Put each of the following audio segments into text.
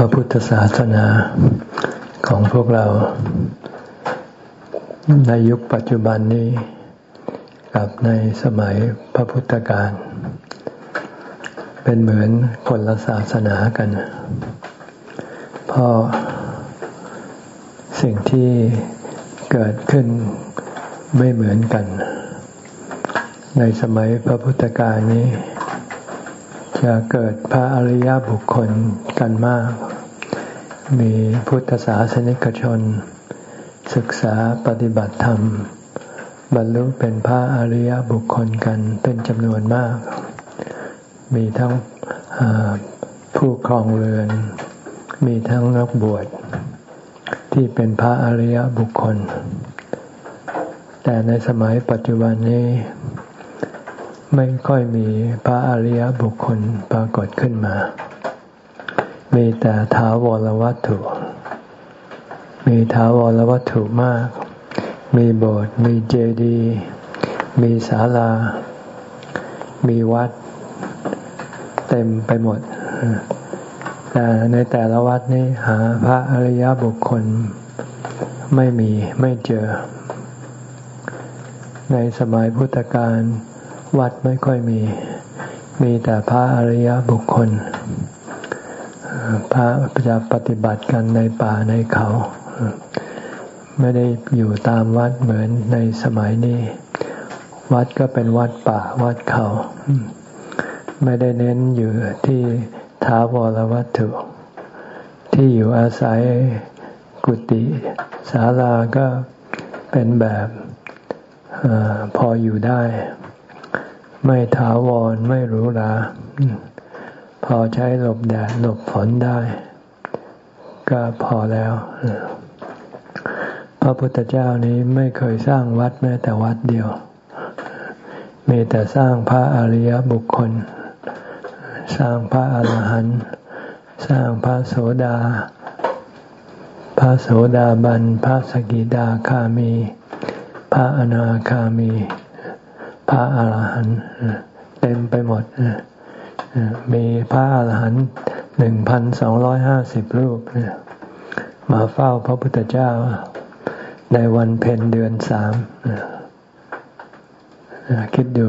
ระพุทธศาสนาของพวกเรา ในยุคปัจจุบันนี้ กับในสมัยพระพุทธการ เป็นเหมือนคนละศาสนากัน เพราะสิ่งที่เกิดขึ้นไม่เหมือนกัน ในสมัยพระพุทธการนี้ จะเกิดพระอริยบุคคลกันมาก มีพุทธศาสนิกชน ศึกษาปฏิบัติธรรม บรรลุเป็นพระอริยบุคคลกันเป็นจำนวนมาก มีทั้งผู้ครองเรือน มีทั้งนักบวชที่เป็นพระอริยบุคคล แต่ในสมัยปัจจุบันนี้ ไม่ค่อยมีพระอริยบุคคลปรากฏขึ้นมา มีแต่ถาวรวัตถุ มีถาวรวัตถุมาก มีโบสถ์ มีเจดีย์ มีศาลา มีวัด เต็มไปหมด แต่ในแต่ละวัดนี้หาพระอริยบุคคลไม่มีไม่เจอ ในสมัยพุทธกาลวัดไม่ค่อยมี มีแต่พระอริยบุคคล พระจะปฏิบัติกันในป่าในเขา ไม่ได้อยู่ตามวัดเหมือนในสมัยนี้ วัดก็เป็นวัดป่าวัดเขา ไม่ได้เน้นอยู่ที่ถาวรวัตถุ ที่อยู่อาศัยกุฏิศาลาก็เป็นแบบอพออยู่ได้ ไม่ถาวรไม่หรูหรา พอใช้หลบแดดหลบฝนได้ ก็พอแล้วพระพุทธเจ้านี้ไม่เคยสร้างวัดแม้แต่วัดเดียว มีแต่สร้างพระอริยบุคคล สร้างพระอรหันต์ สร้างพระโสดา พระโสดาบัน พระสกิดาคามี พระอนาคามี พระอรหันต์เต็มไปหมด มีพระอาหารหันต์หนึ่งพันสองร้อยห้าสิบรูปมาเฝ้าพระพุทธเจ้า ในวันเพ็ญเดือนสามคิดดู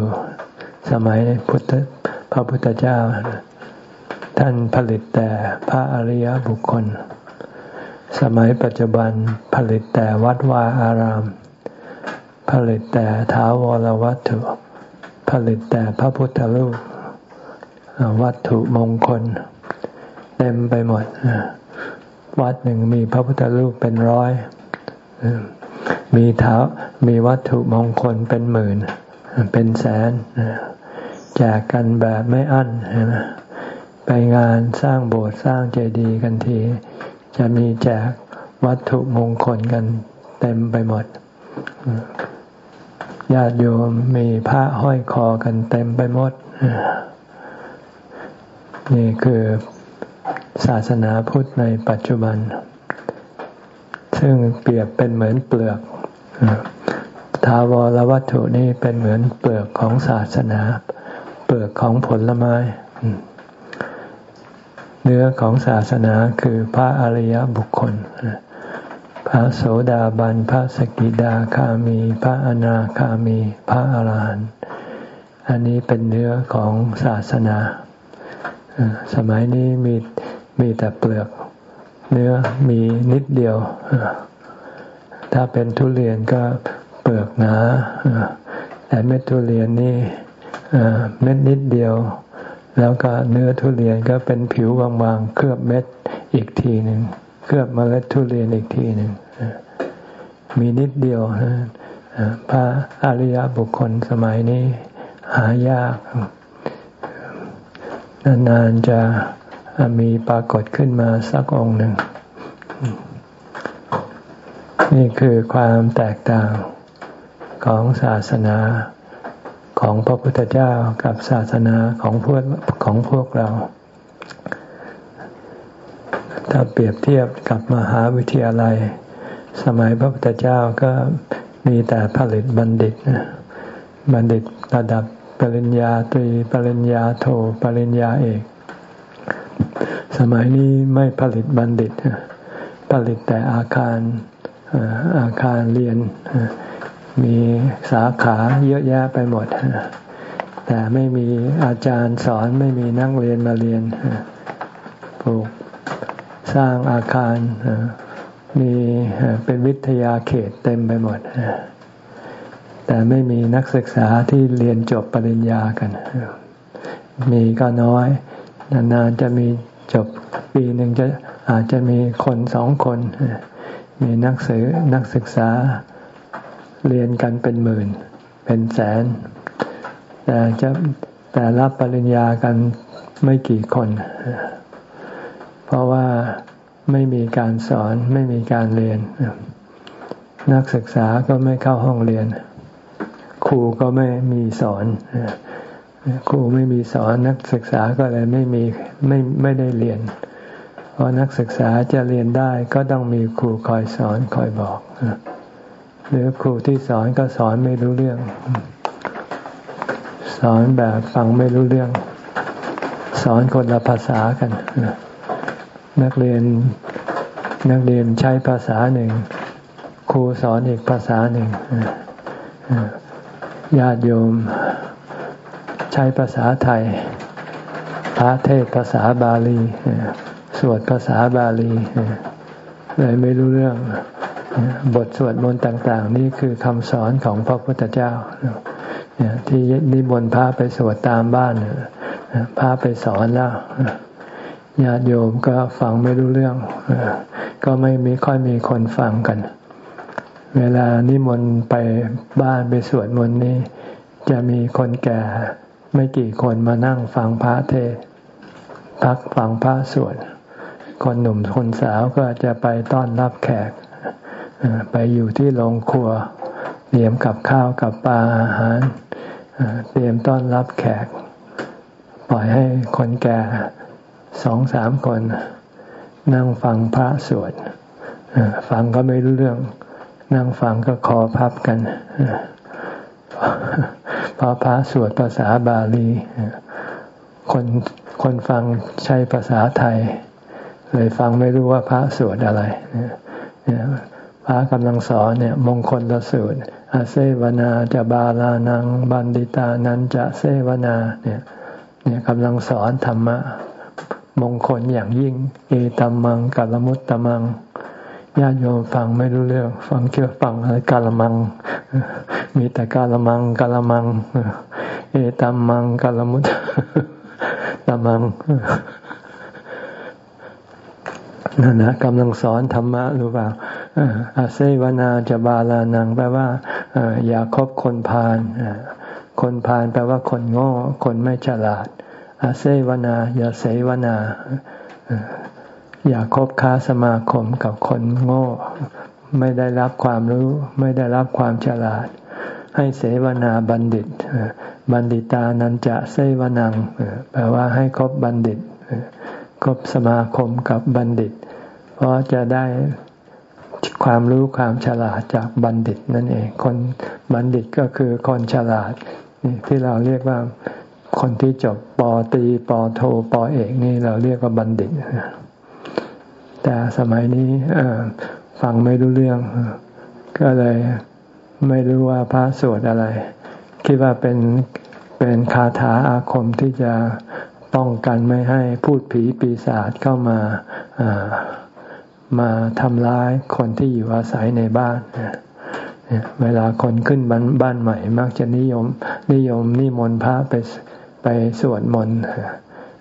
สมัยพุทธพระพุทธเจ้า ท่านผลิตแต่พระอริยบุคคล สมัยปัจจุบันผลิตแต่วัดวาอาราม ผลิตแต่ท้าวรวัตถุ ผลิตแต่พระพุทธรูป วัตถุมงคล เต็มไปหมด วัดหนึ่งมีพระพุทธรูปเป็นร้อย มีเท้ามีวัตถุมงคลเป็นหมื่น เป็นแสนแจกกันแบบไม่อั้นใช่ไหมไปงานสร้างโบสถ์สร้างเจดีย์กันที จะมีแจกวัตถุมงคลกันเต็มไปหมดญาติโยมมีพระห้อยคอกันเต็มไปหมด นี่คือศาสนาพุทธในปัจจุบัน ซึ่งเปรียบเป็นเหมือนเปลือกทาวรวัตถุนี่เป็นเหมือนเปลือกของศาสนา เปลือกของผลไม้ เนื้อของศาสนาคือพระอริยบุคคล พระโสดาบัน พระสกิดาคามี พระอนาคามี พระอาหารหันต์ อันนี้เป็นเนื้อของศาสนา สมัยนี้มีมีแต่เปลือกเนื้อมีนิดเดียว ถ้าเป็นทุเรียนก็เปลือกหนาแต่เม็ดทุเรียนนี่เม็ดนิดเดียว แล้วก็เนื้อทุเรียนก็เป็นผิวบางๆเคลือบเม็ดอีกทีหนึ่งเคลือบเมล็ดทุเรียนอีกทีหนึ่งมีนิดเดียวพระอริยบุคคลสมัยนี้หายาก นานๆจะมีปรากฏขึ้นมาสักองหนึ่ง นี่คือความแตกต่างของศาสนาของพระพุทธเจ้ากับศาสนาของพวกของพวกเรา ถ้าเปรียบเทียบกับมหาวิทยาลัย สมัยพระพุทธเจ้าก็มีแต่ผลิตบัณฑิต บัณฑิตระดับ ปริญญาตรี ปริญญาโท ปริญญาเอก สมัยนี้ไม่ผลิตบัณฑิต ผลิตแต่อาคารอาคารเรียน มีสาขาเยอะแยะไปหมด แต่ไม่มีอาจารย์สอนไม่มีนักเรียนมาเรียนปลูกสร้างอาคารมีเป็นวิทยาเขตเต็มไปหมด แต่ไม่มีนักศึกษาที่เรียนจบปริญญากัน มีก็น้อย นานๆจะมีจบปีหนึ่งจะอาจจะมีคนสองคน มีนักสือนักศึกษาเรียนกันเป็นหมื่น เป็นแสน แต่จะแต่รับปริญญากันไม่กี่คน เพราะว่าไม่มีการสอนไม่มีการเรียน นักศึกษาก็ไม่เข้าห้องเรียน รูก็ไม่มีสอนครูไม่มีสอนนักศึกษาก็เลยไม่มีไม่ไม่ได้เรียน เพราะนักศึกษาจะเรียนได้ก็ต้องมีครูคอยสอนคอยบอกหรือครูที่สอนก็สอนไม่รู้เรื่อง สอนแบบฟังไม่รู้เรื่อง สอนคนละภาษากัน นักเรียนนักเรียนใช้ภาษาหนึ่ง ครูสอนอีกภาษาหนึ่ง ญาติโยม ใช้ภาษาไทย พระเทศภาษาบาลี สวดภาษาบาลีเลยไม่รู้เรื่อง บทสวดมนต์ต่าง ๆ นี่คือคำสอนของพระพุทธเจ้าที่นิมนต์พระไปสวดตามบ้านพระไปสอนแล้วญาติโยมก็ฟังไม่รู้เรื่อง ก็ไม่มีค่อยมีคนฟังกัน เวลานิมนต์ไปบ้านไปสวดมนต์นี้ จะมีคนแก่ ไม่กี่คนมานั่งฟังพระเทศพักฟังพระสวด คนหนุ่มคนสาวก็จะไปต้อนรับแขก ไปอยู่ที่โรงครัว เตรียมกับข้าวกับปลาอาหาร เตรียมต้อนรับแขก ปล่อยให้คนแก่สองสามคน นั่งฟังพระสวดฟังก็ไม่รู้เรื่อง นั่งฟังก็คอพับกันพอพระสวดภาษาบาลี คนคนฟังใช้ภาษาไทย เลยฟังไม่รู้ว่าพระสวดอะไรพระกำลังสอนเนี่ย มงคลละสูตรอาเซวนาจะบาลานัง บันดิตานันจะเซวนาเนี่ย เนี่ยกำลังสอนธรรมะ มงคลอย่างยิ่ง เอตัมมังกัลมุตตมัง ญาติโยมฟังไม่รู้เรื่อง ฟังเชื่อฟังอะไรกาลมัง มีแต่กาลมังกาลมัง เอตัมมังกาลมุตตมังนั่นนะกำลังสอนธรรมะรู้เปล่าอาเซวนาจะบาลานังแปลว่าอย่าคบคนพาลคนพาลแปลว่าคนโง่ คนไม่ฉลาดอาเซวนา อย่าเสวนา อย่าคบค้าสมาคมกับคนโง่ ไม่ได้รับความรู้ ไม่ได้รับความฉลาด ให้เสวนาบัณฑิต บัณฑิตานันจะเสวนัง แปลว่าให้คบบัณฑิต คบสมาคมกับบัณฑิต เพราะจะได้ความรู้ความฉลาดจากบัณฑิตนั่นเอง คนบัณฑิตก็คือคนฉลาดที่เราเรียกว่าคนที่จบปอตีปอโทปอเอกนี่เราเรียกว่าบัณฑิต แต่สมัยนี้ฟังไม่รู้เรื่อง ก็เลยไม่รู้ว่าพระสวดอะไร คิดว่าเป็นเป็นคาถาอาคมที่จะป้องกันไม่ให้พูดผีปีศาจเข้ามามาทำร้ายคนที่อยู่อาศัยในบ้าน เวลาคนขึ้นบ้านบ้านใหม่ มักจะนิยม นิยมนิมนต์พระไปไปสวดมนต์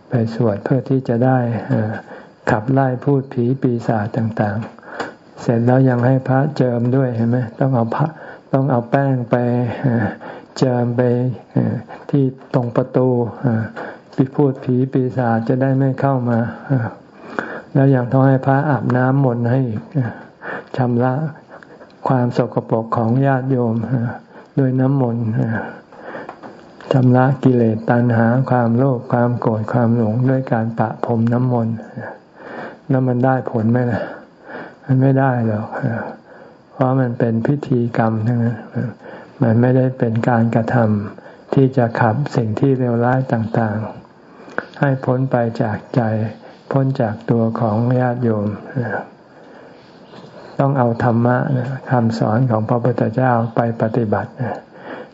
ไปสวดเพื่อที่จะได้ ขับไล่พูดผีปีศาจต่างๆ เสร็จแล้วยังให้พระเจิมด้วยเห็นไหมต้องเอาพระต้องเอาแป้งไปเจิมไปที่ตรงประตูปีพูดผีปีศาจจะได้ไม่เข้ามา แล้วยังต้องให้พระอาบน้ำมนต์ให้ชำระความสกปรกของญาติโยมด้วยน้ำมนต์ชำระกิเลสตัณหาความโลภความโกรธความหลงด้วยการปะพรมน้ำมนต์ แล้วมันได้ผลไหมล่ะมันไม่ได้หรอกเพราะมันเป็นพิธีกรรมทั้งนั้นมันไม่ได้เป็นการกระทำที่จะขับสิ่งที่เลวร้ายต่างๆ ให้พ้นไปจากใจ พ้นจากตัวของญาติโยม ต้องเอาธรรมะคำสอนของพระพุทธเจ้าไปปฏิบัติ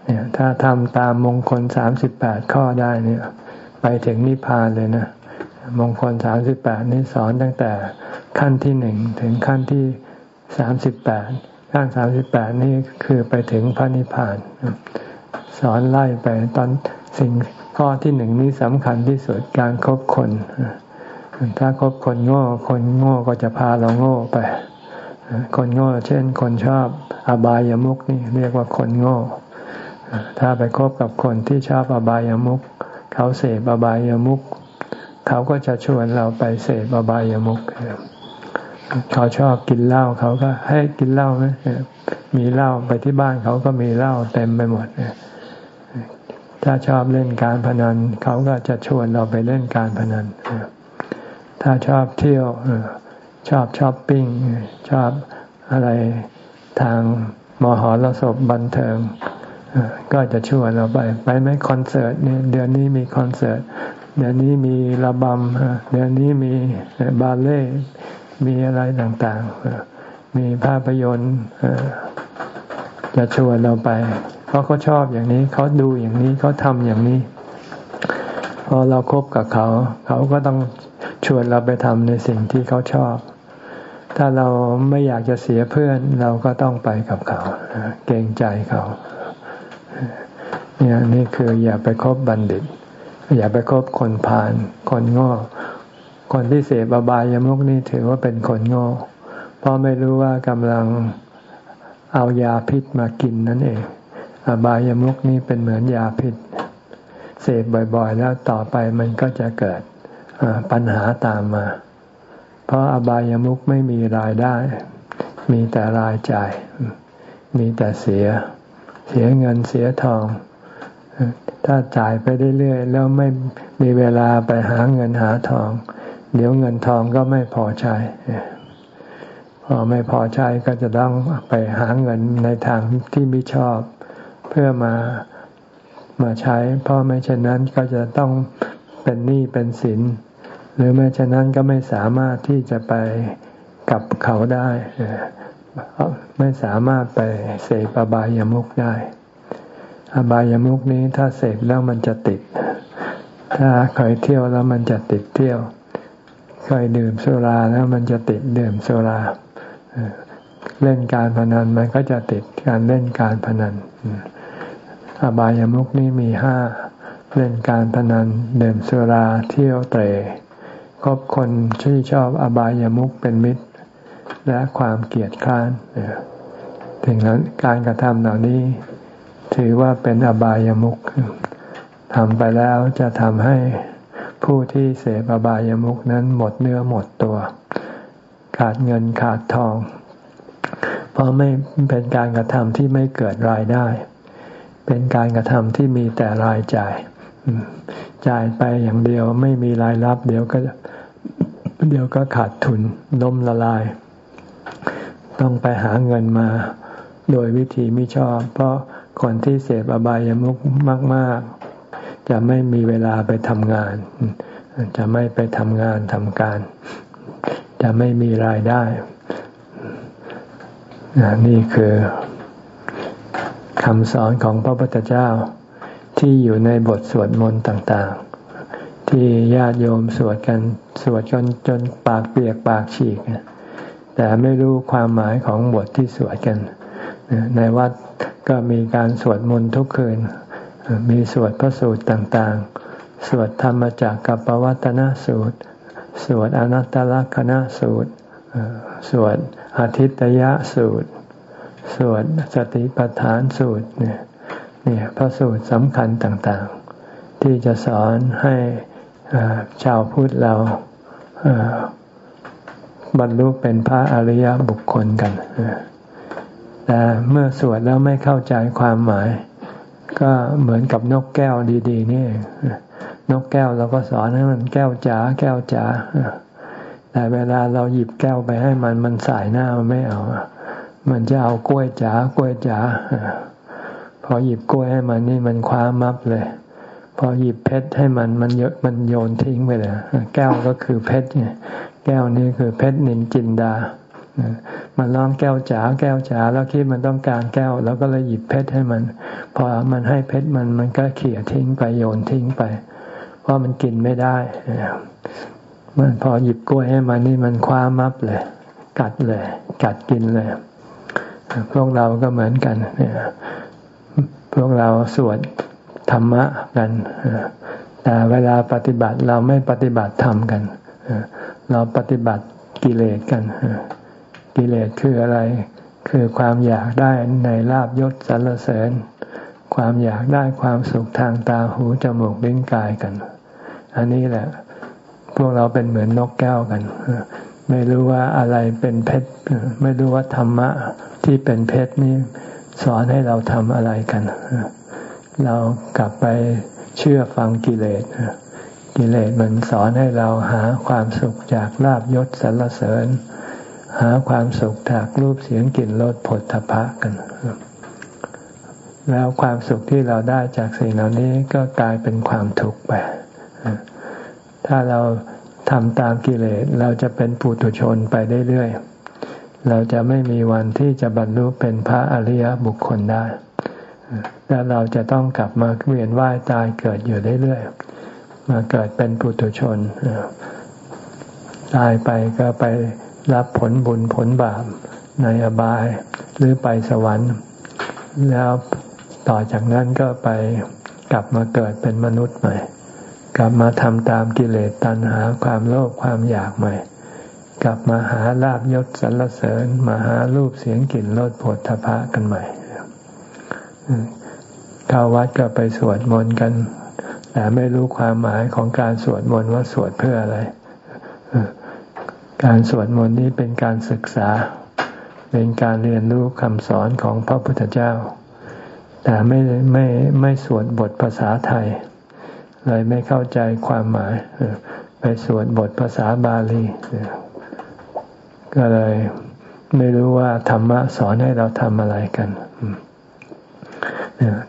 เนี่ยถ้าทำตามมงคลสามสิบแปดข้อได้เนี่ย ไปถึงนิพพานเลยนะ มงคลสามสิบแปดนี้สอนตั้งแต่ขั้นที่หนึ่งถึงขั้นที่สามสิบแปดขั้นสามสิบแปดนี่คือไปถึงพระนิพพาน สอนไล่ไปตอนสิ่งข้อที่หนึ่งนี้สำคัญที่สุดการครบคน ถ้าคบคนโง่ คนโง่ก็จะพาเราโง่ไป คนโง่ เช่น คนชอบอบายามุกนี่เรียกว่าคนโง่ ถ้าไปคบกับคนที่ชอบอบายามุก เขาเสพอบายามุก เขาก็จะชวนเราไปเสพอบายามุกเขาชอบกินเหล้าเขาก็ให้กินเหล้าไหมมีเหล้าไปที่บ้านเขาก็มีเหล้าเต็มไปหมดถ้าชอบเล่นการพนัน เขาก็จะชวนเราไปเล่นการพนันถ้าชอบเที่ยวชอบช้อปปิ้งชอบอะไรทางมหรสพบันเทิงก็จะชวนเราไป ไปไหมคอนเสิร์ตเนี่ยเดือนนี้มีคอนเสิร์ต เดือนนี้มีระบำเดือนนี้มีบาเล่ มีอะไรต่างๆ มีภาพยนตร์จะชวนเราไป เพราะเขาชอบอย่างนี้ เขาดูอย่างนี้เขาทำอย่างนี้ พอเราครบกับเขา เขาก็ต้องชวนเราไปทำในสิ่งที่เขาชอบ ถ้าเราไม่อยากจะเสียเพื่อน เราก็ต้องไปกับเขา เกรงใจเขาเนี่ยนี่คืออย่าไปคบบัณฑิต อย่าไปคบคนพาลคนง้อคนที่เสพอบายามุกนี่ถือว่าเป็นคนโง่ เพราะไม่รู้ว่ากำลังเอายาพิษมากินนั่นเอง อบายามุกนี่เป็นเหมือนยาพิษ เสพบ่อยๆ แล้วต่อไปมันก็จะเกิดปัญหาตามมา เพราะอบายามุกไม่มีรายได้ มีแต่รายจ่าย มีแต่เสีย เสียเงินเสียทอง ถ้าจ่ายไปเรื่อยๆแล้วไม่มีเวลาไปหาเงินหาทอง เดี๋ยวเงินทองก็ไม่พอใช้พอไม่พอใช้ก็จะต้องไปหาเงินในทางที่ไม่ชอบ เพื่อมามาใช้ เพราะไม่เช่นนั้นก็จะต้องเป็นหนี้เป็นสิน หรือไม่เช่นนั้นก็ไม่สามารถที่จะไปกับเขาได้ ไม่สามารถไปเสพอบายามุกได้ อบายามุกนี้ถ้าเสพแล้วมันจะติด ถ้าเคยเที่ยวแล้วมันจะติดเที่ยว เคยดื่มสุราแล้วมันจะติดดื่มสุราเล่นการพนันมันก็จะติดการเล่นการพนัน อบายามุกนี่มีห้าเล่นการพนันดื่มสุราเที่ยวเตะคบคนที่ชอบอบายามุกเป็นมิตร และความเกลียดคร้านถึงนั้นการกระทำเหล่านี้ ถือว่าเป็นอบายามุกทำไปแล้วจะทำให้ผู้ที่เสพอบายามุขนั้นหมดเนื้อหมดตัว ขาดเงินขาดทอง เพราะไม่เป็นการกระทำที่ไม่เกิดรายได้ เป็นการกระทำที่มีแต่รายจ่าย จ่ายไปอย่างเดียวไม่มีรายรับ เดี๋ยวก็เดี๋ยวก็ขาดทุนล้มละลาย ต้องไปหาเงินมาโดยวิธีไม่ชอบ เพราะ คนที่เสพอบายามุขมาก ๆ จะไม่มีเวลาไปทำงาน จะไม่ไปทำงานทำการ จะไม่มีรายได้นี่คือคำสอนของพระพุทธเจ้าที่อยู่ในบทสวดมนต์ต่างๆ ที่ญาติโยมสวดกันสวดจนจนปากเปียกปากฉีกแต่ไม่รู้ความหมายของบทที่สวดกัน ในวัด ก็มีการสวดมนต์ทุกคืน มีสวดพระสูตรต่างๆ สวดธรรมจากกับปวัตนสูตร สวดอนัตตลักษณสูตร สวดอาทิตยสูตร สวดสติปัฏฐานสูตรเนี่ยเนี่ยพระสูตรสำคัญต่างๆ ที่จะสอนให้ชาวพุทธเราบรรลุเป็นพระอริยบุคคลกัน แต่เมื่อสวดแล้วไม่เข้าใจความหมาย ก็เหมือนกับนกแก้วดีๆ นี่ นกแก้วเราก็สอนให้มันแก้วจ๋าแก้วจ๋าแต่เวลาเราหยิบแก้วไปให้มันมันสายหน้ามันไม่เอา มันจะเอากล้วยจ๋ากล้วยจ๋าพอหยิบกล้วยให้มันนี่มันคว้ามับเลย พอหยิบเพชรให้มันมันเยอะมันโยนทิ้งไปเลยแก้วก็คือเพชรไงแก้วนี้คือเพชรนินจินดา มันร้องแก้วจ๋าแก้วจ๋าแล้วคิดมันต้องการแก้ว แล้วก็เลยหยิบเพชรให้มัน พอมันให้เพชรมันมันก็เขี่ยทิ้งไปโยนทิ้งไป เพราะมันกินไม่ได้มันพอหยิบกล้วยให้มันนี่มันคว้ามับเลย กัดเลย กัดกินเลย พวกเราก็เหมือนกันเนี่ยพวกเราสวดธรรมะกันแต่เวลาปฏิบัติเราไม่ปฏิบัติธรรมกันเราปฏิบัติกิเลสกัน กิเลสคืออะไร คือความอยากได้ในลาบยศสรรเสริญ ความอยากได้ความสุขทางตาหูจมูกลิ้นกายกัน อันนี้แหละ พวกเราเป็นเหมือนนกแก้วกัน ไม่รู้ว่าอะไรเป็นเพชร ไม่รู้ว่าธรรมะที่เป็นเพชรนี่สอนให้เราทำอะไรกัน เรากลับไปเชื่อฟังกิเลสกิเลสมันสอนให้เราหาความสุขจากลาบยศสรรเสริญ หาความสุขจากรูปเสียงกลิ่นรสผลทพะกัน แล้วความสุขที่เราได้จากสิ่งเหล่านี้ก็กลายเป็นความทุกข์ไป ถ้าเราทำตามกิเลสเราจะเป็นปุถุชนไปเรื่อยๆ เราจะไม่มีวันที่จะบรรลุเป็นพระอริยบุคคลได้ แล้วเราจะต้องกลับมาเวียนว่ายตายเกิดอยู่เรื่อยๆ มาเกิดเป็นปุถุชน ตายไปก็ไป รับผลบุญผลบาปในอบาย หรือไปสวรรค์ แล้วต่อจากนั้นก็ไปกลับมาเกิดเป็นมนุษย์ใหม่ กลับมาทำตามกิเลสตัณหาความโลภความอยากใหม่ กลับมาหาลาบยศสรรเสริญมาหารูปเสียงกลิ่นรสผลทพะกันใหม่เข้าวัดก็ไปสวดมนต์กัน แต่ไม่รู้ความหมายของการสวดมนต์ว่าสวดเพื่ออะไร การสวดมนต์นี้เป็นการศึกษา เป็นการเรียนรู้คำสอนของพระพุทธเจ้า แต่ไม่ไม่ไม่สวดบทภาษาไทย เลยไม่เข้าใจความหมาย ไปสวดบทภาษาบาลี ก็เลยไม่รู้ว่าธรรมะสอนให้เราทำอะไรกัน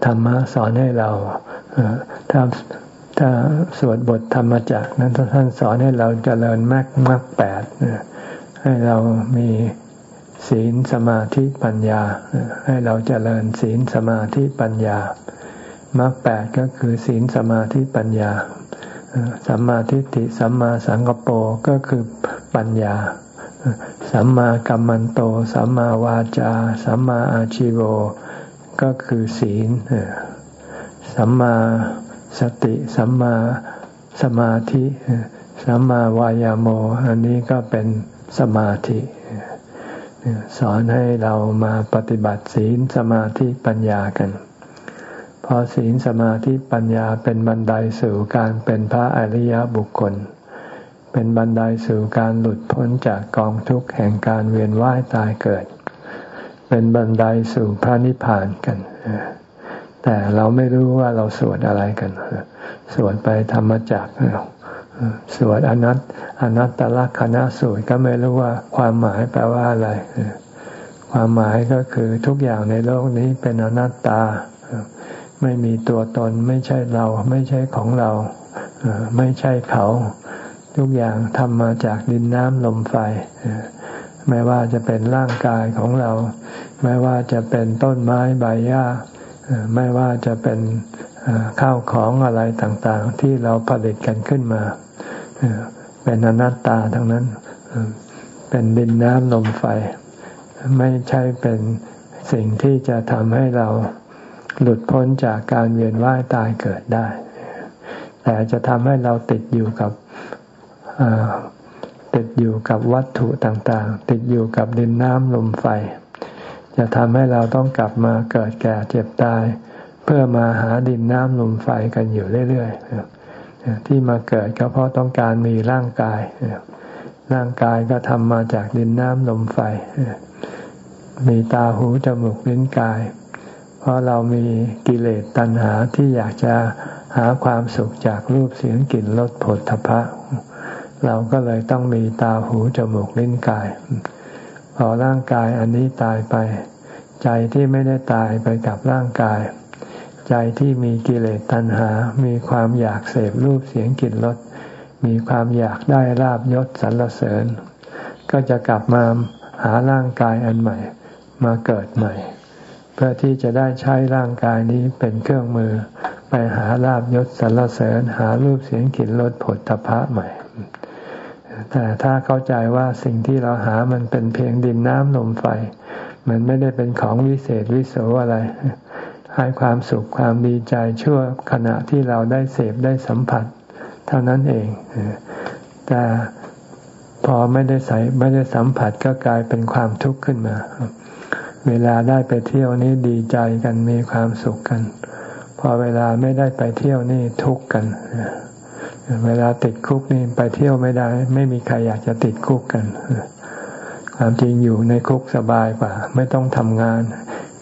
ธรรมะสอนให้เราถ้า ถ้าสวดบทธรรมจักนั้นท่านสอนให้เราเจริญมรรคมรรคแปดให้เรามีศีลสมาธิปัญญา ให้เราเจริญศีลสมาธิปัญญามรรคแปดก็คือศีลสมาธิปัญญาสัมมาทิฏฐิสัมมาสังกปรก็คือปัญญา สัมมากัมมันโต สัมมาวาจา สัมมาอาชิโวก็คือศีลสัมมา สติสัมมาสมาธิสัมมาวายาโม อันนี้ก็เป็นสมาธิสอนให้เรามาปฏิบัติศีลสมาธิปัญญากัน พอศีลสมาธิปัญญาเป็นบันไดสู่การเป็นพระอริยบุคคล เป็นบันไดสู่การหลุดพ้นจากกองทุกข์แห่งการเวียนว่ายตายเกิด เป็นบันไดสู่พระนิพพานกัน แต่เราไม่รู้ว่าเราสวดอะไรกัน สวดไปธรรมจักสวดอนัตอนัตตลักษณะสวดก็ไม่รู้ว่าความหมายแปลว่าอะไร ความหมายก็คือทุกอย่างในโลกนี้เป็นอนัตตา ไม่มีตัวตนไม่ใช่เรา ไม่ใช่ของเรา ไม่ใช่เขา ทุกอย่างทำมาจากดินน้ำลมไฟไม่ว่าจะเป็นร่างกายของเรา ไม่ว่าจะเป็นต้นไม้ใบหญ้า ไม่ว่าจะเป็นข้าวของอะไรต่างๆ ที่เราผลิตกันขึ้นมา เป็นอนัตตาทั้งนั้น เป็นดินน้ำลมไฟ ไม่ใช่เป็นสิ่งที่จะทำให้เราหลุดพ้นจากการเวียนว่ายตายเกิดได้ แต่จะทำให้เราติดอยู่กับติดอยู่กับวัตถุต่างๆ ติดอยู่กับดินน้ำลมไฟ จะทำให้เราต้องกลับมาเกิดแก่เจ็บตาย เพื่อมาหาดินน้ำลมไฟกันอยู่เรื่อยๆที่มาเกิดก็เพราะต้องการมีร่างกาย ร่างกายก็ทำมาจากดินน้ำลมไฟ มีตาหูจมูกลิ้นกาย เพราะเรามีกิเลสตัณหาที่อยากจะหาความสุขจากรูปเสียงกลิ่นรสผลทพะ เราก็เลยต้องมีตาหูจมูกลิ้นกาย พอร่างกายอันนี้ตายไป ใจที่ไม่ได้ตายไปกับร่างกาย ใจที่มีกิเลสตัณหา มีความอยากเสพรูปเสียงกลิ่นรสมีความอยากได้ลาบยศสรรเสริญ ก็จะกลับมาหาร่างกายอันใหม่ มาเกิดใหม่ เพื่อที่จะได้ใช้ร่างกายนี้เป็นเครื่องมือ ไปหาลาบยศสรรเสริญ หารูปเสียงกลิ่นรสผลตภะใหม่ แต่ถ้าเข้าใจว่าสิ่งที่เราหามันเป็นเพียงดินน้ำลมไฟ มันไม่ได้เป็นของวิเศษวิโสอะไร ให้ความสุขความดีใจชั่วขณะที่เราได้เสพได้สัมผัส เท่านั้นเอง แต่พอไม่ได้ใส่ไม่ได้สัมผัสก็กลายเป็นความทุกข์ขึ้นมา เวลาได้ไปเที่ยวนี้ดีใจกันมีความสุขกัน พอเวลาไม่ได้ไปเที่ยวนี่ทุกข์กัน เวลาติดคุกนี่ไปเที่ยวไม่ได้ ไม่มีใครอยากจะติดคุกกันความจริงอยู่ในคุกสบายกว่า ไม่ต้องทำงาน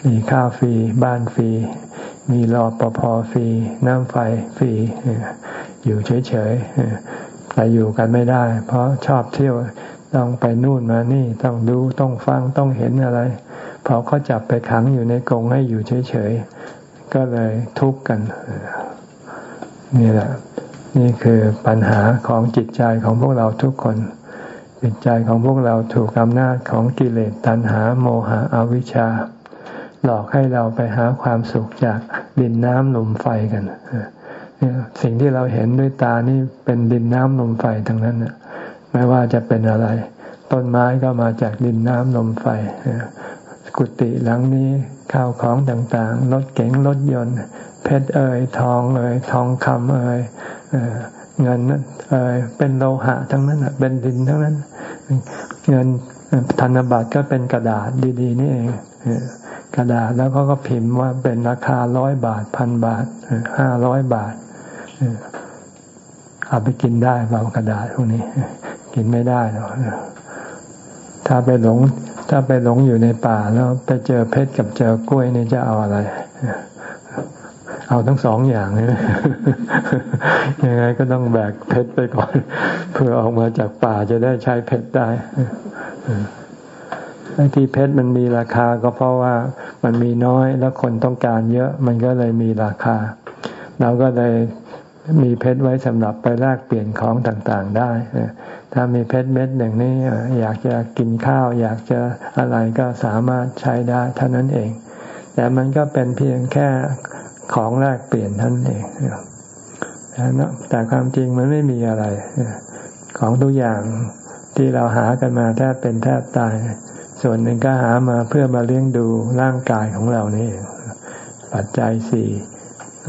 มีข้าวฟรี บ้านฟรี มีรอปภฟรี น้ำไฟฟรี อยู่เฉยๆแต่อยู่กันไม่ได้ เพราะชอบเที่ยวต้องไปนู่นมานี่ ต้องดูต้องฟังต้องเห็นอะไรพอเขาจับไปขังอยู่ในกรงให้อยู่เฉยๆก็เลยทุกข์กันนี่แหละ นี่คือปัญหาของจิตใจของพวกเราทุกคน จิตใจของพวกเราถูกอำนาจของกิเลสตัณหาโมหะอวิชชา หลอกให้เราไปหาความสุขจากดินน้ำลมไฟกันสิ่งที่เราเห็นด้วยตานี่เป็นดินน้ำลมไฟทั้งนั้นไม่ว่าจะเป็นอะไร ต้นไม้ก็มาจากดินน้ำลมไฟกุฏิหลังนี้ข้าวของต่างๆรถเก๋งรถยนต์ เพชรเอ่ยทองเอ่ยทองคำเอ่ยเงินเอ่ยเป็นโลหะทั้งนั้นเป็นดินทั้งนั้น เงินธนบัตรก็เป็นกระดาษดีๆนี่เองกระดาษแล้วเขาก็พิมพ์ว่าเป็นราคาร้อยบาทพันบาทห้าร้อยบาทเอาไปกินได้เปล่ากระดาษพวกนี้ กินไม่ได้หรอกถ้าไปหลง ถ้าไปหลงอยู่ในป่าแล้วไปเจอเพชรกับเจอกล้วยนี่จะเอาอะไร เอาทั้งสองอย่างเลยยังไงก็ต้องแบกเพชรไปก่อน เพื่อออกมาจากป่าจะได้ใช้เพชรได้ที่เพชรมันมีราคาก็เพราะว่ามันมีน้อยแล้วคนต้องการเยอะ มันก็เลยมีราคา เราก็เลยมีเพชรไว้สำหรับไปแลกเปลี่ยนของต่างๆได้ถ้ามีเพชรเม็ดอย่งนี้อยากจะกินข้าว อยากจะอะไรก็สามารถใช้ได้เท่านั้นเอง แต่มันก็เป็นเพียงแค่ ของแลกเปลี่ยนท่านเองแต่ความจริงมันไม่มีอะไร ของทุกอย่างที่เราหากันมาแทบเป็นแทบตาย ส่วนหนึ่งก็หามาเพื่อมาเลี้ยงดูร่างกายของเรานี่ปัจจัยสี่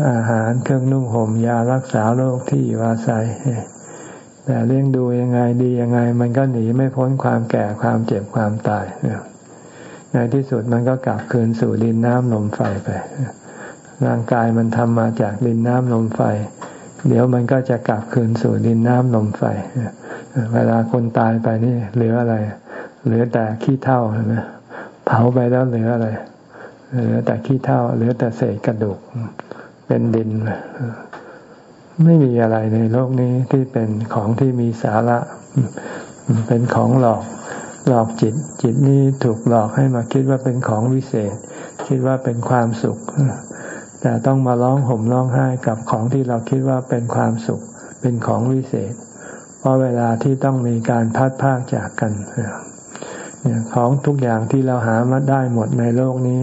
อาหารเครื่องนุ่งห่มยารักษาโรคที่อยู่อาศัยแต่เลี้ยงดูยังไงดียังไง มันก็หนีไม่พ้นความแก่ความเจ็บความตายในที่สุดมันก็กลับคืนสู่ดินน้ำลมไฟไป ร่างกายมันทำมาจากดินน้ำลมไฟ เดี๋ยวมันก็จะกลับคืนสู่ดินน้ำลมไฟ เวลาคนตายไปนี่เหลืออะไร เหลือแต่ขี้เท่าใช่ไหมเผาไปแล้วเหลืออะไร เหลือแต่ขี้เท่า เหลือแต่เศษกระดูก เป็นดิน ไม่มีอะไรในโลกนี้ที่เป็นของที่มีสาระ เป็นของหลอกหลอกจิต จิตนี้ถูกหลอกให้มาคิดว่าเป็นของวิเศษ คิดว่าเป็นความสุข แต่ต้องมาร้องห่มร้องไห้กับของที่เราคิดว่าเป็นความสุข เป็นของวิเศษ เพราะเวลาที่ต้องมีการพัดพากจากกันเนี่ยของทุกอย่างที่เราหามาได้หมดในโลกนี้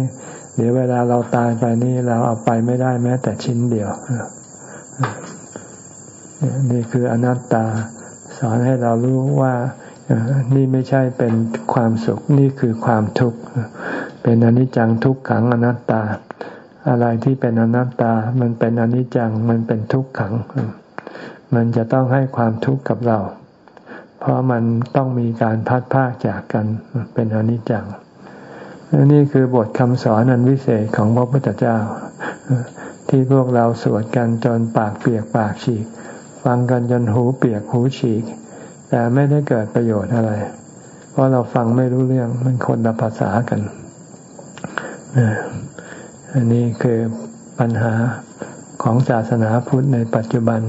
เดี๋ยวเวลาเราตายไปนี่เราเอาไปไม่ได้แม้ แต่ชิ้นเดียวนี่คืออนัตตา สอนให้เรารู้ว่านี่ไม่ใช่เป็นความสุข นี่คือความทุกข์ เป็นอนิจจังทุกขังอนัตตา อะไรที่เป็นอนัตตา มันเป็นอนิจจัง มันเป็นทุกขัง มันจะต้องให้ความทุกข์กับเรา เพราะมันต้องมีการพัดพากจากกัน เป็นอนิจจัง นี่คือบทคำสอนอันวิเศษของพระพุทธเจ้า ที่พวกเราสวดกันจนปากเปียกปากฉีก ฟังกันจนหูเปียกหูฉีก แต่ไม่ได้เกิดประโยชน์อะไร เพราะเราฟังไม่รู้เรื่อง มันคนละภาษากัน อันนี้คือปัญหาของศาสนาพุทธในปัจจุบัน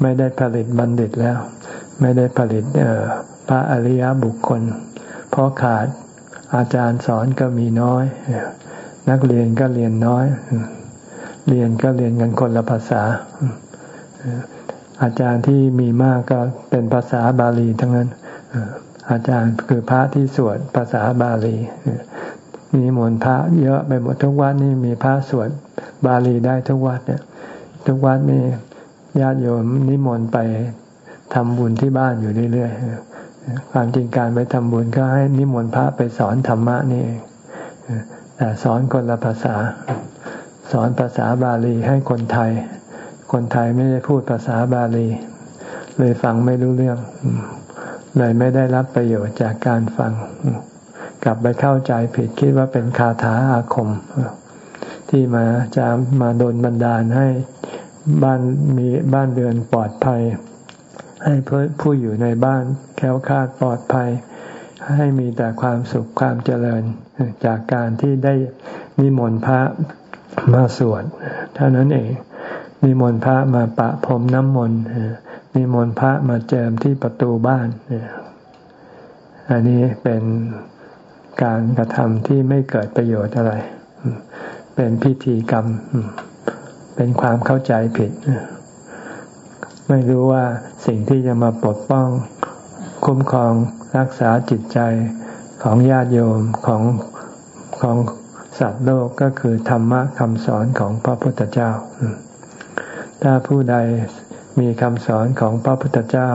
ไม่ได้ผลิตบัณฑิตแล้ว ไม่ได้ผลิตพระอริยบุคคล เพราะขาดอาจารย์สอนก็มีน้อย นักเรียนก็เรียนน้อย เรียนก็เรียนกันคนละภาษา อาจารย์ที่มีมากก็เป็นภาษาบาลีทั้งนั้นอาจารย์คือพระที่สวดภาษาบาลี มีมนพระเยอะไปหมดทุกวัดนี่มีพระสวดบาลีได้ทุกวัดเนี่ย ทุกวัดมีญาติโยมนิมนต์ไปทำบุญที่บ้านอยู่เรื่อยๆความจริงการไปทำบุญก็ให้นิมนต์พระไปสอนธรรมะนี่เองแต่สอนคนละภาษา สอนภาษาบาลีให้คนไทย คนไทยไม่ได้พูดภาษาบาลี เลยฟังไม่รู้เรื่อง เลยไม่ได้รับประโยชน์จากการฟัง กลับไปเข้าใจผิดคิดว่าเป็นคาถาอาคม ที่มาจะมาโดนบันดาลให้บ้านมีบ้านเรือนปลอดภัย ให้ผู้อยู่ในบ้านแค้วคาดปลอดภัย ให้มีแต่ความสุขความเจริญจากการที่ได้นิมนต์พระมาสวดเท่านั้นเองนิมนต์พระมาปะพรมน้ำมนต์นิมนต์พระมาเจิมที่ประตูบ้านอันนี้เป็น การกระทำที่ไม่เกิดประโยชน์อะไร เป็นพิธีกรรม เป็นความเข้าใจผิด ไม่รู้ว่าสิ่งที่จะมาปกป้องคุ้มครองรักษาจิตใจของญาติโยมของของสัตว์โลกก็คือธรรมะคำสอนของพระพุทธเจ้า ถ้าผู้ใดมีคำสอนของพระพุทธเจ้า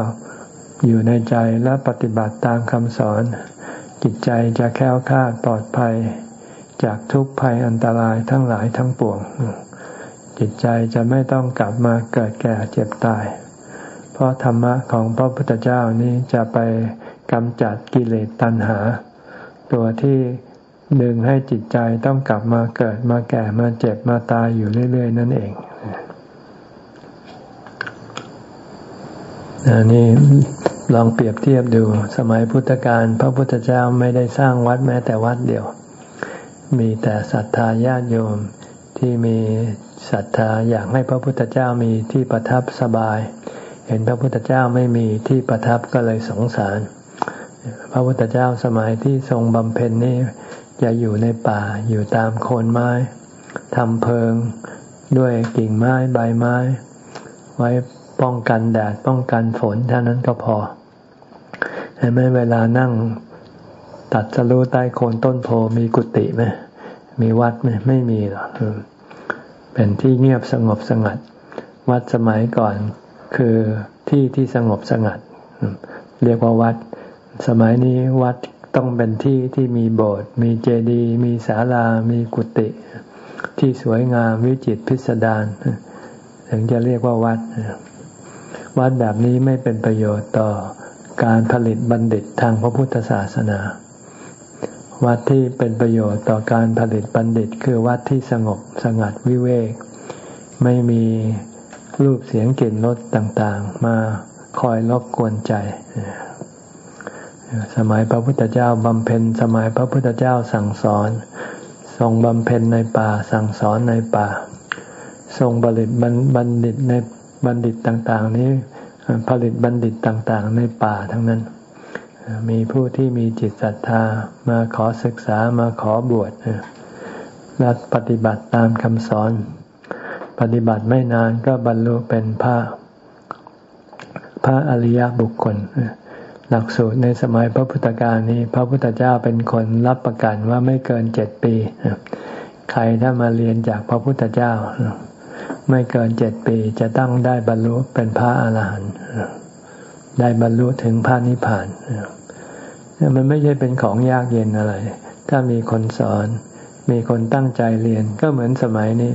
อยู่ในใจและปฏิบัติตามคำสอน จิตใจจะแค้วคาดปลอดภัย จากทุกภัยอันตรายทั้งหลายทั้งปวง จิตใจจะไม่ต้องกลับมาเกิดแก่เจ็บตาย เพราะธรรมะของพระพุทธเจ้านี้จะไปกำจัดกิเลสตัณหา ตัวที่ดึงให้จิตใจต้องกลับมาเกิดมาแก่มาเจ็บมาตายอยู่เรื่อย ๆ นั่นเองนี่ ลองเปรียบเทียบดู สมัยพุทธกาลพระพุทธเจ้าไม่ได้สร้างวัดแม้แต่วัดเดียว มีแต่ศรัทธาญาติโยมที่มีศรัทธาอยากให้พระพุทธเจ้ามีที่ประทับสบาย เห็นพระพุทธเจ้าไม่มีที่ประทับก็เลยสงสาร พระพุทธเจ้าสมัยที่ทรงบำเพ็ญนี่จะอยู่ในป่าอยู่ตามโคนไม้ทำเพิงด้วยกิ่งไม้ใบไม้ ไว้ป้องกันแดดป้องกันฝนเท่านั้นก็พอ ไหมเวลานั่งตัดสรู้ใต้โคนต้นโพมีกุฏิไหมมีวัดไหมไม่มีหรอกเป็นที่เงียบสงบสงัด วัดสมัยก่อนคือที่ที่สงบสงัด เรียกว่าวัด สมัยนี้วัดต้องเป็นที่ที่มีโบสถ์มีเจดีย์มีศาลา มีกุฏิที่สวยงามวิจิตรพิสดารถึงจะเรียกว่าวัด วัดแบบนี้ไม่เป็นประโยชน์ต่อ การผลิตบัณฑิตทางพระพุทธศาสนา วัดที่เป็นประโยชน์ต่อการผลิตบัณฑิต คือวัดที่สงบสงัดวิเวก ไม่มีรูปเสียงกลิ่นรสต่างๆ มาคอยรบกวนใจ สมัยพระพุทธเจ้าบำเพ็ญ สมัยพระพุทธเจ้าสั่งสอน ทรงบำเพ็ญในป่าสั่งสอนในป่า ทรงผลิตบัณฑิตในบัณฑิตต่าง ๆ นี้ ผลิตบัณฑิตต่างๆ ในป่าทั้งนั้น มีผู้ที่มีจิตศรัทธามาขอศึกษามาขอบวชและปฏิบัติตามคำสอน ปฏิบัติไม่นานก็บรรลุเป็นพระพระอริยบุคคล หลักสูตรในสมัยพระพุทธกาลนี้ พระพุทธเจ้าเป็นคนรับประกันว่าไม่เกินเจ็ดปี ใครถ้ามาเรียนจากพระพุทธเจ้า ไม่เกินเจ็ดปีจะต้องได้บรรลุเป็นพระอาหารหันต์ได้บรรลุถึงพระนิพพานมันไม่ใช่เป็นของยากเย็นอะไร ถ้ามีคนสอน มีคนตั้งใจเรียนก็เหมือนสมัยนี้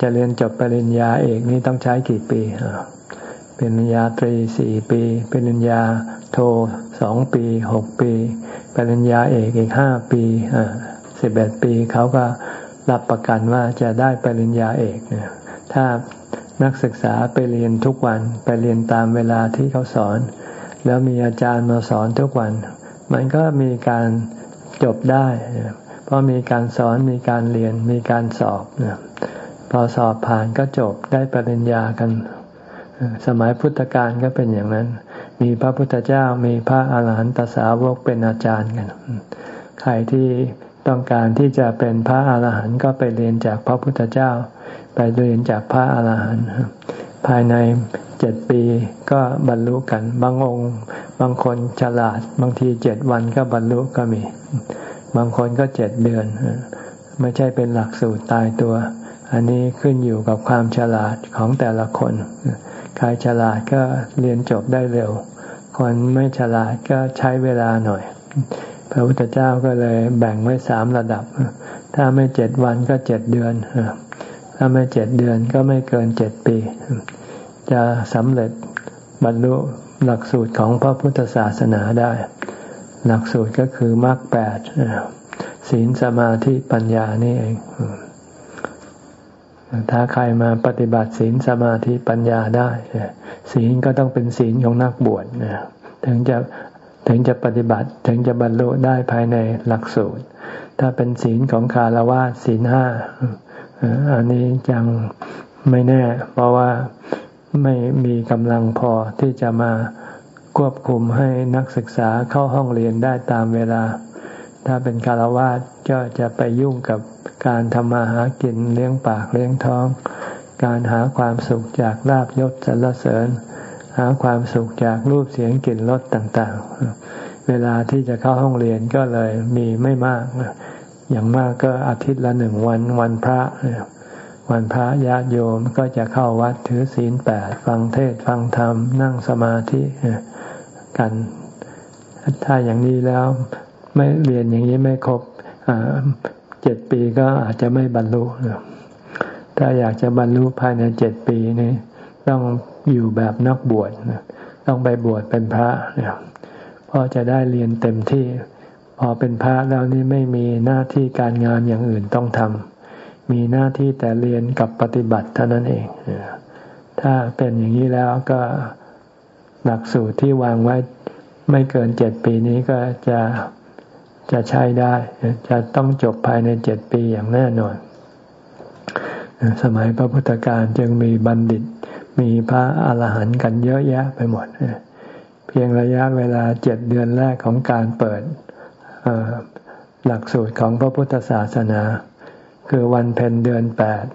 จะเรียนจบปริญญาเอกนี่ต้องใช้กี่ปีปริญญาตรีสี่ปีปริญญาโทสองปีหกปีปริญญาเอกอีกห้าปีสิบเอ็ดปีเขาก็รับประกันว่าจะได้ปริญญาเอกเนี่ย ถ้านักศึกษาไปเรียนทุกวันไปเรียนตามเวลาที่เขาสอน แล้วมีอาจารย์มาสอนทุกวัน มันก็มีการจบได้ เพราะมีการสอนมีการเรียนมีการสอบพอสอบผ่านก็จบได้ปริญญากัน สมัยพุทธกาลก็เป็นอย่างนั้น มีพระพุทธเจ้ามีพระอาหารหันตสาวกเป็นอาจารย์กัน ใครที่ต้องการที่จะเป็นพระอาหารหันต์ก็ไปเรียนจากพระพุทธเจ้า ไปเรียนจากพระอาหารหันต์ภายในเจ็ดปีก็บรรลุกัน บางองค์บางคนฉลาด บางทีเจ็ดวันก็บรรลุก็มี บางคนก็เจ็ดเดือน ไม่ใช่เป็นหลักสูตรตายตัว อันนี้ขึ้นอยู่กับความฉลาดของแต่ละคน ใครฉลาดก็เรียนจบได้เร็ว คนไม่ฉลาดก็ใช้เวลาหน่อย พระพุทธเจ้าก็เลยแบ่งไว้สามระดับ ถ้าไม่เจ็ดวันก็เจ็ดเดือน ถ้าไม่เจ็ดเดือนก็ไม่เกินเจ็ดปี จะสำเร็จบรรลุหลักสูตรของพระพุทธศาสนาได้ หลักสูตรก็คือมรรคแปดศีลสมาธิปัญญานี่เอง ถ้าใครมาปฏิบัติศีลสมาธิปัญญาได้ ศีลก็ต้องเป็นศีลของนักบวชถึงจะถึงจะปฏิบัติถึงจะบรรลุได้ภายในหลักสูตร ถ้าเป็นศีลของคารวะศีลห้า อันนี้ยังไม่แน่ เพราะว่าไม่มีกำลังพอที่จะมาควบคุมให้นักศึกษาเข้าห้องเรียนได้ตามเวลา ถ้าเป็นคารวะก็จะไปยุ่งกับการทำมาหากินเลี้ยงปากเลี้ยงท้อง การหาความสุขจากลาบยศสรรเสริญ หาความสุขจากรูปเสียงกลิ่นรสต่างๆ เวลาที่จะเข้าห้องเรียนก็เลยมีไม่มาก อย่างมากก็อาทิตย์ละหนึ่งวันวันพระ วันพระญาติโยมก็จะเข้าวัดถือศีลแปดฟังเทศฟังธรรมนั่งสมาธิกัน ถ้าอย่างนี้แล้วไม่เรียนอย่างนี้ไม่ครบเจ็ดปีก็อาจจะไม่บรรลุถ้าอยากจะบรรลุภายในเจ็ดปีนี้ต้องอยู่แบบนักบวชต้องไปบวชเป็นพระเพราะจะได้เรียนเต็มที่ พอเป็นพระแล้วนี่ไม่มีหน้าที่การงานอย่างอื่นต้องทำมีหน้าที่แต่เรียนกับปฏิบัติเท่านั้นเอง ถ้าเป็นอย่างนี้แล้วก็หลักสูตรที่วางไว้ไม่เกินเจ็ดปีนี้ก็จะจะใช้ได้ จะต้องจบภายในเจ็ดปีอย่างแน่นอน สมัยพระพุทธการจึงมีบัณฑิต มีพระอาหารหันต์กันเยอะแยะไปหมด เพียงระยะเวลาเจ็ดเดือนแรกของการเปิด หลักสูตรของพระพุทธศาสนา คือวันเพ็ญเดือนแปด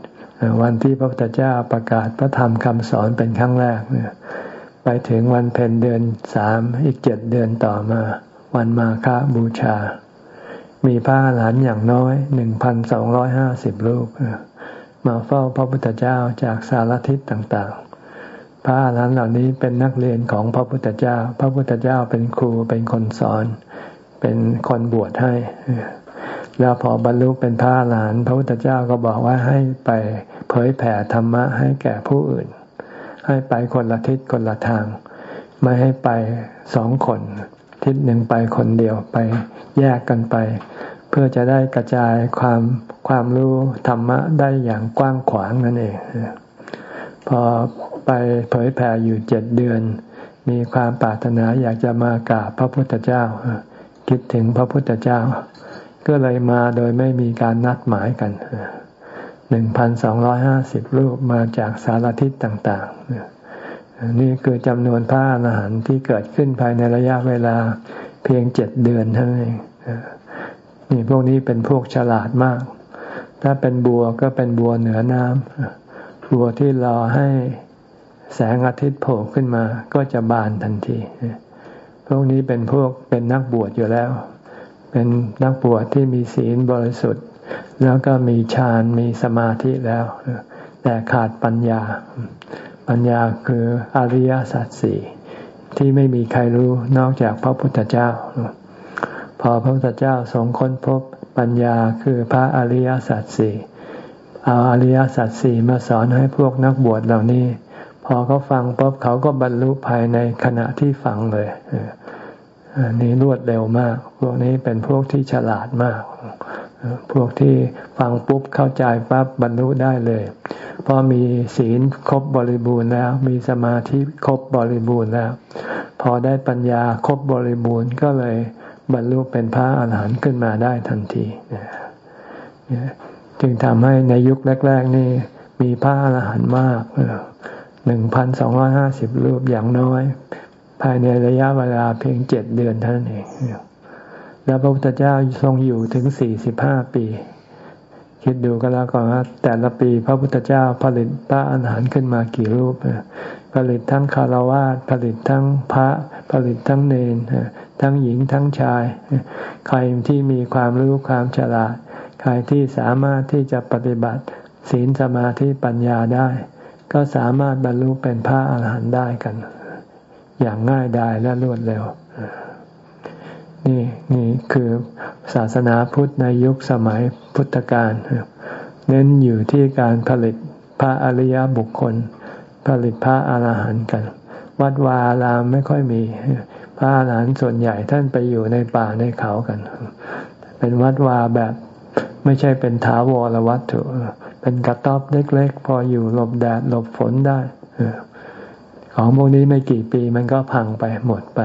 วันที่พระพุทธเจ้าประกาศพระธรรมคำสอนเป็นครั้งแรกไปถึงวันเพ็ญเดือนสามอีกเจ็ดเดือนต่อมา วันมาฆบูชา มีพระหลานอย่างน้อยหนึ่งพันสองร้อยห้าสิบรูปมาเฝ้าพระพุทธเจ้าจากสารทิศต่างๆ พระหลานเหล่านี้เป็นนักเรียนของพระพุทธเจ้า พระพุทธเจ้าเป็นครูเป็นคนสอน เป็นคนบวชให้ แล้วพอบรรลุเป็นพระอรหันพระพุทธเจ้าก็บอกว่าให้ไปเผยแผ่ธรรมะให้แก่ผู้อื่น ให้ไปคนละทิศคนละทาง ไม่ให้ไปสองคน ทิศหนึ่งไปคนเดียวไปแยกกันไป เพื่อจะได้กระจายความความรู้ธรรมะได้อย่างกว้างขวางนั่นเองพอไปเผยแผ่อยู่เจ็ดเดือน มีความปรารถนาอยากจะมากราบพระพุทธเจ้า คิดถึงพระพุทธเจ้า ก็เลยมาโดยไม่มีการนัดหมายกันหนึ่งพันสองร้อยห้าสิบรูปมาจากสารทิศต่างๆ นี่คือจำนวนพระอรหันต์ที่เกิดขึ้นภายในระยะเวลาเพียงเจ็ดเดือนเท่านั้นเองนี่พวกนี้เป็นพวกฉลาดมาก ถ้าเป็นบัวก็เป็นบัวเหนือน้ำบัวที่รอให้แสงอาทิตย์โผล่ขึ้นมาก็จะบานทันที พวกนี้เป็นพวกเป็นนักบวชอยู่แล้ว เป็นนักบวชที่มีศีลบริสุทธิ์ แล้วก็มีฌานมีสมาธิแล้ว แต่ขาดปัญญา ปัญญาคืออริยสัจสี่ที่ไม่มีใครรู้นอกจากพระพุทธเจ้า พอพระพุทธเจ้าทรงค้นพบปัญญาคือพระอริยสัจสี่เอาอริยสัจสี่มาสอนให้พวกนักบวชเหล่านี้ พอเขาฟังปุ๊บเขาก็บรรลุภายในขณะที่ฟังเลยอันี่รวดเร็วมาก พวกนี้เป็นพวกที่ฉลาดมาก พวกที่ฟังปุ๊บเข้าใจปั๊บบรรลุได้เลย เพราะมีศีลครบบริบูรณ์แล้ว มีสมาธิครบบริบูรณ์แล้ว พอได้ปัญญาครบบริบูรณ์ก็เลยบรรลุเป็นพระอาหารหันต์ขึ้นมาได้ทันทีจึงทำให้ในยุคแรก ๆ นี่มีพระอาหารหันต์มาก หนึ่งพันสองร้อยห้าสิบรูปอย่างน้อย ภายในระยะเวลาเพียงเจ็ดเดือนเท่านั้นเอง แล้วพระพุทธเจ้าทรงอยู่ถึงสี่สิบห้าปี คิดดูก็แล้วกันว่าแต่ละปีพระพุทธเจ้าผลิตพระอาหารขึ้นมากี่รูป ผลิตทั้งคารวะผลิตทั้งพระ ผลิตทั้งเนน ทั้งหญิงทั้งชาย ใครที่มีความรู้ความฉลาด ใครที่สามารถที่จะปฏิบัติศีลสมาธิปัญญาได้ ก็สามารถบรรลุเป็นพระอาหารหันต์ได้กัน อย่างง่ายดายและรวดเร็ว นี่นี่คือศาสนาพุทธในยุคสมัยพุทธกาลเน้นอยู่ที่การผลิตพระอริยบุคคล ผลิตพระอาหารหันต์กัน วัดวาลามไม่ค่อยมี พระอาหารหันต์ส่วนใหญ่ท่านไปอยู่ในป่าในเขากัน เป็นวัดวาแบบไม่ใช่เป็นถาวรวัตถุ เป็นกระต๊อบเล็กๆ พออยู่หลบแดดหลบฝนได้ของพวกนี้ไม่กี่ปีมันก็พังไปหมดไป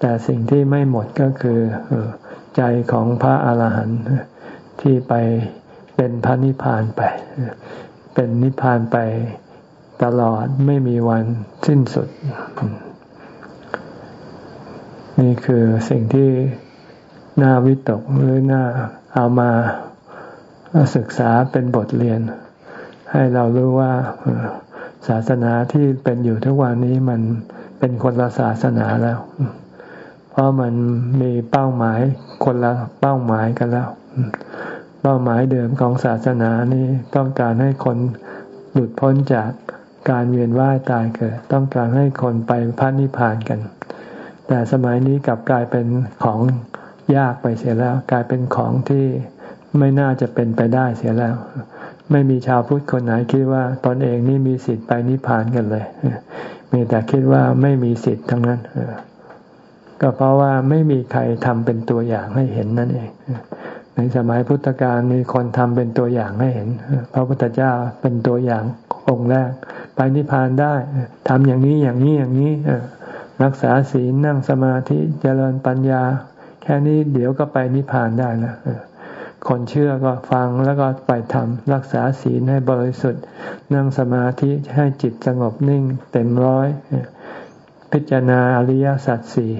แต่สิ่งที่ไม่หมดก็คือใจของพระอาหารหันต์ที่ไปเป็นพระนิพพานไป เป็นนิพพานไปตลอดไม่มีวันสิ้นสุด นี่คือสิ่งที่น่าวิตกหรือน่าเอามา ศึกษาเป็นบทเรียน ให้เรารู้ว่าศาสนาที่เป็นอยู่ทุกวันนี้มันเป็นคนละศาสนาแล้ว เพราะมันมีเป้าหมายคนละเป้าหมายกันแล้ว เป้าหมายเดิมของศาสนานี้ต้องการให้คนหลุดพ้นจากการเวียนว่ายตายเกิด ต้องการให้คนไปพระนิพพานกัน แต่สมัยนี้กลับกลายเป็นของยากไปเสียแล้ว กลายเป็นของที่ ไม่น่าจะเป็นไปได้เสียแล้ว ไม่มีชาวพุทธคนไหนคิดว่าตนเองนี่มีสิทธิ์ไปนิพพานกันเลย มีแต่คิดว่าไม่มีสิทธิ์ทั้งนั้นก็เพราะว่าไม่มีใครทำเป็นตัวอย่างให้เห็นนั่นเอง ในสมัยพุทธกาลมีคนทำเป็นตัวอย่างให้เห็น พระพุทธเจ้าเป็นตัวอย่างองค์แรก ไปนิพพานได้ทำอย่างนี้อย่างนี้อย่างนี้รักษาศีลนั่งสมาธิเจริญปัญญา แค่นี้เดี๋ยวก็ไปนิพพานได้นะ คนเชื่อก็ฟังแล้วก็ไปทำรักษาศีลให้บริสุทธิ์นั่งสมาธิให้จิตสงบนิ่งเต็มร้อย พิจารณาอริยสัจสี่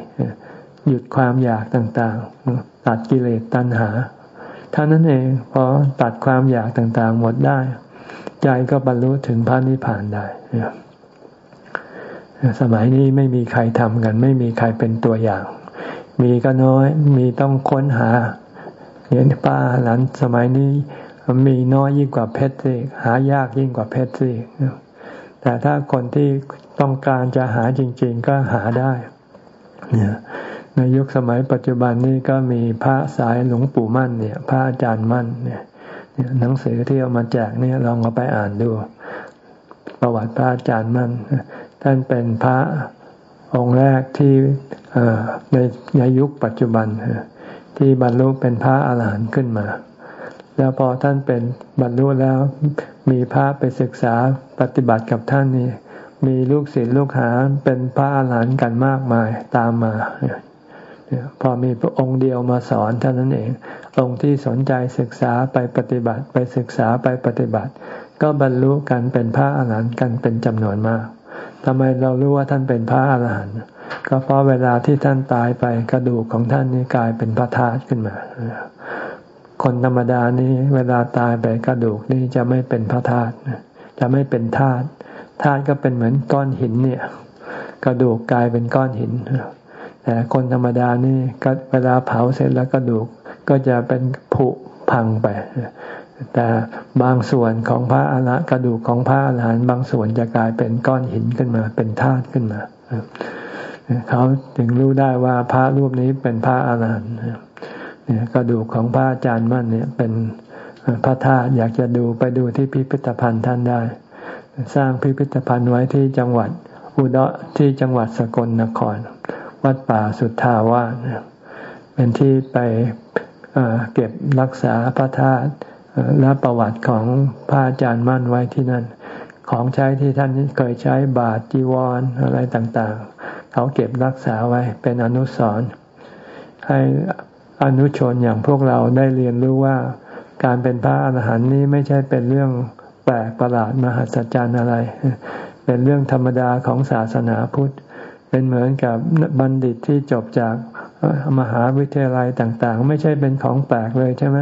หยุดความอยากต่างๆ ตัดกิเลสตัณหาท่านั้นเองพอตัดความอยากต่างๆ หมดได้ ใจก็บรรลุถึงพระนิพพานได้สมัยนี้ไม่มีใครทำกัน ไม่มีใครเป็นตัวอย่าง มีก็น้อยมีต้องค้นหา เนี่ยป้าหลานสมัยนี้มีน้อยยิ่งกว่าเพชรสิหายากยิ่งกว่าเพชรสิแต่ถ้าคนที่ต้องการจะหาจริง ๆ ก็หาได้เนี่ยในยุคสมัยปัจจุบันนี้ก็มีพระสายหลวงปู่มั่นเนี่ย พระอาจารย์มั่นเนี่ยหนังสือที่เอามาแจกเนี่ยลองเอาไปอ่านดู ประวัติพระอาจารย์มั่นท่านเป็นพระองค์แรกที่ในในยุคปัจจุบัน ที่บรรลุเป็นพระอาหารหันต์ขึ้นมา แล้วพอท่านเป็นบรรลุแล้วมีพระไปศึกษาปฏิบัติกับท่านนี่มีลูกศิษย์ลูกหาเป็นพระอาหารหันต์กันมากมายตามมาพอมีพระองค์เดียวมาสอนเท่านั้นเอง องค์ที่สนใจศึกษาไปปฏิบัติไปศึกษาไปปฏิบัติ ก็บรรลุกันเป็นพระอาหารหันต์กันเป็นจำนวนมากทำไมเรารู้ว่าท่านเป็นพระอาหารหันต์ ก็เพราะเวลาที่ท่านตายไปกระดูกของท่านนี้กลายเป็นพระธาตุขึ้นมา คนธรรมดานี้เวลาตายไปกระดูกนี้จะไม่เป็นพระธาตุจะไม่เป็นธาตุธาตุก็เป็นเหมือนก้อนหินเนี่ย กระดูกกลายเป็นก้อนหินแต่คนธรรมดานี่ก็เวลาเผาเสร็จแล้วกระดูกก็จะเป็นผุพังไปแต่บางส่วนของพระอรกระดูกของพระอรหันต์บางส่วนจะกลายเป็นก้อนหินขึ้นมา เป็นธาตุขึ้นมา เขาถึงรู้ได้ว่าพระรูปนี้เป็นพระอรหันต์เนี่ยกระดูกของพระอาจารย์มั่นเนี่ยเป็นพระธาตุอยากจะดูไปดูที่พิพิธภัณฑ์ท่านได้ สร้างพิพิธภัณฑ์ไว้ที่จังหวัดอุดรที่จังหวัดสกลนคร วัดป่าสุทธาวาสเป็นที่ไปเก็บรักษาพระธาตุและประวัติของพระอาจารย์มั่นไว้ที่นั่น ของใช้ที่ท่านเคยใช้บาทจีวรออะไรต่างๆ เขาเก็บรักษาไว้เป็นอนุสรณ์ให้อนุชนอย่างพวกเราได้เรียนรู้ว่าการเป็นพระอรหันต์นี้ไม่ใช่เป็นเรื่องแปลกประหลาดมหัศจรรย์อะไร เป็นเรื่องธรรมดาของศาสนาพุทธ เป็นเหมือนกับบัณฑิตที่จบจากมหาวิทยาลัยต่างๆ ไม่ใช่เป็นของแปลกเลยใช่ไหม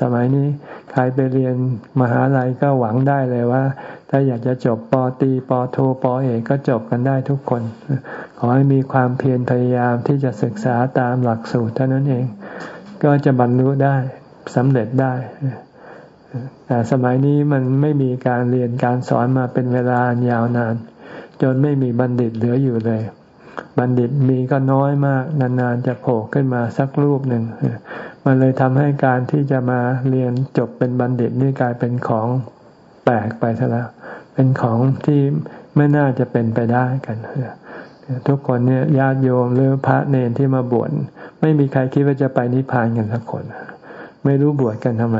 สมัยนี้ใครไปเรียนมหาลัยก็หวังได้เลยว่า ถ้าอยากจะจบปตีปโทปเอกก็จบกันได้ทุกคน ขอให้มีความเพียรพยายามที่จะศึกษาตามหลักสูตรเท่านั้นเอง ก็จะบรรลุได้สำเร็จได้แต่สมัยนี้มันไม่มีการเรียนการสอนมาเป็นเวลายาวนาน จนไม่มีบัณฑิตเหลืออยู่เลย บัณฑิตมีก็น้อยมาก นานๆจะโผล่ขึ้นมาสักรูปหนึ่งมันเลยทำให้การที่จะมาเรียนจบเป็นบัณฑิตนี่กลายเป็นของแปลกไปซะแล้ว เป็นของที่ไม่น่าจะเป็นไปได้กัน ทุกคนเนี่ยญาติโยมหรือพระเนนที่มาบวชไม่มีใครคิดว่าจะไปนิพพานกันสักคน ไม่รู้บวชกันทำไม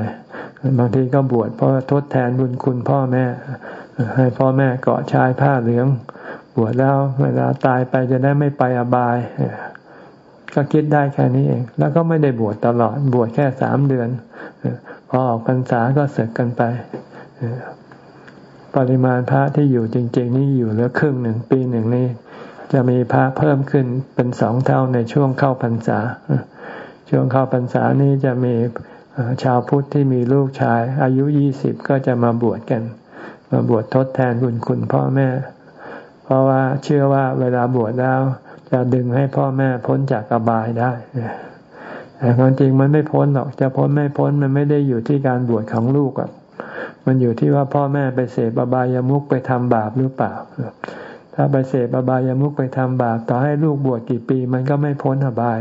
บางทีก็บวชเพราะทดแทนบุญคุณพ่อแม่ ให้พ่อแม่เกาะชายผ้าเหลือง บวชแล้วเวลาตายไปจะได้ไม่ไปอบายก็คิดได้แค่นี้เอง แล้วก็ไม่ได้บวชตลอด บวชแค่สามเดือน พอออกพรรษาก็เสกกันไป ปริมาณพระที่อยู่จริง ๆ นี่อยู่เหลือครึ่งหนึ่งปีหนึ่งนี่จะมีพระเพิ่มขึ้นเป็นสองเท่าในช่วงเข้าพรรษา ช่วงเข้าพรรษานี้จะมีชาวพุทธที่มีลูกชาย อายุยี่สิบก็จะมาบวชกัน มาบวชทดแทนบุญคุณพ่อแม่ เพราะว่าเชื่อว่าเวลาบวชแล้วจะดึงให้พ่อแม่พ้นจากอบายได้แต่ความจริงมันไม่พ้นหรอก จะพ้นไม่พ้นมันไม่ได้อยู่ที่การบวชของลูกอะ มันอยู่ที่ว่าพ่อแม่ไปเสพอบายามุขไปทำบาปหรือเปล่า ถ้าไปเสพอบายามุขไปทำบาป ต่อให้ลูกบวชกี่ปี มันก็ไม่พ้นอบาย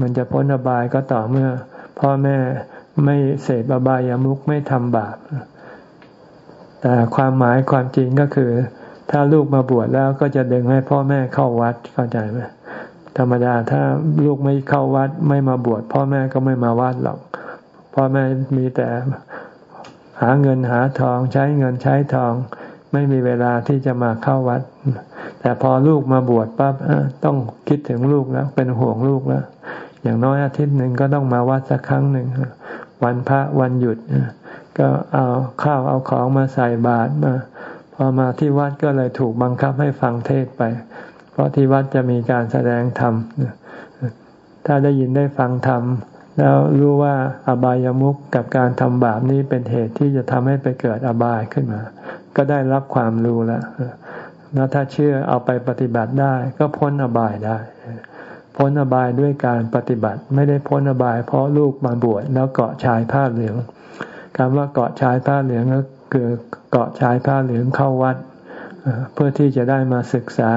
มันจะพ้นอบายก็ต่อเมื่อ พ่อแม่ไม่เสพอบายามุขไม่ทำบาป แต่ความหมายความจริงก็คือ ถ้าลูกมาบวชแล้วก็จะดึงให้พ่อแม่เข้าวัดเข้าใจไหมธรรมดาถ้าลูกไม่เข้าวัดไม่มาบวชพ่อแม่ก็ไม่มาวัดหรอกพ่อแม่มีแต่ หาเงินหาทองใช้เงินใช้ทอง ไม่มีเวลาที่จะมาเข้าวัด แต่พอลูกมาบวชปั๊บต้องคิดถึงลูกแล้วเป็นห่วงลูกแล้ว อย่างน้อยอาทิตย์หนึ่งก็ต้องมาวัดสักครั้งหนึ่งวันพระวันหยุดก็เอาข้าวเอาของมาใส่บาตรมา พอมาที่วัดก็เลยถูกบังคับให้ฟังเทศไป เพราะที่วัดจะมีการแสดงธรรมถ้าได้ยินได้ฟังธรรม แล้วรู้ว่าอบายามุขกับการทำบาปนี้เป็นเหตุที่จะทำให้ไปเกิดอบายขึ้นมา ก็ได้รับความรู้แล้วแล้วถ้าเชื่อเอาไปปฏิบัติได้ ก็พ้นอบายได้ พ้นอบายด้วยการปฏิบัติ ไม่ได้พ้นอบาย เพราะลูกมาบวชแล้วเกาะชายผ้าเหลืองคำว่าเกาะชายผ้าเหลืองก็คือเกาะชายผ้าเหลืองเข้าวัด เพื่อที่จะได้มาศึกษา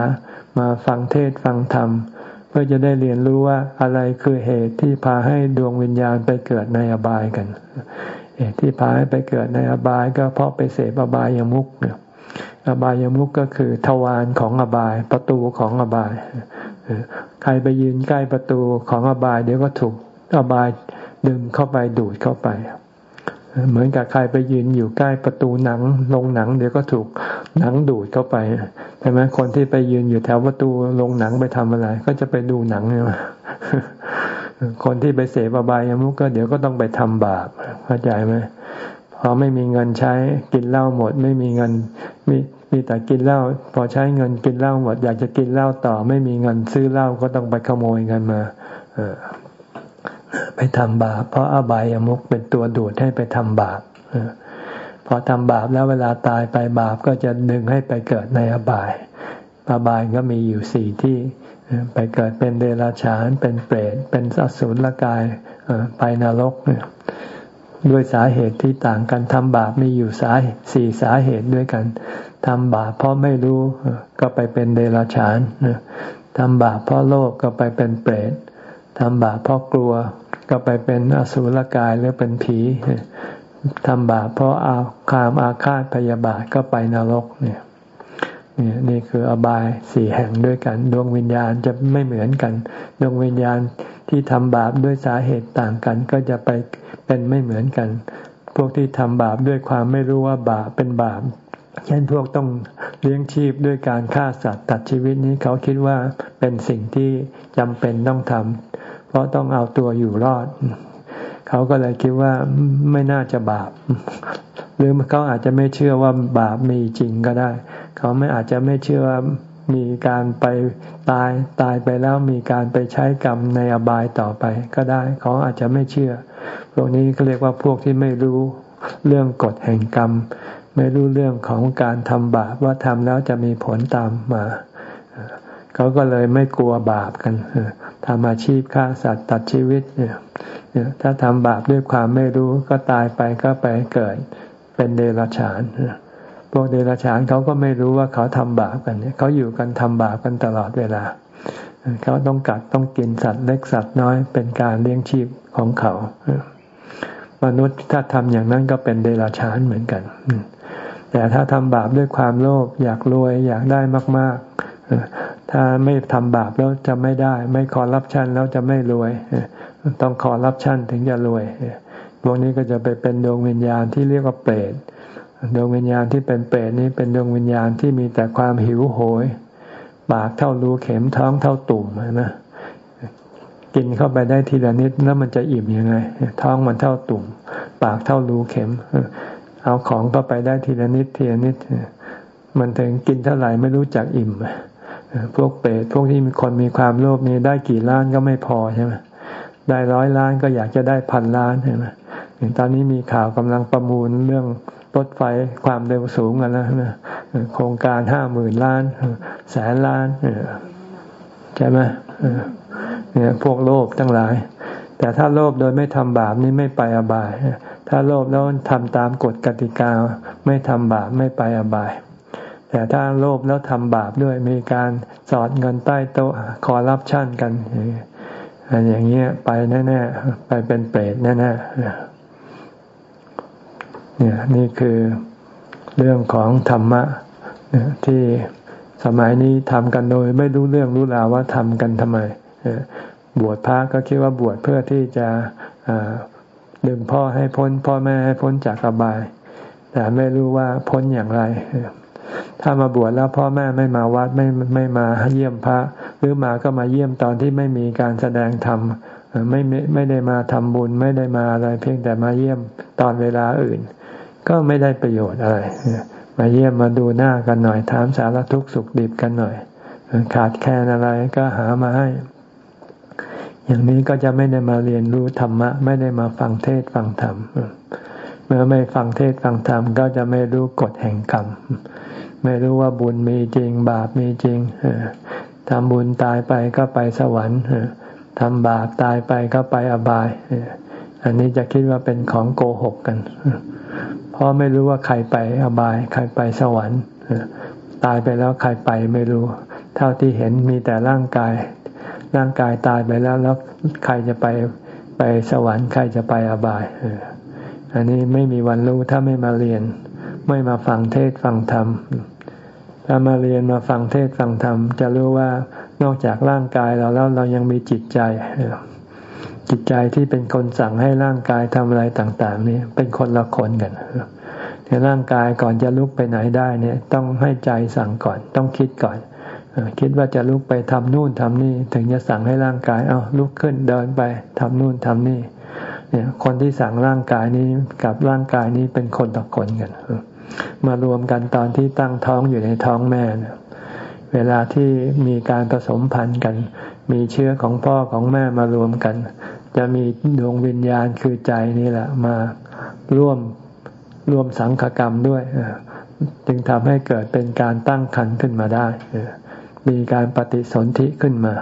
มาฟังเทศฟังธรรมเเพื่อจะได้เรียนรู้ว่าอะไรคือเหตุที่พาให้ดวงวิญญาณไปเกิดในอบายกัน เหตุที่พาให้ไปเกิดในอบายก็เพราะไปเสพอบายามุกเนี่ยอบายามุกก็คือทวารของอบาย ประตูของอบาย ใครไปยืนใกล้ประตูของอบาย เดี๋ยวก็ถูกอบายดึงเข้าไปดูดเข้าไป เหมือนกับใครไปยืนอยู่ใกล้ประตูหนังลงหนัง เดี๋ยวก็ถูกหนังดูดเข้าไปใช่ไหมคนที่ไปยืนอยู่แถวประตูลงหนังไปทำอะไร ก็จะไปดูหนังเนี่ยคนที่ไปเสพอบายามุกก็เดี๋ยวก็ต้องไปทำบาปเข้าใจไหมพอไม่มีเงินใช้กินเหล้าหมด ไม่มีเงินมีมีแต่กินเหล้าพอใช้เงินกินเหล้าหมด อยากจะกินเหล้าต่อ ไม่มีเงินซื้อเหล้าก็ต้องไปขโมยเงินมา ไปทำบาป เพราะอบายามุกเป็นตัวดูดให้ไปทำบาปพอทำบาปแล้วเวลาตายไปบาปก็จะดึงให้ไปเกิดในอบาย อบายก็มีอยู่สี่ที่ไปเกิดเป็นเดรัจฉาน เป็นเปรต เป็นสัสุรกายไปนรกด้วยสาเหตุที่ต่างกันทำบาปมีอยู่สาสี่สาเหตุด้วยกันทำบาปเพราะไม่รู้ก็ไปเป็นเดรัจฉานทำบาปเพราะโลภก็ไปเป็นเปรต ทำบาปเพราะกลัวก็ไปเป็นอสุรกายหรือเป็นผีทำบาปเพราะอาคามอาฆาตพยาบาทก็ไปนรกเนี่ยนี่นี่คืออบายสี่แห่งด้วยกัน ดวงวิญญาณจะไม่เหมือนกัน ดวงวิญญาณที่ทำบาปด้วยสาเหตุต่างกัน ก็จะไปเป็นไม่เหมือนกัน พวกที่ทำบาปด้วยความไม่รู้ว่าบาปเป็นบาป เช่นพวกต้องเลี้ยงชีพด้วยการฆ่าสัตว์ตัดชีวิตนี้เขาคิดว่าเป็นสิ่งที่จำเป็นต้องทำ เพราะต้องเอาตัวอยู่รอด เขาก็เลยคิดว่าไม่น่าจะบาป หรือเขาอาจจะไม่เชื่อว่าบาปมีจริงก็ได้ เขาไม่อาจจะไม่เชื่อว่ามีการไปตายตายไปแล้วมีการไปใช้กรรมในอบายต่อไปก็ได้ เขาอาจจะไม่เชื่อ พวกนี้เขาเรียกว่าพวกที่ไม่รู้เรื่องกฎแห่งกรรม ไม่รู้เรื่องของการทำบาปว่าทำแล้วจะมีผลตามมา เขาก็เลยไม่กลัวบาปกันทำอาชีพฆ่าสัตว์ตัดชีวิตเนี่ยถ้าทำบาปด้วยความไม่รู้ก็ตายไปก็ไปเกิดเป็นเดรัจฉานพวกเดรัจฉานเขาก็ไม่รู้ว่าเขาทำบาปกันเขาอยู่กันทำบาปกันตลอดเวลา เขาต้องกัดต้องกินสัตว์เล็กสัตว์น้อยเป็นการเลี้ยงชีพของเขา มนุษย์ถ้าทำอย่างนั้นก็เป็นเดรัจฉานเหมือนกันแต่ถ้าทำบาปด้วยความโลภอยากรวยอยากได้มาก ถ้าไม่ทำบาปแล้วจะไม่ได้ ไม่คอรับชันแล้วจะไม่รวย ต้องคอรับชันถึงจะรวยพวกนี้ก็จะไปเป็นดวงวิญญาณที่เรียกว่าเปรตดวงวิญญาณที่เป็นเปรตนี้เป็นดวงวิญญาณที่มีแต่ความหิวโหย ปากเท่ารูเข็มท้องเท่าตุ่มนะกินเข้าไปได้ทีละนิดแล้วมันจะอิ่มยังไง ท้องมันเท่าตุ่ม ปากเท่ารูเข็ม เอาของเข้าไปได้ทีละนิดทีละนิด มันถึงกินเท่าไหร่ไม่รู้จักอิ่ม พวกเปรตพวกที่มีคนมีความโลภนี้ได้กี่ล้านก็ไม่พอใช่ไหมได้ร้อยล้านก็อยากจะได้พันล้านใช่ไหมตอนนี้มีข่าวกำลังประมูลเรื่องรถไฟความเร็วสูงกันแล้วนะโครงการห้าหมื่นล้าน แสนล้านใช่ไหมเนี่ยพวกโลภทั้งหลาย แต่ถ้าโลภโดยไม่ทำบาปนี่ไม่ไปอบาย ถ้าโลภแล้วทำตามกฎกติกา ไม่ทำบาปไม่ไปอบาย แต่ถ้าโลภแล้วทำบาปด้วยมีการสอดเงินใต้โต๊ะคอรับชั่นกันอย่างเงี้ยไปแน่ๆไปเป็นเปรตแน่ๆเนี่ยนี่คือเรื่องของธรรมะที่สมัยนี้ทำกันโดย ไม่รู้เรื่องรู้ราวว่าทำกันทำไมบวชพระก็คิดว่าบวชเพื่อที่จะดึงพ่อให้พ้น พ่อแม่ให้พ้นจากอบาย แต่ไม่รู้ว่าพ้นอย่างไร ถ้ามาบวชแล้วพ่อแม่ไม่มาวัดไม่ไม่มาเยี่ยมพระ หรือมาก็มาเยี่ยมตอนที่ไม่มีการแสดงธรรมไม่ไม่ได้มาทำบุญไม่ได้มาอะไรเพียงแต่มาเยี่ยมตอนเวลาอื่น ก็ไม่ได้ประโยชน์อะไรมาเยี่ยมมาดูหน้ากันหน่อยถามสารทุกข์สุขดิบกันหน่อย ขาดแคลนอะไรก็หามาให้ อย่างนี้ก็จะไม่ได้มาเรียนรู้ธรรมะ ไม่ได้มาฟังเทศฟังธรรมเมื่อไม่ฟังเทศฟังธรรมก็จะไม่รู้กฎแห่งกรรม ไม่รู้ว่าบุญมีจริง บาปมีจริงทำบุญตายไปก็ไปสวรรค์ทำบาปตายไปก็ไปอบาย อันนี้จะคิดว่าเป็นของโกหกกัน เพราะไม่รู้ว่าใครไปอบาย ใครไปสวรรค์ตายไปแล้วใครไปไม่รู้ เท่าที่เห็นมีแต่ร่างกาย ร่างกายตายไปแล้วแล้วใครจะไปไปสวรรค์ใครจะไปอบายอันนี้ไม่มีวันรู้ถ้าไม่มาเรียน ไม่มาฟังเทศฟังธรรมถ้ามาเรียนมาฟังเทศฟังธรรม จะรู้ว่านอกจากร่างกายเราแล้วเรายังมีจิตใจ จิตใจที่เป็นคนสั่งให้ร่างกายทำอะไรต่าง ๆ นี่เป็นคนละคนกันในร่างกายก่อนจะลุกไปไหนได้เนี่ย ต้องให้ใจสั่งก่อน ต้องคิดก่อนคิดว่าจะลุกไปทำนู่นทำนี่ ถึงจะสั่งให้ร่างกาย เอาลุกขึ้นเดินไปทำนู่นทำนี่ เนี่ย คนที่สั่งร่างกายนี้กับร่างกายนี้เป็นคนละคนกัน มารวมกันตอนที่ตั้งท้องอยู่ในท้องแม่เนี่ยเวลาที่มีการผสมพันธุ์กัน มีเชื้อของพ่อของแม่มารวมกัน จะมีดวงวิญญาณคือใจนี่แหละ มาร่วมร่วมสังฆกรรมด้วยจึงทำให้เกิดเป็นการตั้งขันขึ้นมาได้มีการปฏิสนธิขึ้นมา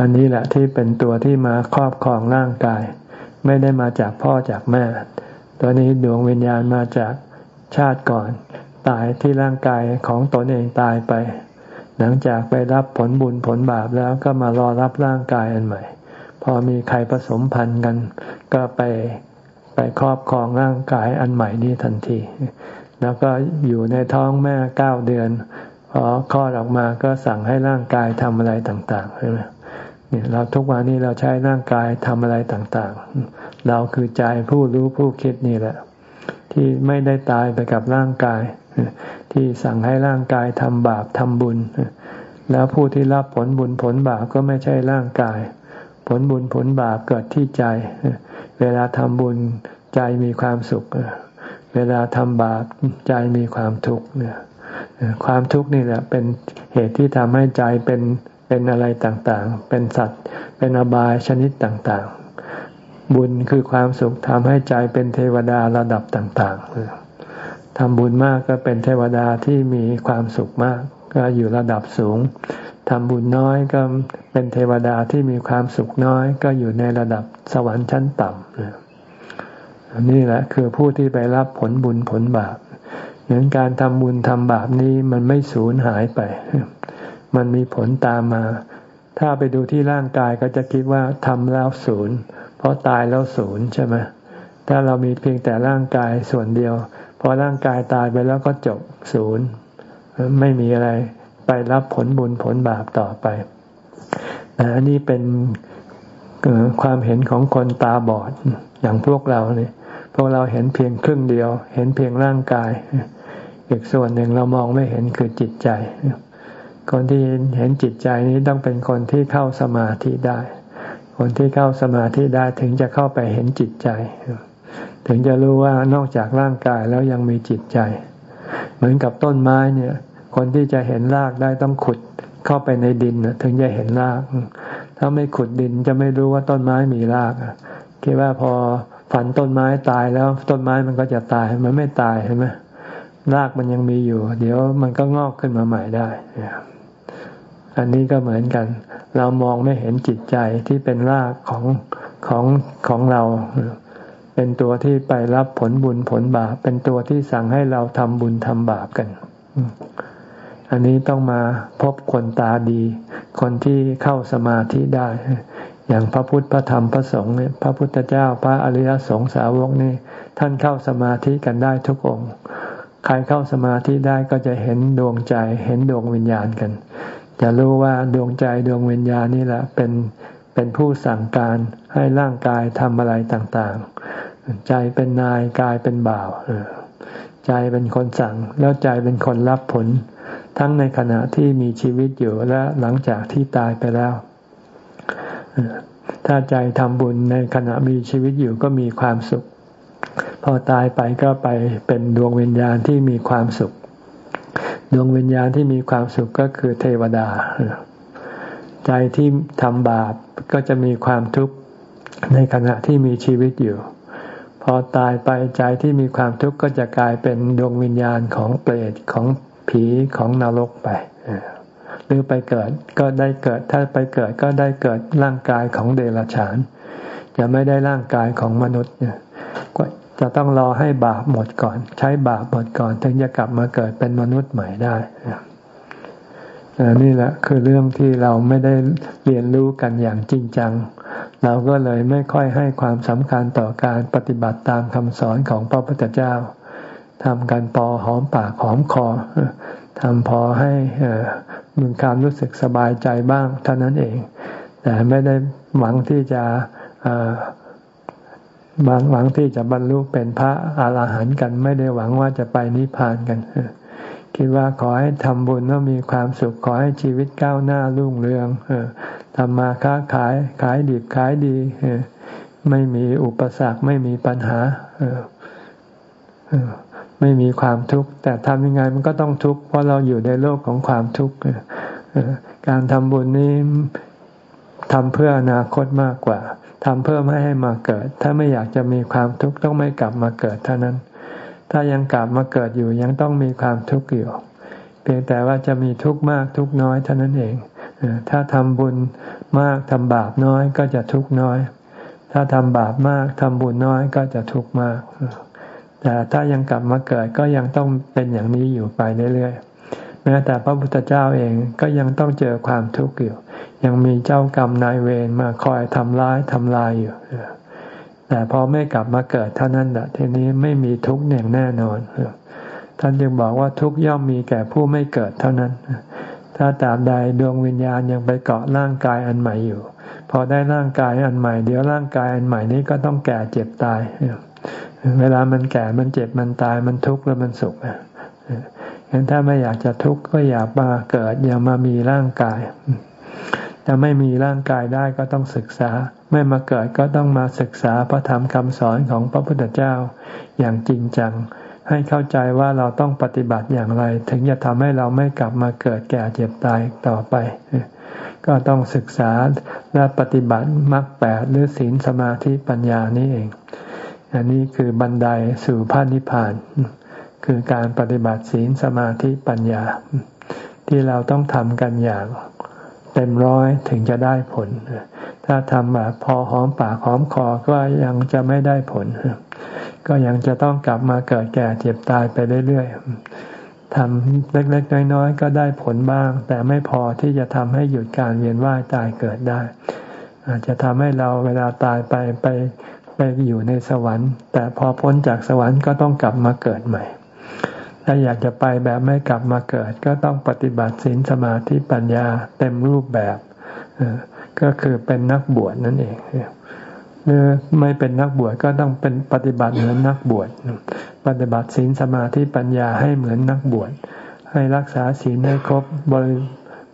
อันนี้แหละที่เป็นตัวที่มาครอบครองร่างกาย ไม่ได้มาจากพ่อจากแม่ ตัวนี้ดวงวิญญาณมาจากชาติก่อน ตายที่ร่างกายของตนเองตายไป หลังจากไปรับผลบุญผลบาปแล้วก็มารอรับร่างกายอันใหม่ พอมีใครผสมพันธ์กัน ก็ไปไปครอบครองร่างกายอันใหม่นี้ทันที แล้วก็อยู่ในท้องแม่เก้าเดือนพอคลอดออกมาก็สั่งให้ร่างกายทำอะไรต่างๆใช่ไหม เนี่ยเราทุกวันนี้เราใช้ร่างกายทำอะไรต่างๆ เราคือใจผู้รู้ผู้คิดนี่แหละ ที่ไม่ได้ตายไปกับร่างกาย ที่สั่งให้ร่างกายทำบาปทำบุญ แล้วผู้ที่รับผลบุญผลบาปก็ไม่ใช่ร่างกาย ผลบุญผลบาปเกิดที่ใจ เวลาทำบุญใจมีความสุข เวลาทำบาปใจมีความทุกข์เนี่ยความทุกข์นี่แหละเป็นเหตุที่ทำให้ใจเป็น เป็นอะไรต่างๆ เป็นสัตว์ เป็นอบายชนิดต่างๆ บุญคือความสุขทำให้ใจเป็นเทวดาระดับต่างๆทำบุญมากก็เป็นเทวดาที่มีความสุขมาก ก็อยู่ระดับสูงทำบุญน้อยก็เป็นเทวดาที่มีความสุขน้อย ก็อยู่ในระดับสวรรค์ชั้นต่ำนี่แหละคือผู้ที่ไปรับผลบุญผลบาปเหมือนการทำบุญทำบาปนี้มันไม่สูญหายไป มันมีผลตามมา ถ้าไปดูที่ร่างกายก็จะคิดว่าทำแล้วศูนย์ เพราะตายแล้วศูนย์ใช่ไหมถ้าเรามีเพียงแต่ร่างกายส่วนเดียว พอร่างกายตายไปแล้วก็จบศูนย์ ไม่มีอะไรไปรับผลบุญผลบาปต่อไปอันนี้เป็นความเห็นของคนตาบอดอย่างพวกเราเนี่ยพวกเราเห็นเพียงครึ่งเดียว เห็นเพียงร่างกาย อีกส่วนหนึ่งเรามองไม่เห็นคือจิตใจ คนที่เห็นจิตใจนี้ต้องเป็นคนที่เข้าสมาธิได้ คนที่เข้าสมาธิได้ถึงจะเข้าไปเห็นจิตใจ ถึงจะรู้ว่านอกจากร่างกายแล้วยังมีจิตใจ เหมือนกับต้นไม้เนี่ย คนที่จะเห็นรากได้ต้องขุดเข้าไปในดินถึงจะเห็นราก ถ้าไม่ขุดดินจะไม่รู้ว่าต้นไม้มีรากคิดว่าพอฝันต้นไม้ตายแล้วต้นไม้มันก็จะตายมันไม่ตายใช่ไหมรากมันยังมีอยู่ เดี๋ยวมันก็งอกขึ้นมาใหม่ได้ อันนี้ก็เหมือนกัน เรามองไม่เห็นจิตใจที่เป็นรากของของของเรา เป็นตัวที่ไปรับผลบุญผลบาป เป็นตัวที่สั่งให้เราทำบุญทำบาปกัน อันนี้ต้องมาพบคนตาดี คนที่เข้าสมาธิได้ อย่างพระพุทธพระธรรมพระสงฆ์เนี่ย พระพุทธเจ้าพระอริยสงสาวกนี่ ท่านเข้าสมาธิกันได้ทุกองค์ ใครเข้าสมาธิได้ก็จะเห็นดวงใจ เห็นดวงวิญญาณกัน จะรู้ว่าดวงใจดวงวิญญาณนี่แหละเป็นเป็นผู้สั่งการให้ร่างกายทำอะไรต่างๆ ใจเป็นนายกายเป็นบ่าวใจเป็นคนสั่ง แล้วใจเป็นคนรับผล ทั้งในขณะที่มีชีวิตอยู่และหลังจากที่ตายไปแล้ว ถ้าใจทำบุญในขณะมีชีวิตอยู่ก็มีความสุข พอตายไปก็ไปเป็นดวงวิญญาณที่มีความสุข ดวงวิญญาณที่มีความสุขก็คือเทวดา ใจที่ทำบาปก็จะมีความทุกข์ในขณะที่มีชีวิตอยู่ พอตายไปใจที่มีความทุกข์ก็จะกลายเป็นดวงวิญญาณของเปรตของผีของนรกไปหรือไปเกิดก็ได้เกิดถ้าไปเกิดก็ได้เกิดร่างกายของเดรัจฉานจะไม่ได้ร่างกายของมนุษย์เนี่ย จะต้องรอให้บาปหมดก่อน ใช้บาปหมดก่อน ถึงจะกลับมาเกิดเป็นมนุษย์ใหม่ได้นี่แหละคือเรื่องที่เราไม่ได้เรียนรู้กันอย่างจริงจัง เราก็เลยไม่ค่อยให้ความสำคัญต่อการปฏิบัติตามคำสอนของพระพุทธเจ้าทำกันพอหอมปากหอมคอทำพอให้มีความรู้สึกสบายใจบ้างเท่านั้นเอง แต่ไม่ได้หวังที่จะ บางหวังที่จะบรรลุเป็นพระอาหารหันต์กัน ไม่ได้หวังว่าจะไปนิพพานกัน คิดว่าขอให้ทำบุญแล้วมีความสุข ขอให้ชีวิตก้าวหน้ารุ่งเรืองทำมาค้าขายขายดีขายดีไม่มีอุปสรรคไม่มีปัญหาไม่มีความทุกข์ แต่ทำยังไงมันก็ต้องทุกข์เพราะเราอยู่ในโลกของความทุกข์การทำบุญนี้ทำเพื่ออนาคตมากกว่า ทำเพื่อไม่ให้มาเกิด ถ้าไม่อยากจะมีความทุกข์ต้องไม่กลับมาเกิดเท่านั้น ถ้ายังกลับมาเกิดอยู่ยังต้องมีความทุกข์อยู่ เพียงแต่ว่าจะมีทุกข์มากทุกข์น้อยเท่านั้นเอง ถ้าทำบุญมากทำบาปน้อยก็จะทุกข์น้อย ถ้าทำบาปมากทำบุญน้อยก็จะทุกข์มาก แต่ถ้ายังกลับมาเกิดก็ยังต้องเป็นอย่างนี้อยู่ไปเรื่อยๆ แม้แต่พระพุทธเจ้าเองก็ยังต้องเจอความทุกข์อยู่ ยังมีเจ้ากรรมนายเวรมาคอยทำร้ายทำลายอยู่แต่พอไม่กลับมาเกิดเท่านั้นแหละทีนี้ไม่มีทุกข์อย่างแน่นอนท่านจึงบอกว่าทุกย่อมมีแก่ผู้ไม่เกิดเท่านั้น ถ้าตราบใดดวงวิญญาณยังไปเกาะร่างกายอันใหม่อยู่ พอได้ร่างกายอันใหม่ เดี๋ยวร่างกายอันใหม่นี้ก็ต้องแก่เจ็บตาย เวลามันแก่มันเจ็บมันตายมันทุกข์แล้วมันสุขอะงั้นถ้าไม่อยากจะทุกข์ก็อย่ามาเกิดอย่ามามีร่างกาย จะไม่มีร่างกายได้ก็ต้องศึกษา ไม่มาเกิดก็ต้องมาศึกษาพระธรรมคำสอนของพระพุทธเจ้า อย่างจริงจัง ให้เข้าใจว่าเราต้องปฏิบัติอย่างไร ถึงจะทำให้เราไม่กลับมาเกิดแก่เจ็บตายต่อไป ก็ต้องศึกษาและปฏิบัติมรรคแปดหรือศีลสมาธิปัญญานี่เอง อันนี้คือบันไดสู่พระนิพพาน คือการปฏิบัติศีลสมาธิปัญญา ที่เราต้องทำกันอย่าง เต็มร้อยถึงจะได้ผล ถ้าทำแบบพอหอมปากหอมคอก็ยังจะไม่ได้ผล ก็ยังจะต้องกลับมาเกิดแก่เจ็บตายไปเรื่อยๆทำเล็กๆน้อยๆก็ได้ผลบ้าง แต่ไม่พอที่จะทำให้หยุดการเวียนว่ายตายเกิดได้ อาจจะทำให้เราเวลาตายไปไปไปอยู่ในสวรรค์ แต่พอพ้นจากสวรรค์ก็ต้องกลับมาเกิดใหม่ ถ้าอยากจะไปแบบไม่กลับมาเกิด ก็ต้องปฏิบัติศีลสมาธิปัญญาเต็มรูปแบบก็คือเป็นนักบวชนั่นเองหรือไม่เป็นนักบวชก็ต้องเป็นปฏิบัติเหมือนนักบวชปฏิบัติศีลสมาธิปัญญาให้เหมือนนักบวชให้รักษาศีลให้ครบบริ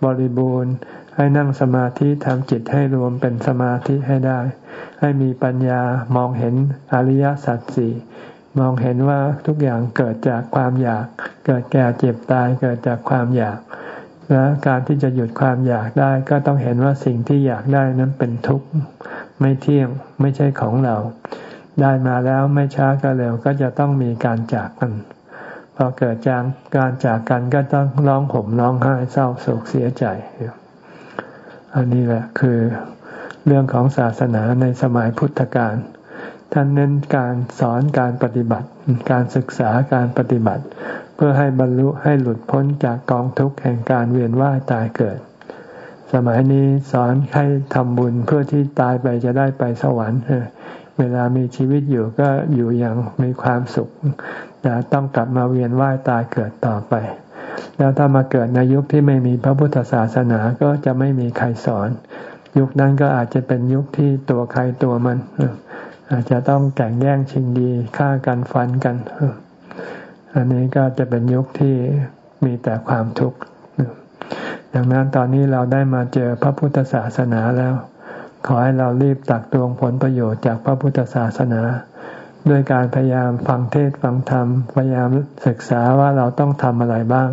บริบูรณ์ ให้นั่งสมาธิทำจิตให้รวมเป็นสมาธิให้ได้ ให้มีปัญญามองเห็นอริยสัจสี่ มองเห็นว่าทุกอย่างเกิดจากความอยาก เกิดแก่เจ็บตายเกิดจากความอยาก และการที่จะหยุดความอยากได้ก็ต้องเห็นว่าสิ่งที่อยากได้นั้นเป็นทุกข์ไม่เที่ยงไม่ใช่ของเรา ได้มาแล้วไม่ช้าก็เร็วก็จะต้องมีการจากกัน พอเกิดจากการจากกันก็ต้องร้องห่มร้องไห้เศร้าโศกเสียใจ อันนี้แหละคือเรื่องของศาสนาในสมัยพุทธกาล ท่านเน้นการสอนการปฏิบัติ การศึกษาการปฏิบัติ เพื่อให้บรรลุให้หลุดพ้นจากกองทุกข์แห่งการเวียนว่ายตายเกิด สมัยนี้สอนให้ทำบุญเพื่อที่ตายไปจะได้ไปสวรรค์เวลามีชีวิตอยู่ก็อยู่อย่างมีความสุขแต่ต้องกลับมาเวียนว่ายตายเกิดต่อไป แล้วถ้ามาเกิดในยุคที่ไม่มีพระพุทธศาสนาก็จะไม่มีใครสอน ยุคนั้นก็อาจจะเป็นยุคที่ตัวใครตัวมัน อาจจะต้องแข่งแย่งชิงดีฆ่ากันฟันกัน อันนี้ก็จะเป็นยุคที่มีแต่ความทุกข์ดังนั้นตอนนี้เราได้มาเจอพระพุทธศาสนาแล้ว ขอให้เรารีบตักตวงผลประโยชน์จากพระพุทธศาสนาด้วยการพยายามฟังเทศฟังธรรม พยายามศึกษาว่าเราต้องทำอะไรบ้าง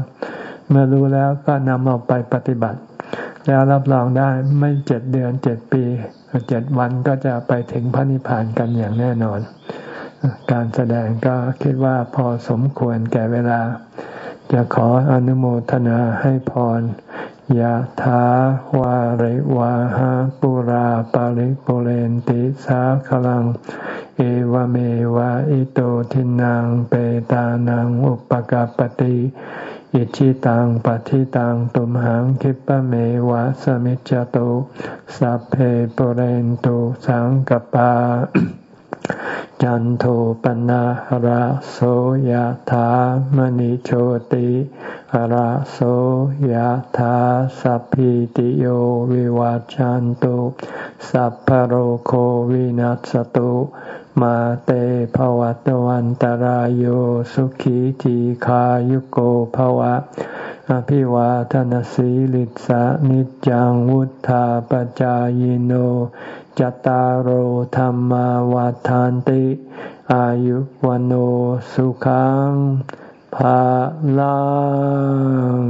เมื่อรู้แล้วก็นำเอาไปปฏิบัติ แล้วรับรองได้ไม่เจ็ดเดือนเจ็ดปี เจ็ดวันก็จะไปถึงพระนิพพานกันอย่างแน่นอน การแสดงก็คิดว่าพอสมควรแก่เวลา จะขออนุโมทนาให้พรยะถาวาริวาหาปุราปาริปุเรนติสาขลัง เอวเมวะอิโตทินังเปตานังอุปกาปติ อิชิตังปฏิตังตุมหังคิปะเมวะสมิจจตุสัพเพปเรนตุสังกปา จันโทปนะระโสยธามณิโชติระโสยธาสัพพิติโยวิวัจจันตุสัพพโรโควินัสตุ มาเตภวัตวันตารโยสุขีทีขายุโกภวะ อภิวาทนสีลิสานิจังวุธาปจายโนจตารโหธรรมวาทานติ อายุวันโอสุขังภาลัง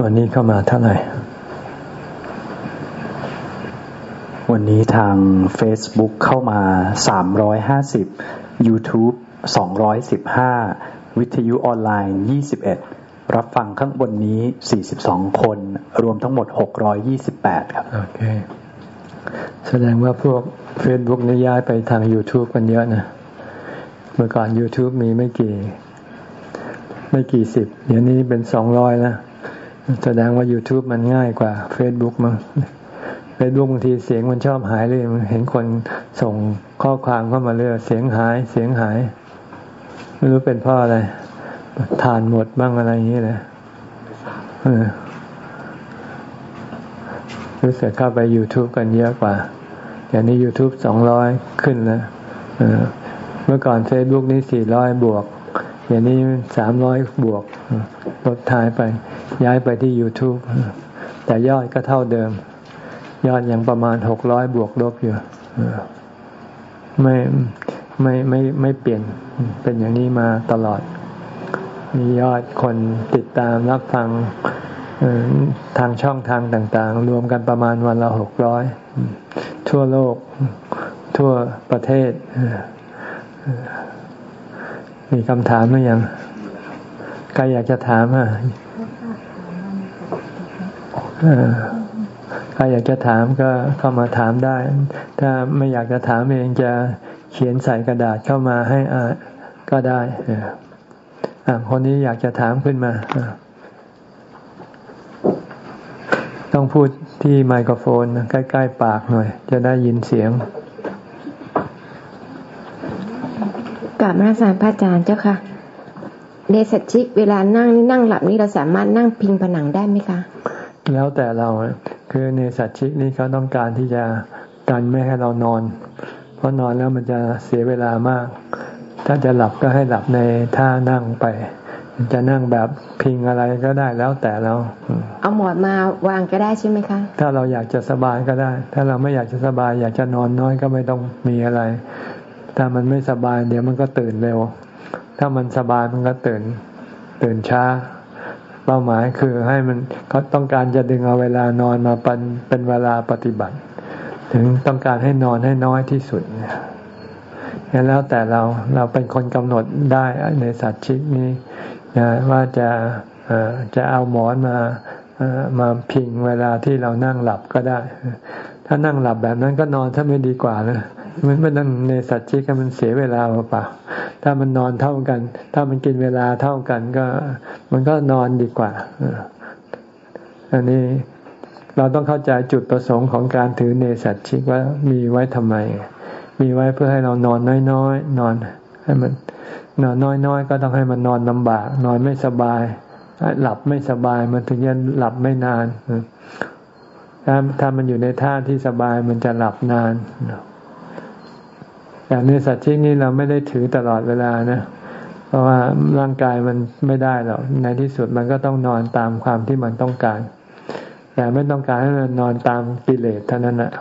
วันนี้เข้ามาเท่าไหร่ วันนี้ทาง Facebook เข้ามา 350 YouTube 215 วิทยุออนไลน์ 21 รับฟังข้างบนนี้ 42 คน รวมทั้งหมด 628 ครับ โอเค แสดงว่าพวก Facebook นี่ย้ายไปทาง YouTube กันเยอะนะ เมื่อก่อน YouTube มีไม่กี่ ไม่กี่สิบ เดี๋ยวนี้เป็นสองร้อยแล้ว แสดงว่า YouTube มันง่ายกว่า Facebook มั้ง ซบุ๊กบางทีเสียงมันชอบหายเลยเห็นคนส่งข้อความเข้ามาเรื่อยเสียงหายเสียงหาย ไม่รู้เป็นเพราะอะไรทานหมดบ้างอะไรอย่างนี้เลยรู้สึกเข้าไป YouTube กันเยอะกว่า อย่างนี้ YouTube สองร้อยขึ้นแล้วเมื่อก่อนเฟซบุ๊กนี้สี่ร้อยบวก อย่างนี้สามร้อยบวกลดท้ายไป ย้ายไปที่ YouTube แต่ยอดก็เท่าเดิม ยอดยังประมาณหกร้อยบวกลบอยู่ไม่ไม่ไม่ไม่เปลี่ยนเป็นอย่างนี้มาตลอด มียอดคนติดตามรับฟังทางช่องทางต่าง ๆ รวมกันประมาณวันละหกร้อยทั่วโลก ทั่วประเทศ มีคำถามหรือยังใครอยากจะถามอะ ใครอยากจะถามก็เข้ามาถามได้ ถ้าไม่อยากจะถามเองจะเขียนใส่กระดาษเข้ามาให้อ่านก็ได้คนนี้อยากจะถามขึ้นมา ต้องพูดที่ไมโครโฟน ใกล้ ๆ ปากหน่อย จะได้ยินเสียงกลับมาสารพระอาจารย์เจ้าค่ะเนสัชิกเวลานั่งนั่งหลับนี่เราสามารถนั่งพิงผนังได้ไหมคะ แล้วแต่เราคือเนสัชิกนี่เขาต้องการที่จะกันไม่ให้เรานอน เพราะนอนแล้วมันจะเสียเวลามาก ถ้าจะหลับก็ให้หลับในท่านั่งไป จะนั่งแบบพิงอะไรก็ได้แล้วแต่เราเอาหมอนมาวางก็ได้ใช่ไหมคะถ้าเราอยากจะสบายก็ได้ ถ้าเราไม่อยากจะสบาย อยากจะนอนน้อยก็ไม่ต้องมีอะไร ถ้ามันไม่สบายเดี๋ยวมันก็ตื่นเร็ว ถ้ามันสบายมันก็ตื่น ตื่นช้า เป้าหมายคือให้มันเขาต้องการจะดึงเอาเวลานอนมาเป็นเป็นเวลาปฏิบัติ ถึงต้องการให้นอนให้น้อยที่สุดเนี่ยแล้วแต่เราเราเป็นคนกำหนดได้ในสัตว์ชิกนี้นะว่าจะจะเอาหมอนมามาพิงเวลาที่เรานั่งหลับก็ได้ ถ้านั่งหลับแบบนั้นก็นอนถ้าไม่ดีกว่านะมันไม่นั่งในสัตว์ชีกมันเสียเวลาเปล่า ถ้ามันนอนเท่ากัน ถ้ามันกินเวลาเท่ากันก็ มันก็นอนดีกว่าอันนี้เราต้องเข้าใจจุดประสงค์ของการถือเนสัตชิกว่ามีไว้ทำไม มีไว้เพื่อให้เรานอนน้อยๆนอนให้มันนอนน้อยๆก็ต้องให้มันนอนลำบาก นอนไม่สบาย หลับไม่สบายมันถึงจะหลับไม่นานถ้าถ้ามันอยู่ในท่าที่สบายมันจะหลับนาน แต่ในสัตว์ชิกนี้เราไม่ได้ถือตลอดเวลานะ เพราะว่าร่างกายมันไม่ได้หรอก ในที่สุดมันก็ต้องนอนตามความที่มันต้องการ แต่ไม่ต้องการให้มันนอนตามกิเลสเท่านั้นแหละ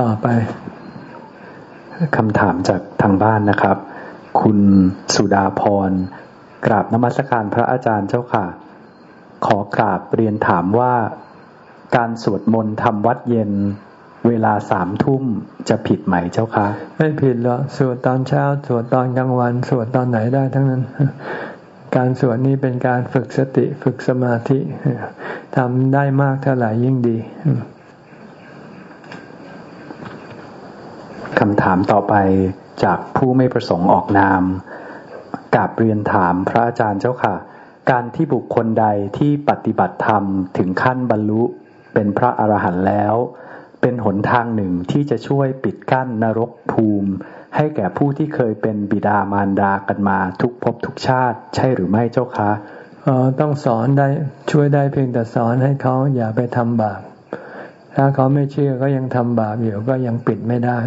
ต่อไปคำถามจากทางบ้านนะครับ คุณสุดาพร กราบนมัสการพระอาจารย์เจ้าค่ะ ขอกราบเรียนถามว่า การสวดมนต์ทำวัดเย็น เวลาสามทุ่มจะผิดไหมเจ้าคะไม่ผิดหรอกสวดตอนเช้า สวดตอนกลางวัน สวดตอนไหนได้ทั้งนั้น การสวดนี้เป็นการฝึกสติฝึกสมาธิทำได้มากเท่าไหร่ยิ่งดีคำถามต่อไปจากผู้ไม่ประสงค์ออกนามกาบเรียนถามพระอาจารย์เจ้าค่ะ การที่บุคคลใดที่ปฏิบัติธรรมถึงขั้นบรรลุเป็นพระอรหันต์แล้ว เป็นหนทางหนึ่งที่จะช่วยปิดกั้นนรกภูมิ ให้แก่ผู้ที่เคยเป็นบิดามารดากันมาทุกภพทุกชาติ ใช่หรือไม่เจ้าคะออต้องสอนได้ช่วยได้เพียงแต่สอนให้เขาอย่าไปทำบาปถ้าเขาไม่เชื่อก็ยังทำบาปอยู่ก็ยังปิดไม่ได้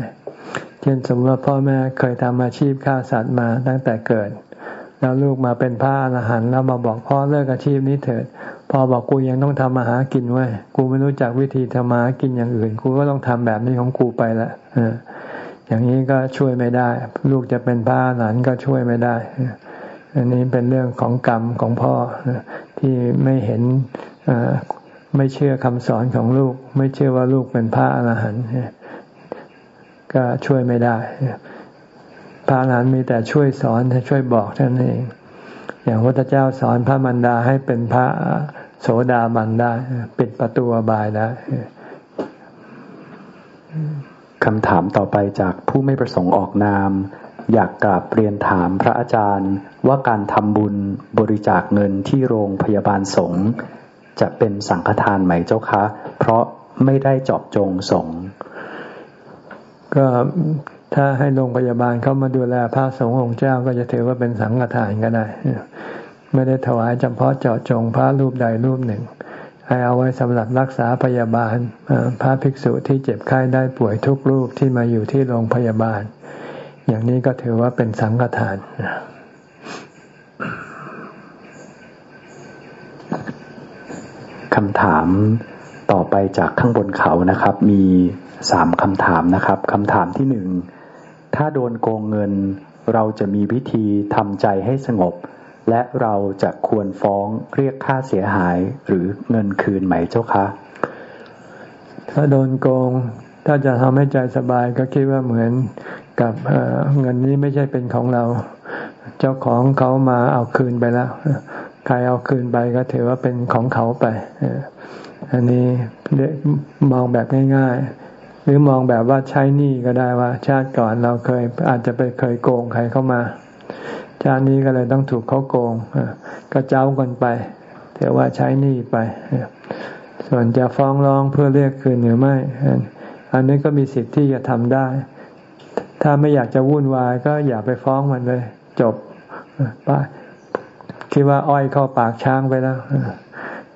เช่นสมมติว่าพ่อแม่เคยทำอาชีพฆ่าสัตว์มาตั้งแต่เกิด แล้วลูกมาเป็นพระอรหันต์แล้วมาบอกพ่อเลิกอาชีพนี้เถิดพ่อบอกกูยังต้องทำมาหากินไว้กูไม่รู้จักวิธีทำมาหากินอย่างอื่น กูก็ต้องทำแบบนี้ของกูไปละอย่างนี้ก็ช่วยไม่ได้ ลูกจะเป็นพระอรหันต์ก็ช่วยไม่ได้อันนี้เป็นเรื่องของกรรมของพ่อที่ไม่เห็นไม่เชื่อคำสอนของลูก ไม่เชื่อว่าลูกเป็นพระอรหันต์ก็ช่วยไม่ได้ พระอรหันต์มีแต่ช่วยสอนช่วยบอกท่านเอง อย่างพระเจ้าสอนพระมันดาให้เป็นพระโสดาบันได้ปิดประตูบายได้คำถามต่อไปจากผู้ไม่ประสงค์ออกนาม อยากกราบเรียนถามพระอาจารย์ ว่าการทำบุญบริจาคเงินที่โรงพยาบาลสงฆ์จะเป็นสังฆทานไหมเจ้าคะ เพราะไม่ได้เจาะจงสงฆ์ก็ ถ้าให้โรงพยาบาลเขามาดูแลพระสงฆ์องค์เจ้าก็จะถือว่าเป็นสังฆทานก็ได้ ไม่ได้ถวายเฉพาะเจาะจงพระรูปใดรูปหนึ่ง ให้เอาไว้สำหรับรักษาพยาบาลพระภิกษุที่เจ็บไข้ได้ป่วยทุกรูปที่มาอยู่ที่โรงพยาบาล อย่างนี้ก็ถือว่าเป็นสังฆทานคำถามต่อไปจากข้างบนเขานะครับ มีสามคำถามนะครับคำถามที่หนึ่ง ถ้าโดนโกงเงิน เราจะมีวิธีทำใจให้สงบ และเราจะควรฟ้องเรียกค่าเสียหายหรือเงินคืนไหมเจ้าคะ ถ้าโดนโกง ถ้าจะทำให้ใจสบายก็คิดว่าเหมือนกับเเงินนี้ไม่ใช่เป็นของเรา เจ้าของเขามาเอาคืนไปแล้วใครเอาคืนไปก็ถือว่าเป็นของเขาไปอันนี้มองแบบง่าย หรือมองแบบว่าใช้หนี้ก็ได้ว่า ชาติก่อนเราเคยอาจจะไปเคยโกงใครเข้ามา ชาตินี้ก็เลยต้องถูกเขาโกงก็เจ้ากันไปถือว่าใช้หนี้ไป ส่วนจะฟ้องร้องเพื่อเรียกคืนหรือไม่ อันนี้ก็มีสิทธิ์ที่จะทำได้ ถ้าไม่อยากจะวุ่นวาย ก็อย่าไปฟ้องมันเลย จบป้าคิดว่าอ้อยเข้าปากช้างไปแล้ว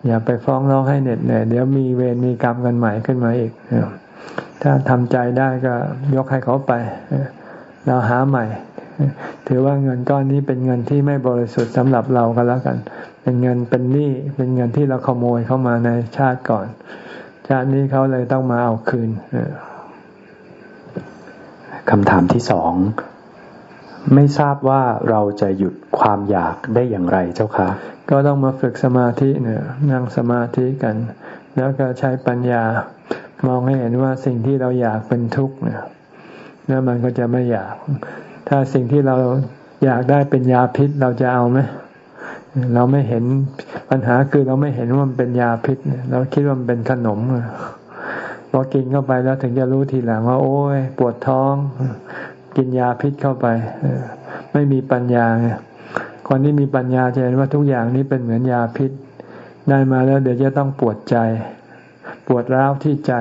อย่าไปฟ้องร้องให้เหน็ดเหนื่อยเดี๋ยวมีเวรมีกรรมกันใหม่ขึ้นมาอีก ถ้าทำใจได้ก็ยกให้เขาไป เราหาใหม่ ถือว่าเงินก้อนนี้เป็นเงินที่ไม่บริสุทธิ์สำหรับเราก็แล้วกัน เป็นเงินเป็นหนี้เป็นเงินที่เราขโมยเข้ามาในชาติก่อน ชาตินี้เขาเลยต้องมาเอาคืนคำถามที่สองไม่ทราบว่าเราจะหยุดความอยากได้อย่างไรเจ้าคะ ก็ต้องมาฝึกสมาธิเนี่ยนั่งสมาธิกัน แล้วก็ใช้ปัญญา มองให้เห็นว่าสิ่งที่เราอยากเป็นทุกข์เนี่ยแล้วมันก็จะไม่อยาก ถ้าสิ่งที่เราอยากได้เป็นยาพิษเราจะเอาไหมเราไม่เห็นปัญหาคือเราไม่เห็นว่ามันเป็นยาพิษเราคิดว่ามันเป็นขนมพอกินเข้าไปแล้วถึงจะรู้ทีหลังว่า โอ้ยปวดท้อง กินยาพิษเข้าไปไม่มีปัญญาคนที่มีปัญญาจะเห็นว่าทุกอย่างนี้เป็นเหมือนยาพิษ ได้มาแล้วเดี๋ยวจะต้องปวดใจ ปวดร้าวที่ใจ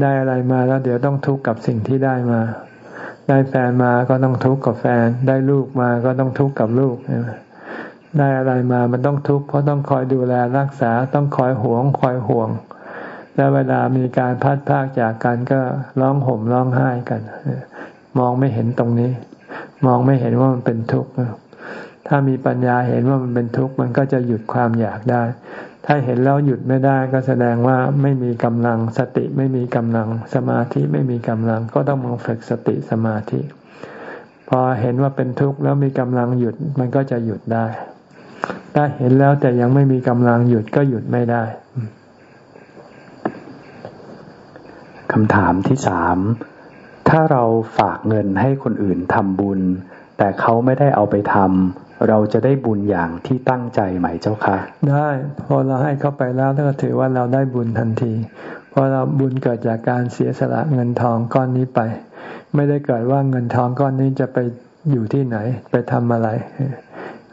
ได้อะไรมาแล้วเดี๋ยวต้องทุกข์กับสิ่งที่ได้มา ได้แฟนมาก็ต้องทุกข์กับแฟน ได้ลูกมาก็ต้องทุกข์กับลูกได้อะไรมามันต้องทุกข์เพราะต้องคอยดูแลรักษาต้องคอยหวง คอยห่วง แล้วเวลามีการพัดพากจากกันก็ร้องห่มร้องไห้กัน มองไม่เห็นตรงนี้ มองไม่เห็นว่ามันเป็นทุกข์ถ้ามีปัญญาเห็นว่ามันเป็นทุกข์มันก็จะหยุดความอยากได้ ถ้าเห็นแล้วหยุดไม่ได้ก็แสดงว่าไม่มีกำลังสติไม่มีกำลังสมาธิไม่มีกำลังก็ต้องมาฝึกสติสมาธิ พอเห็นว่าเป็นทุกข์แล้วมีกำลังหยุดมันก็จะหยุดได้ ถ้าเห็นแล้วแต่ยังไม่มีกำลังหยุดก็หยุดไม่ได้คำถามที่สาม ถ้าเราฝากเงินให้คนอื่นทำบุญ แต่เขาไม่ได้เอาไปทำ เราจะได้บุญอย่างที่ตั้งใจไหมเจ้าคะได้พอเราให้เขาไปแล้วก็ถือว่าเราได้บุญทันที เพราะเราบุญเกิดจากการเสียสละเงินทองก้อนนี้ไป ไม่ได้เกิดว่าเงินทองก้อนนี้จะไปอยู่ที่ไหนไปทำอะไร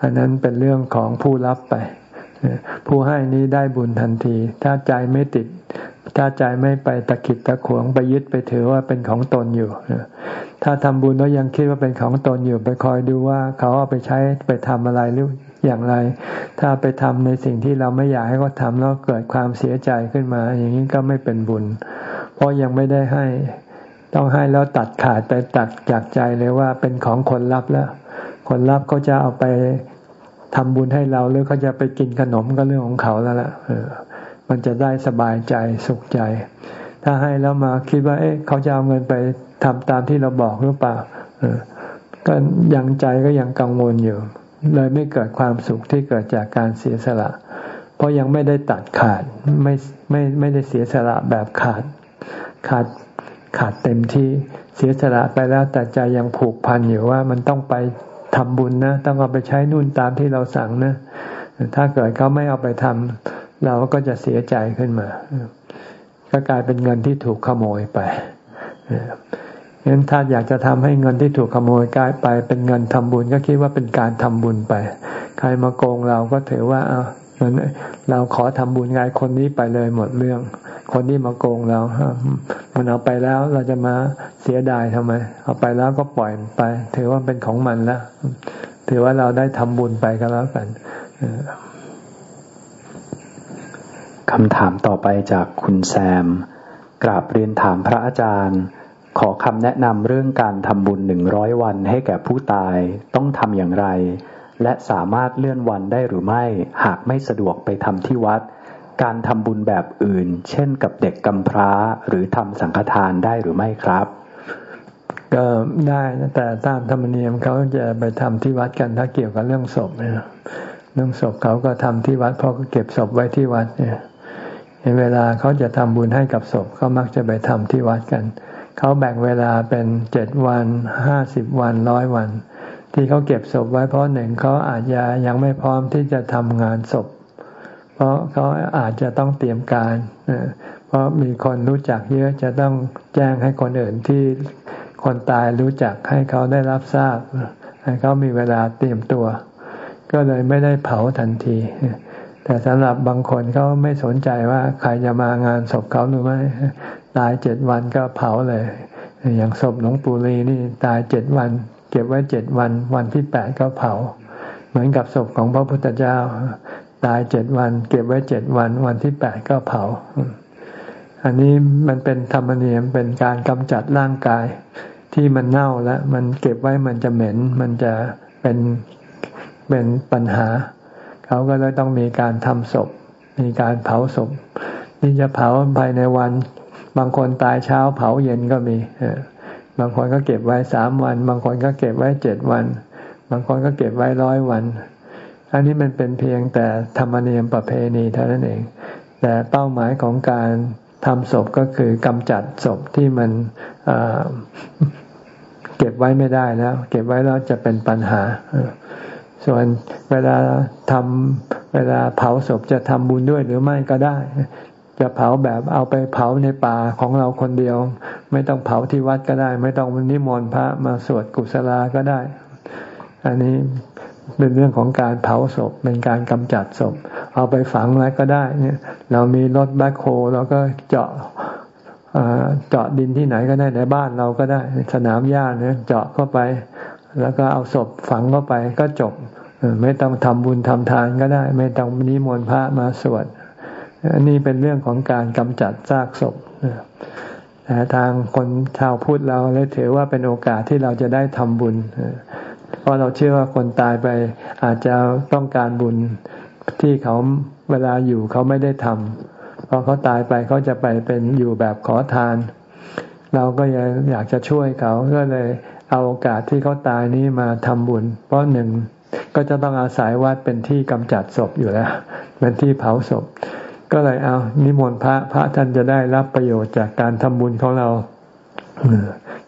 อันนั้นเป็นเรื่องของผู้รับไป ผู้ให้นี้ได้บุญทันที ถ้าใจไม่ติด ถ้าใจไม่ไปตะขิดตะขวงไปยึดไปถือว่าเป็นของตนอยู่ถ้าทำบุญแล้วยังคิดว่าเป็นของตนอยู่ไปคอยดูว่าเขาเอาไปใช้ไปทำอะไรหรืออย่างไร ถ้าไปทำในสิ่งที่เราไม่อยากให้เขาทาแล้วเกิดความเสียใจขึ้นมา อย่างนี้ก็ไม่เป็นบุญ เพราะยังไม่ได้ให้ ต้องให้แล้วตัดขาดไปตัดจากใจเลยว่าเป็นของคนรับแล้ว คนรับก็จะเอาไปทำบุญให้เราหรือเขาจะไปกินขนมก็เรื่องของเขาแล้วล่ะ มันจะได้สบายใจสุขใจ ถ้าให้แล้วมาคิดว่า เอ๊ะเขาจะเอาเงินไปทำตามที่เราบอกหรือเปล่าก็ยังใจก็ยังกังวลอยู่ เลยไม่เกิดความสุขที่เกิดจากการเสียสละ เพราะยังไม่ได้ตัดขาดไม่ไม่ไม่ได้เสียสละแบบขาด ขาดขาดเต็มที่เสียสละไปแล้วแต่ใจยังผูกพันอยู่ว่ามันต้องไปทำบุญนะ ต้องเอาไปใช้นู่นตามที่เราสั่งนะ ถ้าเกิดเขาไม่เอาไปทำ เราก็จะเสียใจขึ้นมา ก็กลายเป็นเงินที่ถูกขโมยไปฉะนั้นถ้าอยากจะทำให้เงินที่ถูกขโมยกลายไปเป็นเงินทำบุญก็คิดว่าเป็นการทำบุญไป ใครมาโกงเราก็ถือว่าเอาเราขอทำบุญไงคนนี้ไปเลยหมดเรื่อง คนนี้มาโกงเรามันเอาไปแล้วเราจะมาเสียดายทำไม เอาไปแล้วก็ปล่อยไป ถือว่าเป็นของมันแล้วถือว่าเราได้ทำบุญไปก็แล้วกัน คำถามต่อไปจากคุณแซม กราบเรียนถามพระอาจารย์ ขอคำแนะนำเรื่องการทำบุญหนึ่งร้อยวันให้แก่ผู้ตายต้องทำอย่างไร และสามารถเลื่อนวันได้หรือไม่ หากไม่สะดวกไปทำที่วัด การทำบุญแบบอื่น เช่นกับเด็กกำพร้าหรือทำสังฆทานได้หรือไม่ครับ ก็ได้นะแต่ตามธรรมเนียมเขาจะไปทำที่วัดกันถ้าเกี่ยวกับเรื่องศพเนี่ยเรื่องศพเขาก็ทำที่วัดเพราะเก็บศพไว้ที่วัดเนี่ย เวลาเขาจะทำบุญให้กับศพเขามักจะไปทำที่วัดกัน เขาแบ่งเวลาเป็นเจ็ดวันห้าสิบวันร้อยวัน ที่เขาเก็บศพไว้เพราะหนึ่งเขาอาจจะยังไม่พร้อมที่จะทำงานศพ เพราะเขาอาจจะต้องเตรียมการเพราะมีคนรู้จักเยอะจะต้องแจ้งให้คนอื่นที่คนตายรู้จักให้เขาได้รับทราบให้เขามีเวลาเตรียมตัว ก็เลยไม่ได้เผาทันที แต่สำหรับบางคนเขาไม่สนใจว่าใครจะมางานศพเขาหรือไม่ตายเจ็ดวันก็เผาเลย อย่างศพหลวงปู่ลีนี่ตายเจ็ดวัน เก็บไว้เจ็ดวัน วันที่แปดก็เผา เหมือนกับศพของพระพุทธเจ้า ตายเจ็ดวัน เก็บไว้เจ็ดวัน วันที่แปดก็เผา อันนี้มันเป็นธรรมเนียมเป็นการกำจัดร่างกายที่มันเน่าแล้ว มันเก็บไว้มันจะเหม็น มันจะเป็นเป็นปัญหา เขาก็เลยต้องมีการทำศพ มีการเผาศพ นี่จะเผาภายในวัน บางคนตายเช้าเผาเย็นก็มีบางคนก็เก็บไว้สามวัน บางคนก็เก็บไว้เจ็ดวัน บางคนก็เก็บไว้ร้อยวัน อันนี้มันเป็นเพียงแต่ธรรมเนียมประเพณีเท่านั้นเอง แต่เป้าหมายของการทำศพก็คือกำจัดศพที่มันเก็บไว้ไม่ได้แล้ว เก็บไว้แล้วจะเป็นปัญหา ส่วนเวลาทำเวลาเผาศพจะทำบุญด้วยหรือไม่ก็ได้ จะเผาแบบเอาไปเผาในป่าของเราคนเดียว ไม่ต้องเผาที่วัดก็ได้ ไม่ต้องนิมนต์พระมาสวดกุศลาก็ได้ อันนี้เป็นเรื่องของการเผาศพเป็นการกำจัดศพ เอาไปฝังไว้ก็ได้เนี่ย เรามีรถแบคโฮเราก็เจาะเจาะดินที่ไหนก็ได้ในบ้านเราก็ได้ สนามหญ้าเนี่ยเจาะเข้าไป แล้วก็เอาศพฝังเข้าไปก็จบไม่ต้องทำบุญทำทานก็ได้ ไม่ต้องนิมนต์พระมาสวดอันนี้เป็นเรื่องของการกำจัดซากศพแต่ทางคนชาวพุทธเราเลยถือว่าเป็นโอกาสที่เราจะได้ทำบุญเพราะเราเชื่อว่าคนตายไปอาจจะต้องการบุญที่เขาเวลาอยู่เขาไม่ได้ทำพอเขาตายไปเขาจะไปเป็นอยู่แบบขอทาน เราก็อยากจะช่วยเขาก็เลย เอาโอกาสที่เขาตายนี้มาทำบุญ เพราะหนึ่งก็จะต้องอาศัยวัดเป็นที่กำจัดศพอยู่แล้ว เป็นที่เผาศพ ก็เลยเอานิมนต์พระพระท่านจะได้รับประโยชน์จากการทำบุญของเรา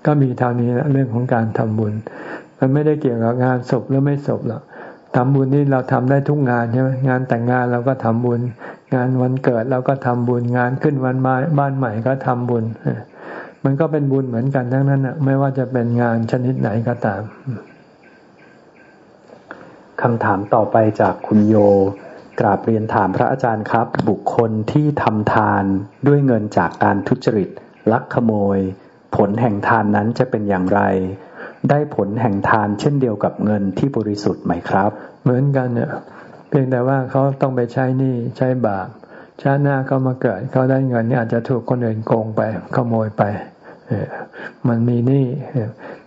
ก็มีเท่านี้นะเรื่องของการทำบุญ มันไม่ได้เกี่ยวกับงานศพหรือไม่ศพหรอกทำบุญนี่เราทำได้ทุกงานใช่ไหมงานแต่งงานเราก็ทำบุญ งานวันเกิดเราก็ทำบุญงานขึ้นวันมาบ้านใหม่ก็ทำบุญ มันก็เป็นบุญเหมือนกันทั้งนั้นนะไม่ว่าจะเป็นงานชนิดไหนก็ตามคำถามต่อไปจากคุณโย กราบเรียนถามพระอาจารย์ครับ บุคคลที่ทำทานด้วยเงินจากการทุจริต ลักขโมย ผลแห่งทานนั้นจะเป็นอย่างไร ได้ผลแห่งทานเช่นเดียวกับเงินที่บริสุทธิ์ไหมครับ เหมือนกันเนี่ยเพียงแต่ว่าเขาต้องไปใช้นี้ใช้บาป ชาติหน้าเขามาเกิดเขาได้เงินนี่อาจจะถูกคนอื่นโกงไปขโมยไปมันมีหนี้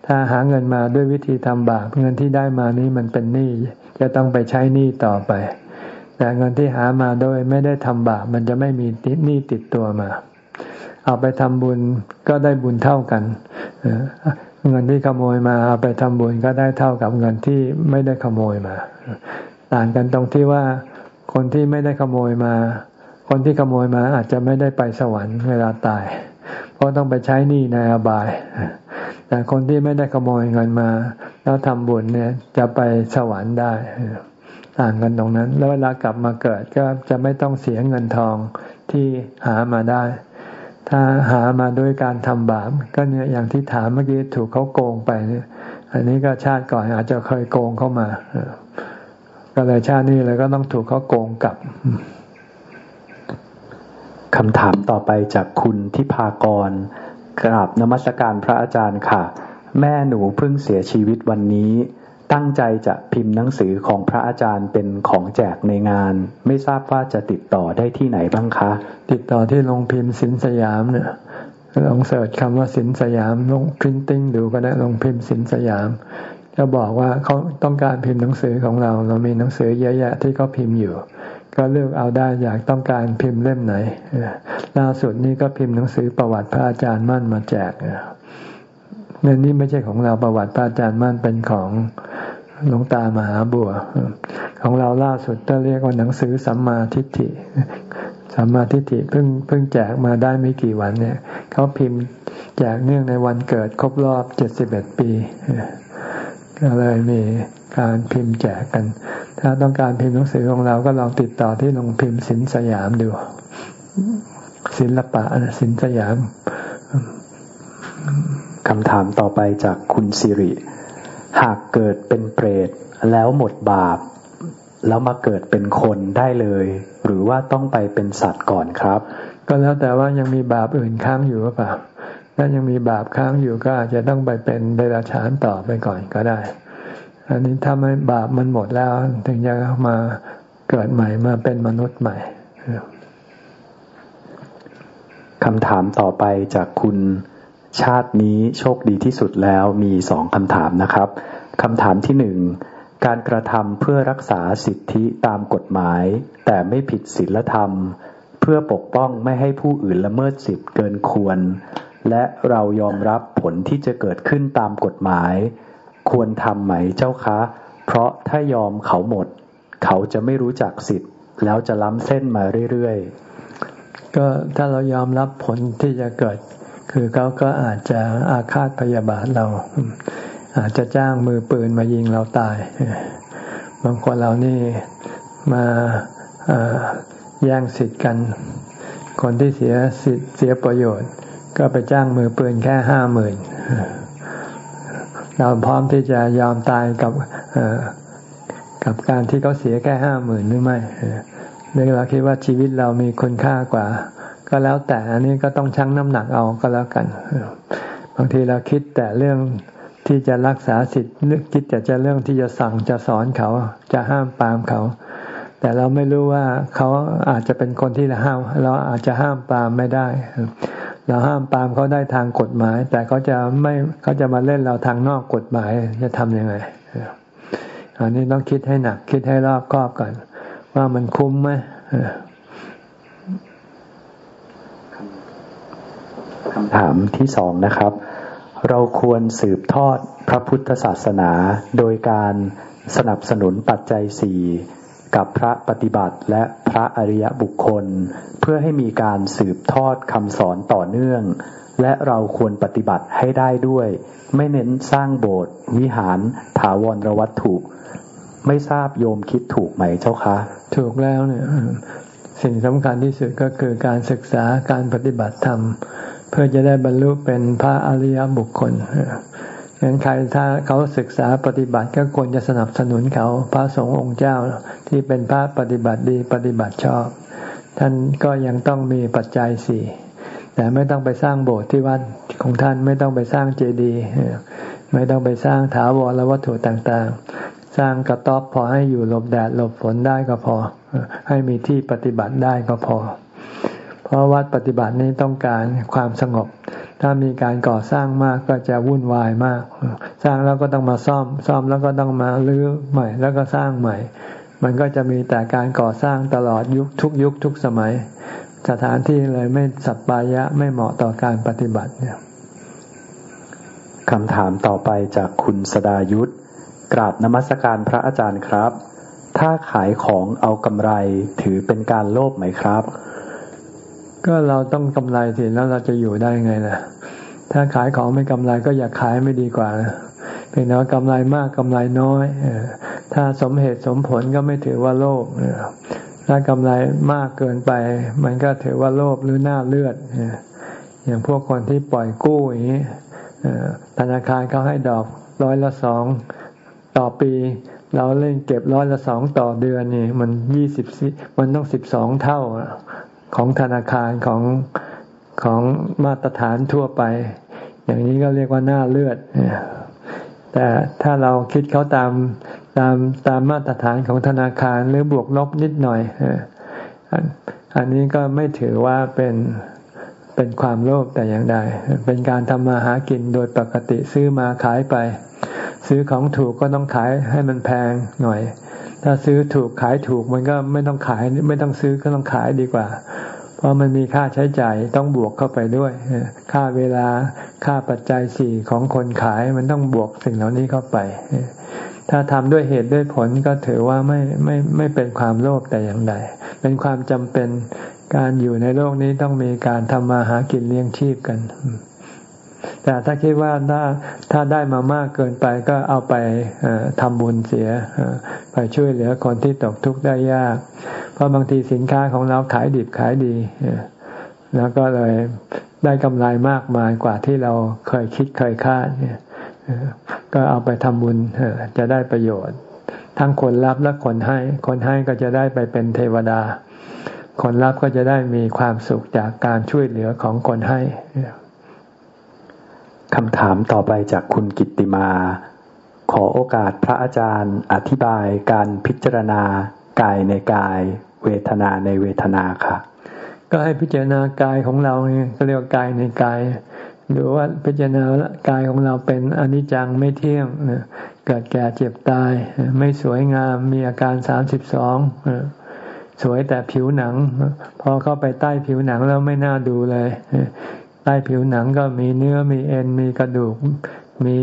ถ้าหาเงินมาด้วยวิธีทำบาปเงินที่ได้มานี้มันเป็นหนี้จะต้องไปใช้หนี้ต่อไป แต่เงินที่หามาโดยไม่ได้ทำบาปมันจะไม่มีหนี้ติดตัวมา เอาไปทำบุญก็ได้บุญเท่ากันเงินที่ขโมยมาเอาไปทำบุญก็ได้เท่ากับเงินที่ไม่ได้ขโมยมา ต่างกันตรงที่ว่าคนที่ไม่ได้ขโมยมา คนที่ขโมยมาอาจจะไม่ได้ไปสวรรค์เวลาตาย เพราะต้องไปใช้หนี้ในอบาย แต่คนที่ไม่ได้ขโมยเงินมา แล้วทำบุญเนี่ยจะไปสวรรค์ได้ต่างกันตรงนั้น แล้วเวลากลับมาเกิดก็จะไม่ต้องเสียเงินทองที่หามาได้ ถ้าหามาด้วยการทำบาปก็เนี่ยอย่างที่ถามเมื่อกี้ถูกเขาโกงไปเนี่ย อันนี้ก็ชาติก่อนอาจจะเคยโกงเข้ามา ก็เลยชาตินี้เลยก็ต้องถูกเขาโกงกลับ คำถามต่อไปจากคุณทิพากรกราบนมัสการพระอาจารย์ค่ะ แม่หนูเพิ่งเสียชีวิตวันนี้ ตั้งใจจะพิมพ์หนังสือของพระอาจารย์เป็นของแจกในงาน ไม่ทราบว่าจะติดต่อได้ที่ไหนบ้างคะ ติดต่อที่โรงพิมพ์ศิลป์สยามเนี่ยลอง search คำว่าศิลป์สยามโรง printing ดูก็ได้โรงพิมพ์ศิลป์สยามจะบอกว่าเขาต้องการพิมพ์หนังสือของเรา เรามีหนังสือเยอะแยะที่เขาพิมพ์อยู่ ก็เลือกเอาได้อยากต้องการพิมพ์เล่มไหนล่าสุดนี้ก็พิมพ์หนังสือประวัติพระอาจารย์มั่นมาแจกในนี้ไม่ใช่ของเราประวัติพระอาจารย์มั่นเป็นของหลวงตามหาบัว ของเราล่าสุดก็เรียกว่าหนังสือสัมมาทิฏฐิสัมมาทิฏฐิเพิ่งเพิ่งแจกมาได้ไม่กี่วันเนี่ยเขาพิมพ์แจกเนื่องในวันเกิดครบรอบเจ็ดสิบเอ็ดปี ก็เลยมีการพิมพ์แจกกัน ถ้าต้องการพิมพ์หนังสือของเราก็ลองติดต่อที่โรงพิมพ์สินสยามดูศิลปะสินสยามคำถามต่อไปจากคุณสิริ หากเกิดเป็นเปรตแล้วหมดบาป แล้วมาเกิดเป็นคนได้เลย หรือว่าต้องไปเป็นสัตว์ก่อนครับ ก็แล้วแต่ว่ายังมีบาปอื่นค้างอยู่หรือเปล่า ถ้ายังมีบาปค้างอยู่ก็อาจจะต้องไปเป็นเดรัจฉานต่อไปก่อนก็ได้ อันนี้ถ้าไม่บาปมันหมดแล้ว ถึงจะมาเกิดใหม่มาเป็นมนุษย์ใหม่คำถามต่อไปจากคุณชาตินี้โชคดีที่สุดแล้วมีสองคำถามนะครับคำถามที่หนึ่งการกระทำเพื่อรักษาสิทธิตามกฎหมาย แต่ไม่ผิดศีลธรรม เพื่อปกป้องไม่ให้ผู้อื่นละเมิดสิทธิเกินควร และเรายอมรับผลที่จะเกิดขึ้นตามกฎหมาย ควรทำไหมเจ้าคะ เพราะถ้ายอมเขาหมด เขาจะไม่รู้จักสิทธิ์ แล้วจะล้ำเส้นมาเรื่อยๆ ก็ถ้าเรายอมรับผลที่จะเกิด คือเขาก็อาจจะอาฆาตพยาบาทเรา อาจจะจ้างมือปืนมายิงเราตาย บางคนเรานี่มาแย่งสิทธิ์กัน คนที่เสียสิทธิ์เสียประโยชน์ ก็ไปจ้างมือปืนแค่ห้าหมื่นเราพร้อมที่จะยอมตายกับกับการที่เขาเสียแค่ห้าหมื่นหรือไม่เนื่องเราคิดว่าชีวิตเรามีคุณค่ากว่า ก็แล้วแต่อันนี้ก็ต้องชั่งน้ำหนักเอาก็แล้วกันบางทีเราคิดแต่เรื่องที่จะรักษาสิทธิ์นึกคิดแต่จะเรื่องที่จะสั่งจะสอนเขาจะห้ามปามเขา แต่เราไม่รู้ว่าเขาอาจจะเป็นคนที่เราห้าม เราอาจจะห้ามปามไม่ได้ เราห้ามปามเขาได้ทางกฎหมาย แต่เขาจะไม่เขาจะมาเล่นเราทางนอกกฎหมายจะทำยังไงอันนี้ต้องคิดให้หนัก คิดให้รอบคอบก่อน ว่ามันคุ้มไหมคำถามที่สองนะครับ เราควรสืบทอดพระพุทธศาสนา โดยการสนับสนุนปัจจัยสี่ กับพระปฏิบัติและพระอริยบุคคล เพื่อให้มีการสืบทอดคำสอนต่อเนื่อง และเราควรปฏิบัติให้ได้ด้วย ไม่เน้นสร้างโบสถ์วิหาร ถาวรวัตถุ ไม่ทราบโยมคิดถูกไหมเจ้าคะ ถูกแล้วเนี่ยสิ่งสำคัญที่สุดก็คือการศึกษาการปฏิบัติธรรม เพื่อจะได้บรรลุเป็นพระอริยบุคคล งั้นใครถ้าเขาศึกษาปฏิบัติก็ควรจะสนับสนุนเขาพระสงฆ์องค์เจ้าที่เป็นพระปฏิบัติดีปฏิบัติชอบ ท่านก็ยังต้องมีปัจจัยสี่แต่ไม่ต้องไปสร้างโบสถ์ที่วัดของท่านไม่ต้องไปสร้างเจดีย์ไม่ต้องไปสร้างถาวรและวัตถุต่างๆ สร้างกระต๊อบพอให้อยู่หลบแดดหลบฝนได้ก็พอ ให้มีที่ปฏิบัติได้ก็พอ ราะวัดปฏิบัตินี้ต้องการความสงบ ถ้ามีการก่อสร้างมากก็จะวุ่นวายมาก สร้างแล้วก็ต้องมาซ่อม ซ่อมแล้วก็ต้องมาลื้อใหม่ แล้วก็สร้างใหม่ มันก็จะมีแต่การก่อสร้างตลอดยุคทุกยุคทุกสมัย สถานที่เลยไม่สัปปายะไม่เหมาะต่อการปฏิบัติเนี่ยคำถามต่อไปจากคุณสดายุทธกราบนมัสการพระอาจารย์ครับ ถ้าขายของเอากำไรถือเป็นการโลภไหมครับ ก็เราต้องกำไรสิแล้วเราจะอยู่ได้ไงล่ะ ถ้าขายของไม่กำไรก็อย่าขายไม่ดีกว่าเป็นว่ากำไรมากกำไรน้อยถ้าสมเหตุสมผลก็ไม่ถือว่าโลภถ้ากำไรมากเกินไป มันก็ถือว่าโลภหรือหน้าเลือดอย่างพวกคนที่ปล่อยกู้อย่างนี้ธนาคารเขาให้ดอกร้อยละสองต่อปี เราเล่นเก็บร้อยละสองต่อเดือนนี่ มันยี่สิบมันต้องสิบสองเท่า ของธนาคารของของมาตรฐานทั่วไป อย่างนี้ก็เรียกว่าหน้าเลือด แต่ถ้าเราคิดเขาตามตามตามมาตรฐานของธนาคารหรือบวกลบนิดหน่อยอันนี้ก็ไม่ถือว่าเป็นเป็นความโลภแต่อย่างใด เป็นการทำมาหากินโดยปกติซื้อมาขายไป ซื้อของถูกก็ต้องขายให้มันแพงหน่อย ถ้าซื้อถูกขายถูกมันก็ไม่ต้องขายไม่ต้องซื้อก็ต้องขายดีกว่า ราะมันมีค่าใช้จ่ายต้องบวกเข้าไปด้วยค่าเวลาค่าปัจจัยสี่ของคนขายมันต้องบวกสิ่งเหล่านี้เข้าไป ถ้าทำด้วยเหตุด้วยผลก็ถือว่าไม่ไม่ไม่เป็นความโลภแต่อย่างใด เป็นความจำเป็นการอยู่ในโลกนี้ต้องมีการทำมาหากินเลี้ยงชีพกัน แต่ถ้าคิดว่าถ้าถ้าได้มามากเกินไปก็เอาไปทำบุญเสีย ไปช่วยเหลือคนที่ตกทุกข์ได้ยาก เพราะบางทีสินค้าของเราขายดิบขายดี แล้วก็เลยได้กำไรมากมายกว่าที่เราเคยคิดเคยคาดเนี่ยก็เอาไปทำบุญจะได้ประโยชน์ ทั้งคนรับและคนให้ คนให้ก็จะได้ไปเป็นเทวดา คนรับก็จะได้มีความสุขจากการช่วยเหลือของคนให้ คำถามต่อไปจากคุณกิตติมา ขอโอกาสพระอาจารย์อธิบายการพิจารณากายในกาย เวทนาในเวทนาค่ะ ก็ให้พิจารณากายของเราเนี่ยเรียกว่ากายในกายหรือว่าพิจารณากายของเราเป็นอนิจจังไม่เที่ยงเกิดแก่เจ็บตาย ไม่สวยงามมีอาการสามสิบสองสวยแต่ผิวหนัง พอเข้าไปใต้ผิวหนังแล้วไม่น่าดูเลย ใต้ผิวหนังก็มีเนื้อมีเอ็นมีกระดูก มี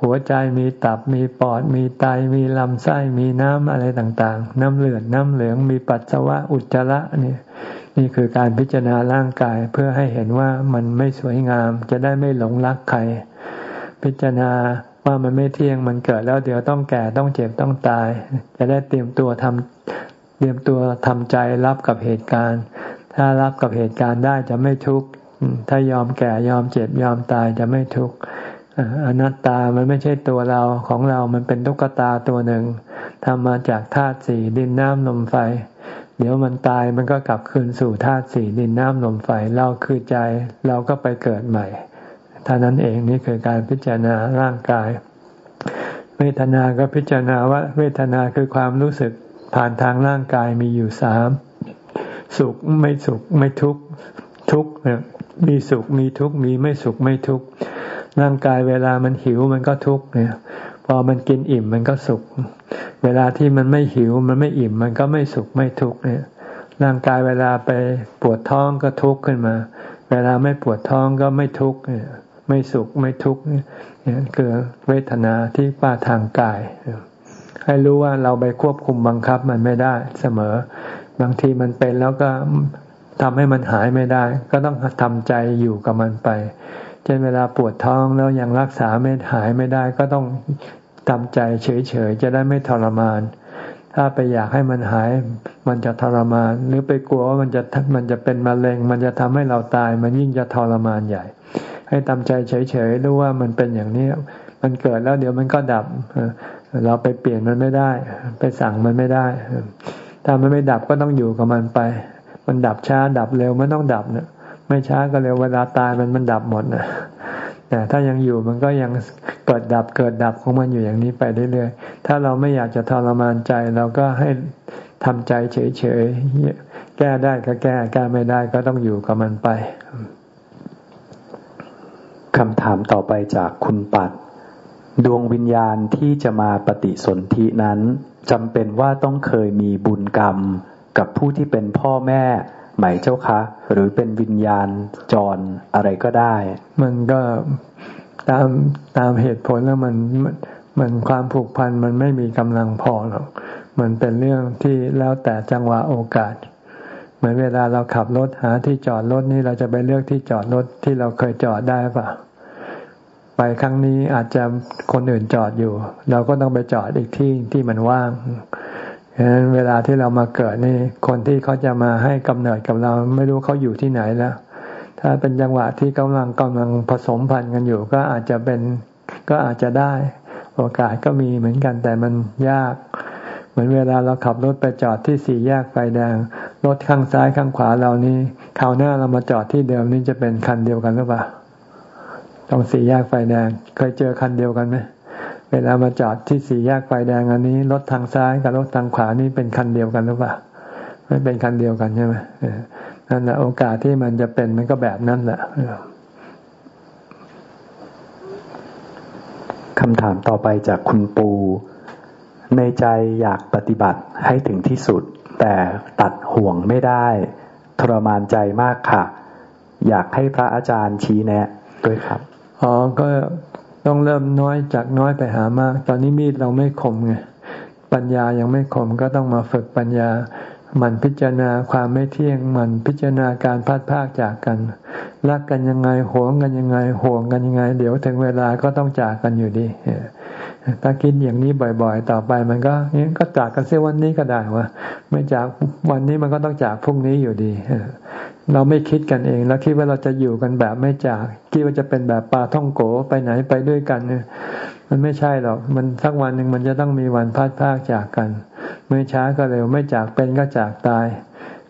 หัวใจมีตับมีปอด มีไตมีลำไส้มีน้ำอะไรต่างๆ น้ำเหลือดน้ำเหลืองมีปัสสาวะอุจจาระเนี่ยนี่คือการพิจารณาร่างกายเพื่อให้เห็นว่ามันไม่สวยงาม จะได้ไม่หลงรักใคร พิจารณาว่ามันไม่เที่ยงมันเกิดแล้วเดี๋ยวต้องแก่ต้องเจ็บต้องตาย จะได้เตรียมตัวทำเตรียมตัวทำใจรับกับเหตุการณ์ ถ้ารับกับเหตุการณ์ได้จะไม่ทุกข์ ถ้ายอมแก่ยอมเจ็บยอมตายจะไม่ทุกข์อนัตตามันไม่ใช่ตัวเราของเรา มันเป็นตุ๊กตาตัวหนึ่งทำมาจากธาตุสี่ดินน้ำลมไฟ เดี๋ยวมันตายมันก็กลับคืนสู่ธาตุสี่ดินน้ำลมไฟ เราคือใจเราก็ไปเกิดใหม่ท่านั้นเองนี่คือการพิจารณาร่างกาย เวทนาก็พิจารณาว่า เวทนาคือความรู้สึกผ่านทางร่างกายมีอยู่สามสุขไม่สุขไม่ทุกข์ทุกข์เนี่ย มีสุขมีทุกข์มีไม่สุขไม่ทุกข์ร่างกายเวลามันหิวมันก็ทุกข์เนี่ย พอมันกินอิ่มมันก็สุข เวลาที่มันไม่หิวมันไม่อิ่ม มันก็ไม่สุขไม่ทุกข์เนี่ย ร่างกายเวลาไปปวดท้องก็ทุกข์ขึ้นมา เวลาไม่ปวดท้องก็ไม่ทุกข์เนี่ยไม่สุขไม่ทุกข์เนี่ยคือเวทนาที่ป้าทางกาย ให้รู้ว่าเราไปควบคุมบังคับมันไม่ได้เสมอ บางทีมันเป็นแล้วก็ ทำให้มันหายไม่ได้ ก็ต้องทำใจอยู่กับมันไป เช่นเวลาปวดท้องแล้วยังรักษาไม่หายไม่ได้ ก็ต้องทำใจเฉยๆจะได้ไม่ทรมาน ถ้าไปอยากให้มันหาย มันจะทรมาน หรือไปกลัวว่ามันจะมันจะเป็นมะเร็ง มันจะทำให้เราตาย มันยิ่งจะทรมานใหญ่ ให้ทำใจเฉยๆรู้ว่ามันเป็นอย่างนี้ มันเกิดแล้วเดี๋ยวมันก็ดับ เราไปเปลี่ยนมันไม่ได้ ไปสั่งมันไม่ได้ถ้ามันไม่ดับก็ต้องอยู่กับมันไป มันดับช้าดับเร็วมันต้องดับเนะไม่ช้าก็เร็วเวลาตายมันมันดับหมดนะแต่ถ้ายังอยู่มันก็ยังเกิดดับเกิดดับของมันอยู่อย่างนี้ไปเรื่อยๆ ถ้าเราไม่อยากจะทรมานใจเราก็ให้ทำใจเฉยๆ แก้ได้ก็แก้แก้ไม่ได้ก็ต้องอยู่กับมันไปคำถามต่อไปจากคุณปัด ดวงวิญญาณที่จะมาปฏิสนธินั้นจำเป็นว่าต้องเคยมีบุญกรรม กับผู้ที่เป็นพ่อแม่ไหมเจ้าคะ หรือเป็นวิญญาณจรอะไรก็ได้ มันก็ตามตามเหตุผลแล้วมันมันความผูกพันมันไม่มีกำลังพอหรอกมันเป็นเรื่องที่แล้วแต่จังหวะโอกาส เหมือนเวลาเราขับรถหาที่จอดรถนี่เราจะไปเลือกที่จอดรถที่เราเคยจอดได้ปะไปครั้งนี้อาจจะคนอื่นจอดอยู่ เราก็ต้องไปจอดอีกที่ที่มันว่าง ฉะนั้นเวลาที่เรามาเกิดนี่ คนที่เขาจะมาให้กำเนิดกับเรา ไม่รู้เขาอยู่ที่ไหนแล้ว ถ้าเป็นจังหวะที่กำลังกำลังผสมพันธุ์กันอยู่ ก็อาจจะเป็นก็อาจจะได้ โอกาสก็มีเหมือนกันแต่มันยาก เหมือนเวลาเราขับรถไปจอดที่สี่แยกไฟแดงรถข้างซ้ายข้างขวาเรานี่คราวหน้าเรามาจอดที่เดิมนี่จะเป็นคันเดียวกันหรือเปล่าต้องสี่แยกไฟแดงเคยเจอคันเดียวกันไหม เวลามาจอดที่สี่แยกไฟแดงอันนี้รถทางซ้ายกับรถทางขวานี่เป็นคันเดียวกันหรือเปล่าไม่เป็นคันเดียวกันใช่ไหมนั่นแหละโอกาสที่มันจะเป็นมันก็แบบนั้นแหละคำถามต่อไปจากคุณปู ในใจอยากปฏิบัติให้ถึงที่สุด แต่ตัดห่วงไม่ได้ ทรมานใจมากค่ะ อยากให้พระอาจารย์ชี้แนะด้วยครับอ๋อก็ ต้องเริ่มน้อยจากน้อยไปหามาก ตอนนี้มีดเราไม่คมไงปัญญายังไม่คมก็ต้องมาฝึกปัญญา มันพิจารณาความไม่เที่ยงมันพิจารณาการพัดพากจากกัน รักกันยังไงหวงกันยังไงห่วงกันยังไง เดี๋ยวถึงเวลาก็ต้องจากกันอยู่ดีถ้าคิดอย่างนี้บ่อยๆ ต่อไปมันก็ก็จากกันเสียวันนี้ก็ได้วะไม่จากวันนี้มันก็ต้องจากพรุ่งนี้อยู่ดี เราไม่คิดกันเอง แล้วคิดว่าเราจะอยู่กันแบบไม่จาก คิดว่าจะเป็นแบบปลาท่องโกไปไหนไปด้วยกันเนี่ยมันไม่ใช่หรอก มันสักวันหนึ่งมันจะต้องมีวันพัดพากจากกัน ไม่ช้าก็เร็วไม่จากเป็นก็จากตาย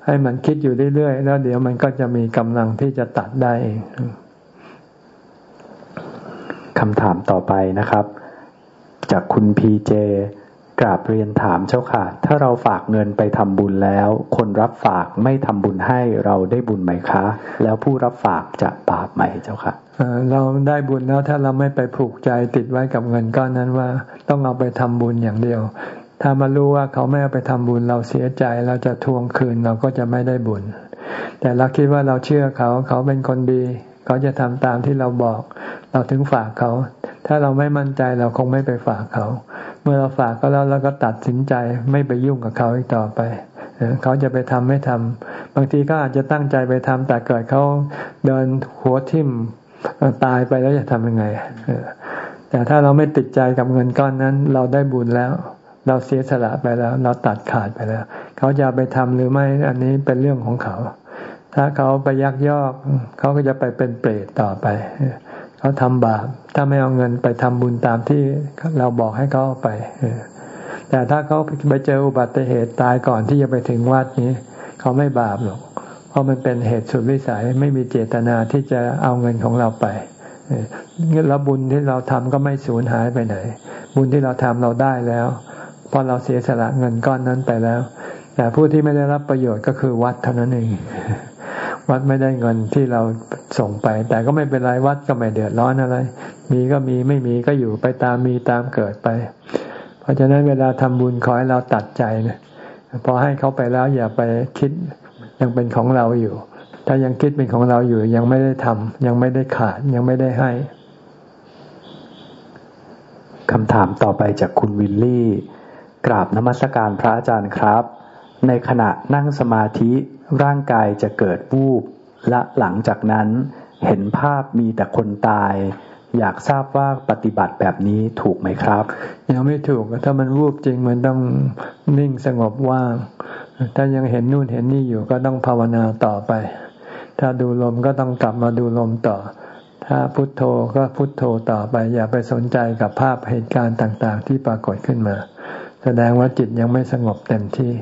ให้มันคิดอยู่เรื่อยๆ แล้วเดี๋ยวมันก็จะมีกำลังที่จะตัดได้เองคำถามต่อไปนะครับ จากคุณพีเจ กราบเรียนถามเจ้าค่ะ ถ้าเราฝากเงินไปทำบุญแล้ว คนรับฝากไม่ทำบุญให้เราได้บุญไหมคะ แล้วผู้รับฝากจะบาปไหมเจ้าค่ะเราได้บุญแล้วถ้าเราไม่ไปผูกใจติดไว้กับเงินก้อนนั้นว่าต้องเอาไปทำบุญอย่างเดียว ถ้ามารู้ว่าเขาไม่เอาไปทำบุญเราเสียใจเราจะทวงคืนเราก็จะไม่ได้บุญ แต่เราคิดว่าเราเชื่อเขาเขาเป็นคนดี เขาจะทำตามที่เราบอก เราถึงฝากเขา ถ้าเราไม่มั่นใจเราคงไม่ไปฝากเขา เมื่อเราฝากก็แล้วเราก็ตัดสินใจไม่ไปยุ่งกับเขาอีกต่อไปเขาจะไปทำไม่ทำบางทีก็อาจจะตั้งใจไปทำแต่เกิดเขาเดินหัวทิ่มตายไปแล้วจะทำยังไงแต่ถ้าเราไม่ติดใจกับเงินก้อนนั้น เราได้บุญแล้ว เราเสียสละไปแล้ว เราตัดขาดไปแล้ว เขาจะไปทำหรือไม่อันนี้เป็นเรื่องของเขา ถ้าเขาไปยักยอก เขาก็จะไปเป็นเปรตต่อไป เขาทำบาป ถ้าไม่เอาเงินไปทำบุญตามที่เราบอกให้เขาไปแต่ถ้าเขาไปเจออุบัติเหตุตายก่อนที่จะไปถึงวัดนี้ เขาไม่บาปหรอก เพราะมันเป็นเหตุสุดวิสัยไม่มีเจตนาที่จะเอาเงินของเราไปแล้วบุญที่เราทำก็ไม่สูญหายไปไหน บุญที่เราทำเราได้แล้วเพราะเราเสียสละเงินก้อนนั้นไปแล้ว แต่ผู้ที่ไม่ได้รับประโยชน์ก็คือวัดเท่านั้นเอง วัดไม่ได้เงินที่เราส่งไป แต่ก็ไม่เป็นไรวัดก็ไม่เดือดร้อนอะไร มีก็มีไม่มีก็อยู่ไปตามมีตามเกิดไป เพราะฉะนั้นเวลาทำบุญขอให้เราตัดใจนะพอให้เขาไปแล้วอย่าไปคิดยังเป็นของเราอยู่ ถ้ายังคิดเป็นของเราอยู่ยังไม่ได้ทำยังไม่ได้ขาดยังไม่ได้ให้คำถามต่อไปจากคุณวิลลี่ กราบนมัสการพระอาจารย์ครับ ในขณะนั่งสมาธิ ร่างกายจะเกิดวูบและหลังจากนั้นเห็นภาพมีแต่คนตาย อยากทราบว่าปฏิบัติแบบนี้ถูกไหมครับ ยังไม่ถูกถ้ามันวูบจริงมันต้องนิ่งสงบว่าง ถ้ายังเห็นนู่นเห็นนี่อยู่ก็ต้องภาวนาต่อไป ถ้าดูลมก็ต้องกลับมาดูลมต่อ ถ้าพุทโธก็พุทโธต่อไป อย่าไปสนใจกับภาพเหตุการณ์ต่าง ๆ ที่ปรากฏขึ้นมา แสดงว่าจิตยังไม่สงบเต็มที่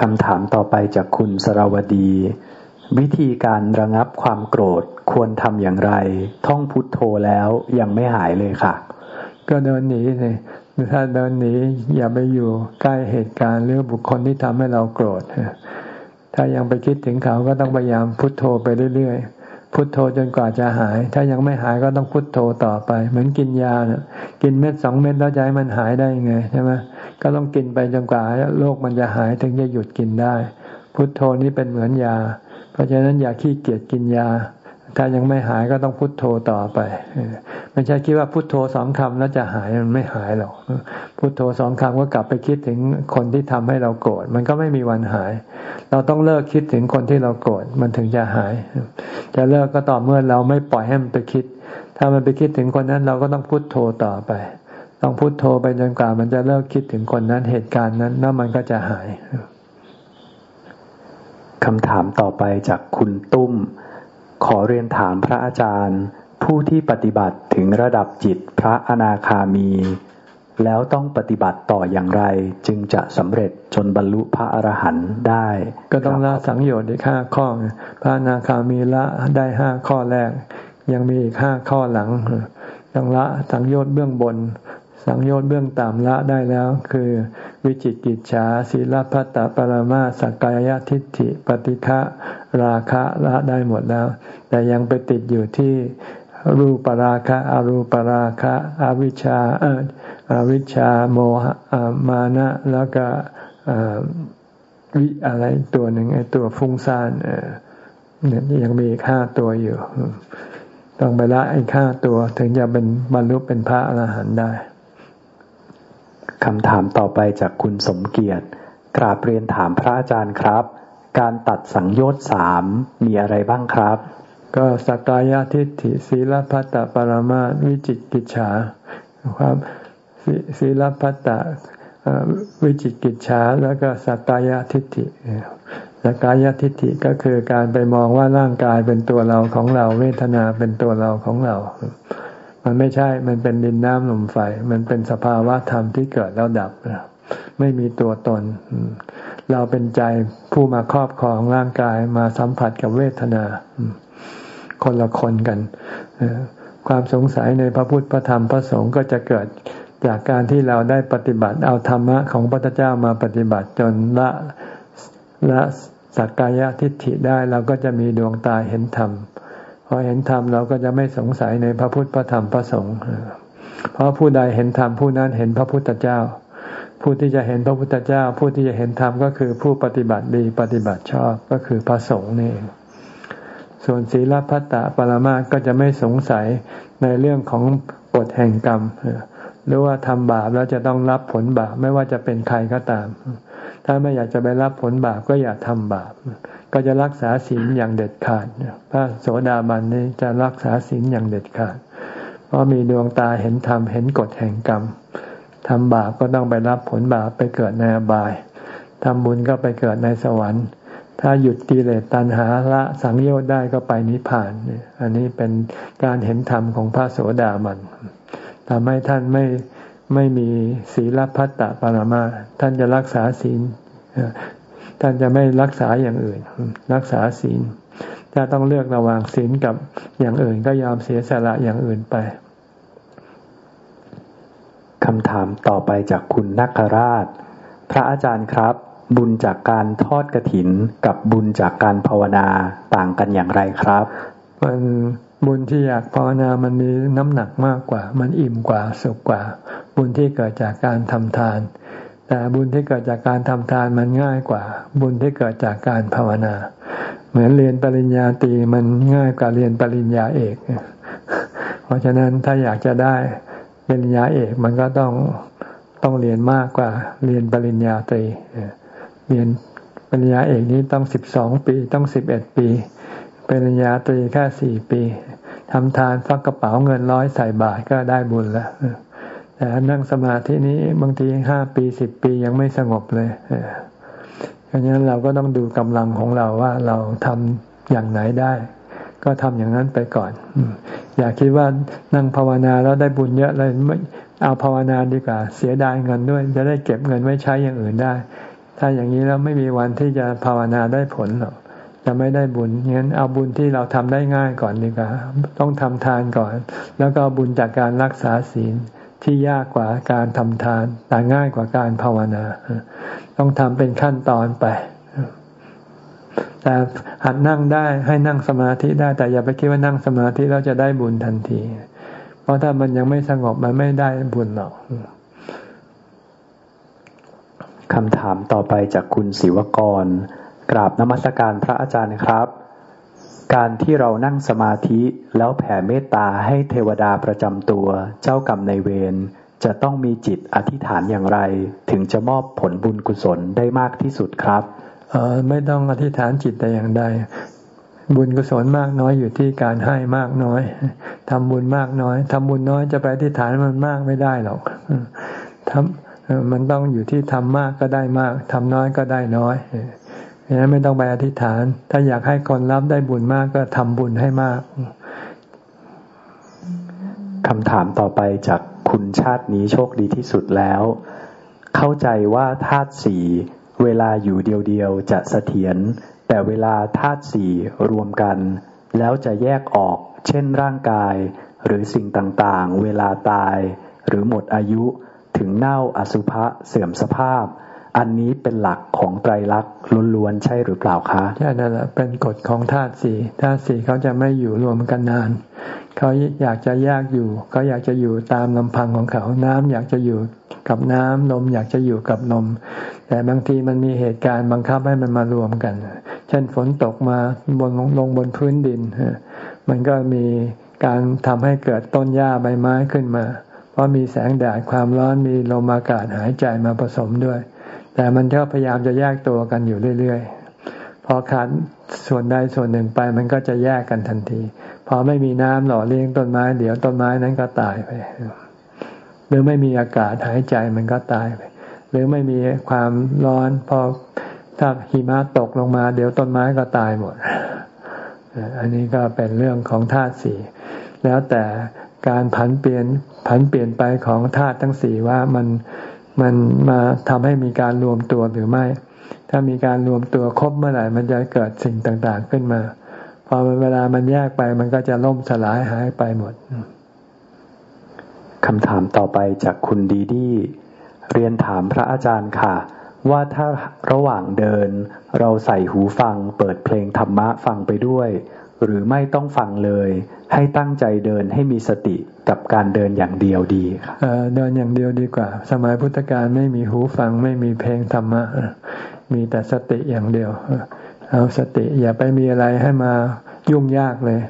คำถามต่อไปจากคุณสราวดี วิธีการระงับความโกรธควรทำอย่างไร ท่องพุทโธแล้วยังไม่หายเลยค่ะ ก็เดินหนีเลยถ้าเดินหนีอย่าไปอยู่ใกล้เหตุการณ์หรือบุคคลที่ทำให้เราโกรธถ้ายังไปคิดถึงเขาก็ต้องพยายามพุทโธไปเรื่อยๆ พุทโธจนกว่าจะหาย ถ้ายังไม่หายก็ต้องพุทโธต่อไป เหมือนกินยาเนี่ยกินเม็ดสองเม็ดแล้วใจมันหายได้ยังไงใช่ไหมก็ต้องกินไปจนกว่าโรคมันจะหายถึงจะหยุดกินได้ พุทโธนี้เป็นเหมือนยา เพราะฉะนั้นอย่าขี้เกียจกินยา ถ้ายังไม่หายก็ต้องพุทโธต่อไปไม่ใช่คิดว่าพุทโธสองคำแล้วจะหายมันไม่หายหรอกพุทโธสองคำก็กลับไปคิดถึงคนที่ทำให้เราโกรธมันก็ไม่มีวันหาย เราต้องเลิกคิดถึงคนที่เราโกรธมันถึงจะหาย จะเลิกก็ต่อเมื่อเราไม่ปล่อยให้มันไปคิด ถ้ามันไปคิดถึงคนนั้นเราก็ต้องพุโทโธต่อไป ต้องพุโทโธไปจนกว่ามันจะเลิกคิดถึงคนนั้นเหตุการณ์นั้นแล้วมันก็จะหายคำถามต่อไปจากคุณตุ้ม ขอเรียนถามพระอาจารย์ ผู้ที่ปฏิบัติถึงระดับจิตพระอนาคามี แล้วต้องปฏิบัติต่ออย่างไร จึงจะสำเร็จจนบรรลุพระอรหันต์ได้ ก็ต้องละสังโยชน์อีกห้าข้อ พระอนาคามีละได้ห้าข้อแรก ยังมีอีกห้าข้อหลังยังละสังโยชน์เบื้องบน สังโยชน์เบื้องต่ำละได้แล้ว คือวิจิกิจฉาศีลพัตตปรมาสักกายทิฏฐิปฏิฆะราคะละได้หมดแล้ว แต่ยังไปติดอยู่ที่รูปราคะอรูปราคะอวิชชาเอออวิชชาโมหะมานะแล้วก็วิอะไรตัวหนึ่งไอตัวฟุ้งซ่านเนี่ยยังมีค่าตัวอยู่ ต้องไปละไอ้ค่าตัวถึงจะเป็นบรรลุเป็นพระอรหันต์ได้ คำถามต่อไปจากคุณสมเกียรติ กราบเรียนถามพระอาจารย์ครับ การตัดสังโยชน์สามมีอะไรบ้างครับ ก็สกายทิฏฐิศีลพัตตปรมาวิจิกิจฉาความศีลพัตตวิจิกิจฉาแล้วก็สักกายทิฏฐิสักกายทิฏฐิก็คือการไปมองว่าร่างกายเป็นตัวเราของเรา เวทนาเป็นตัวเราของเรา มันไม่ใช่ มันเป็นดินน้ำลมไฟ มันเป็นสภาวะธรรมที่เกิดแล้วดับ ไม่มีตัวตน เราเป็นใจผู้มาครอบครองร่างกายมาสัมผัสกับเวทนา คนละคนกัน ความสงสัยในพระพุทธพระธรรมพระสงฆ์ก็จะเกิดจากการที่เราได้ปฏิบัติเอาธรรมะของพระพุทธเจ้ามาปฏิบัติจนละละสักกายทิฏฐิได้เราก็จะมีดวงตาเห็นธรรม พอเห็นธรรมเราก็จะไม่สงสัยในพระพุทธพระธรรมพระสงฆ์เพราะผู้ใดเห็นธรรมผู้นั้นเห็นพระพุทธเจ้า ผู้ที่จะเห็นพระพุทธเจ้า ผู้ที่จะเห็นธรรมก็คือผู้ปฏิบัติดีปฏิบัติชอบก็คือพระสงฆ์นี่ส่วนศีลพัตตปรมาก็จะไม่สงสัยในเรื่องของกฎแห่งกรรมหรือว่าทำบาปแล้วจะต้องรับผลบาปไม่ว่าจะเป็นใครก็ตาม ถ้าไม่อยากจะไปรับผลบาปก็อย่าทำบาป ก็จะรักษาศีลอย่างเด็ดขาด พระโสดาบันนี้จะรักษาศีลอย่างเด็ดขาด เพราะมีดวงตาเห็นธรรมเห็นกฎแห่งกรรมทำบาปก็ต้องไปรับผลบาปไปเกิดในอบายทำบุญก็ไปเกิดในสวรรค์ ถ้าหยุดกิเลสตัณหาละสังโยชน์ได้ก็ไปนิพพาน อันนี้เป็นการเห็นธรรมของพระโสดาบันทำให้ท่านไม่ไม่มีศีลพัตตปรมาท่านจะรักษาศีล ท่านจะไม่รักษาอย่างอื่น รักษาศีล ถ้าต้องเลือกระหว่างศีลกับอย่างอื่น ก็ยอมเสียสละอย่างอื่นไปคำถามต่อไปจากคุณนักราช พระอาจารย์ครับ บุญจากการทอดกระถินกับบุญจากการภาวนาต่างกันอย่างไรครับ มันบุญที่อยากภาวนามันมีน้ำหนักมากกว่า มันอิ่มกว่าสุขกว่า บุญที่เกิดจากการทำทาน แต่บุญที่เกิดจากการทำทานมันง่ายกว่า บุญที่เกิดจากการภาวนา เหมือนเรียนปริญญาตรีมันง่ายกว่าเรียนปริญญาเอก เพราะฉะนั้นถ้าอยากจะได้ปริญญาเอกมันก็ต้องต้องเรียนมากกว่า เรียนปริญญาตรีเรียนปริญญาเอกนี้ต้องสิบสองปีต้องสิบเอ็ดปีปริญญาตรีแค่สี่ปีทำทานฟักกระเป๋าเงินร้อยใส่บาทก็ได้บุญแล้ว แต่นั่งสมาธินี้บางทีห้าปีสิบปียังไม่สงบเลยเพราะฉะนั้นเราก็ต้องดูกำลังของเราว่าเราทำอย่างไหนได้ ก็ทำอย่างนั้นไปก่อน อย่าคิดว่านั่งภาวนาแล้วได้บุญเยอะเลยไม่เอาภาวนาดีกว่า เสียดายเงินด้วย จะได้เก็บเงินไว้ใช้อย่างอื่นได้ ถ้าอย่างนี้แล้วไม่มีวันที่จะภาวนาได้ผลหรอกจะไม่ได้บุญงั้นเอาบุญที่เราทำได้ง่ายก่อนดีกว่า ต้องทำทานก่อน แล้วก็บุญจากการรักษาศีล ที่ยากกว่าการทำทาน แต่ง่ายกว่าการภาวนา ต้องทำเป็นขั้นตอนไป แต่หัดนั่งได้ให้นั่งสมาธิได้ แต่อย่าไปคิดว่านั่งสมาธิเราจะได้บุญทันที เพราะถ้ามันยังไม่สงบมันไม่ได้บุญหรอกคำถามต่อไปจากคุณศิวกร กราบนมัสการพระอาจารย์ครับ การที่เรานั่งสมาธิแล้วแผ่เมตตาให้เทวดาประจำตัว เจ้ากรรมในเวรจะต้องมีจิตอธิษฐานอย่างไร ถึงจะมอบผลบุญกุศลได้มากที่สุดครับออไม่ต้องอธิษฐานจิตแต่อย่างใด บุญกุศลมากน้อยอยู่ที่การให้มากน้อยทำบุญมากน้อยทำบุญน้อยจะไปอธิษฐานมันมากไม่ได้หรอกทำมันต้องอยู่ที่ทำมากก็ได้มากทำน้อยก็ได้น้อย ฉะนั้นไม่ต้องไปอธิษฐาน ถ้าอยากให้คนรับได้บุญมากก็ทำบุญให้มากคำถามต่อไปจากคุณชาตินี้โชคดีที่สุดแล้ว เข้าใจว่าธาตุสี่เวลาอยู่เดียวๆจะเสถียรแต่เวลาธาตุสี่รวมกัน แล้วจะแยกออก เช่นร่างกาย หรือสิ่งต่างๆ เวลาตาย หรือหมดอายุถึงเน่าอสุภะเสื่อมสภาพ อันนี้เป็นหลักของไตรลักษณ์ล้วนๆใช่หรือเปล่าคะใช่นั่นแหละเป็นกฎของธาตุสี่ธาตุสี่เขาจะไม่อยู่รวมกันนาน เขาอยากจะแยกอยู่เขาอยากจะอยู่ตามลำพังของเขาน้ำอยากจะอยู่กับน้ำนมอยากจะอยู่กับนม แต่บางทีมันมีเหตุการณ์บังคับให้มันมารวมกัน เช่นฝนตกมาบนลงบนพื้นดิน มันก็มีการทำให้เกิดต้นหญ้าใบไม้ขึ้นมา เพราะมีแสงแดดความร้อนมีลมอากาศหายใจมาผสมด้วย แต่มันก็พยายามจะแยกตัวกันอยู่เรื่อยๆ พอขาดส่วนใดส่วนหนึ่งไปมันก็จะแยกกันทันที พอไม่มีน้ำหล่อเลี้ยงต้นไม้ เดี๋ยวต้นไม้นั้นก็ตายไป หรือไม่มีอากาศหายใจมันก็ตายไป หรือไม่มีความร้อน พอถ้าหิมะตกลงมา เดี๋ยวต้นไม้ก็ตายหมด อันนี้ก็เป็นเรื่องของธาตุสี่แล้วแต่การผันเปลี่ยนผันเปลี่ยนไปของธาตุทั้งสี่ว่ามัน มันมาทำให้มีการรวมตัวหรือไม่ ถ้ามีการรวมตัวครบเมื่อไหร่ มันจะเกิดสิ่งต่างๆขึ้นมา พอเวลามันแยกไปมันก็จะล่มสลายหายไปหมดคำถามต่อไปจากคุณดีดีเรียนถามพระอาจารย์ค่ะ ว่าถ้าระหว่างเดิน เราใส่หูฟัง เปิดเพลงธรรมะฟังไปด้วย หรือไม่ต้องฟังเลย ให้ตั้งใจเดินให้มีสติ กับการเดินอย่างเดียวดีครับเดินอย่างเดียวดีกว่า สมัยพุทธกาลไม่มีหูฟังไม่มีเพลงธรรมะมีแต่สติอย่างเดียวเอาสติอย่าไปมีอะไรให้มายุ่งยากเลย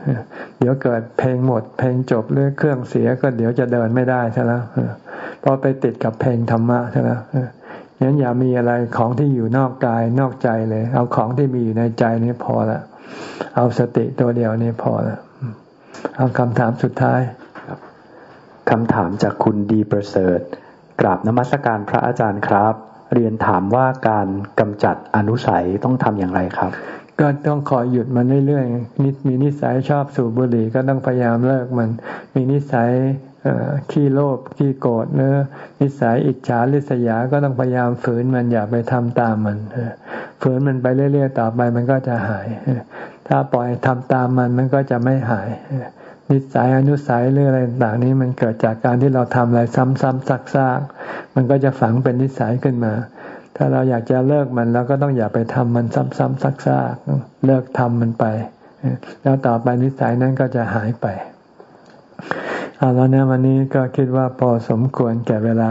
เดี๋ยวเกิดเพลงหมด เพลงจบหรือเครื่องเสียก็เดี๋ยวจะเดินไม่ได้ใช่แล้วเพราะไปติดกับเพลงธรรมะใช่แล้วงั้นอย่ามีอะไรของที่อยู่นอกกายนอกใจเลย เอาของที่มีอยู่ในใจนี้พอละ เอาสติตัวเดียวนี่พอล้วเอาคำถามสุดท้าย คำถามจากคุณดีประเสริฐ กราบนมัสการพระอาจารย์ครับ เรียนถามว่าการกำจัดอนุสัยต้องทำอย่างไรครับ ก็ต้องคอยหยุดมันเรื่อยๆนิมีนิสัยชอบสูบบุหรี่ก็ต้องพยายามเลิกมัน มีนิสัยขี้โลภขี้โกรธเนื้อนิสัยอิจฉาริษยาก็ต้องพยายามฝืนมันอย่าไปทำตามมันฝืนมันไปเรื่อยๆต่อไปมันก็จะหาย ถ้าปล่อยทำตามมันมันก็จะไม่หาย นิสัยอนุสัยเรื่ออะไรต่างนี้มันเกิดจากการที่เราทำอะไรซ้ำๆซักๆมันก็จะฝังเป็นนิสัยขึ้นมา ถ้าเราอยากจะเลิกมันเราก็ต้องอย่าไปทำมันซ้ำๆซักๆเลิกทำมันไป แล้วต่อไปนิสัยนั้นก็จะหายไปเอาแล้วนะวันนี้ก็คิดว่าพอสมควรแก่เวลา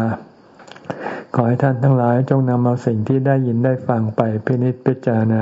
ขอให้ท่านทั้งหลายจงนำเอาสิ่งที่ได้ยินได้ฟังไปพินิจพิจารณา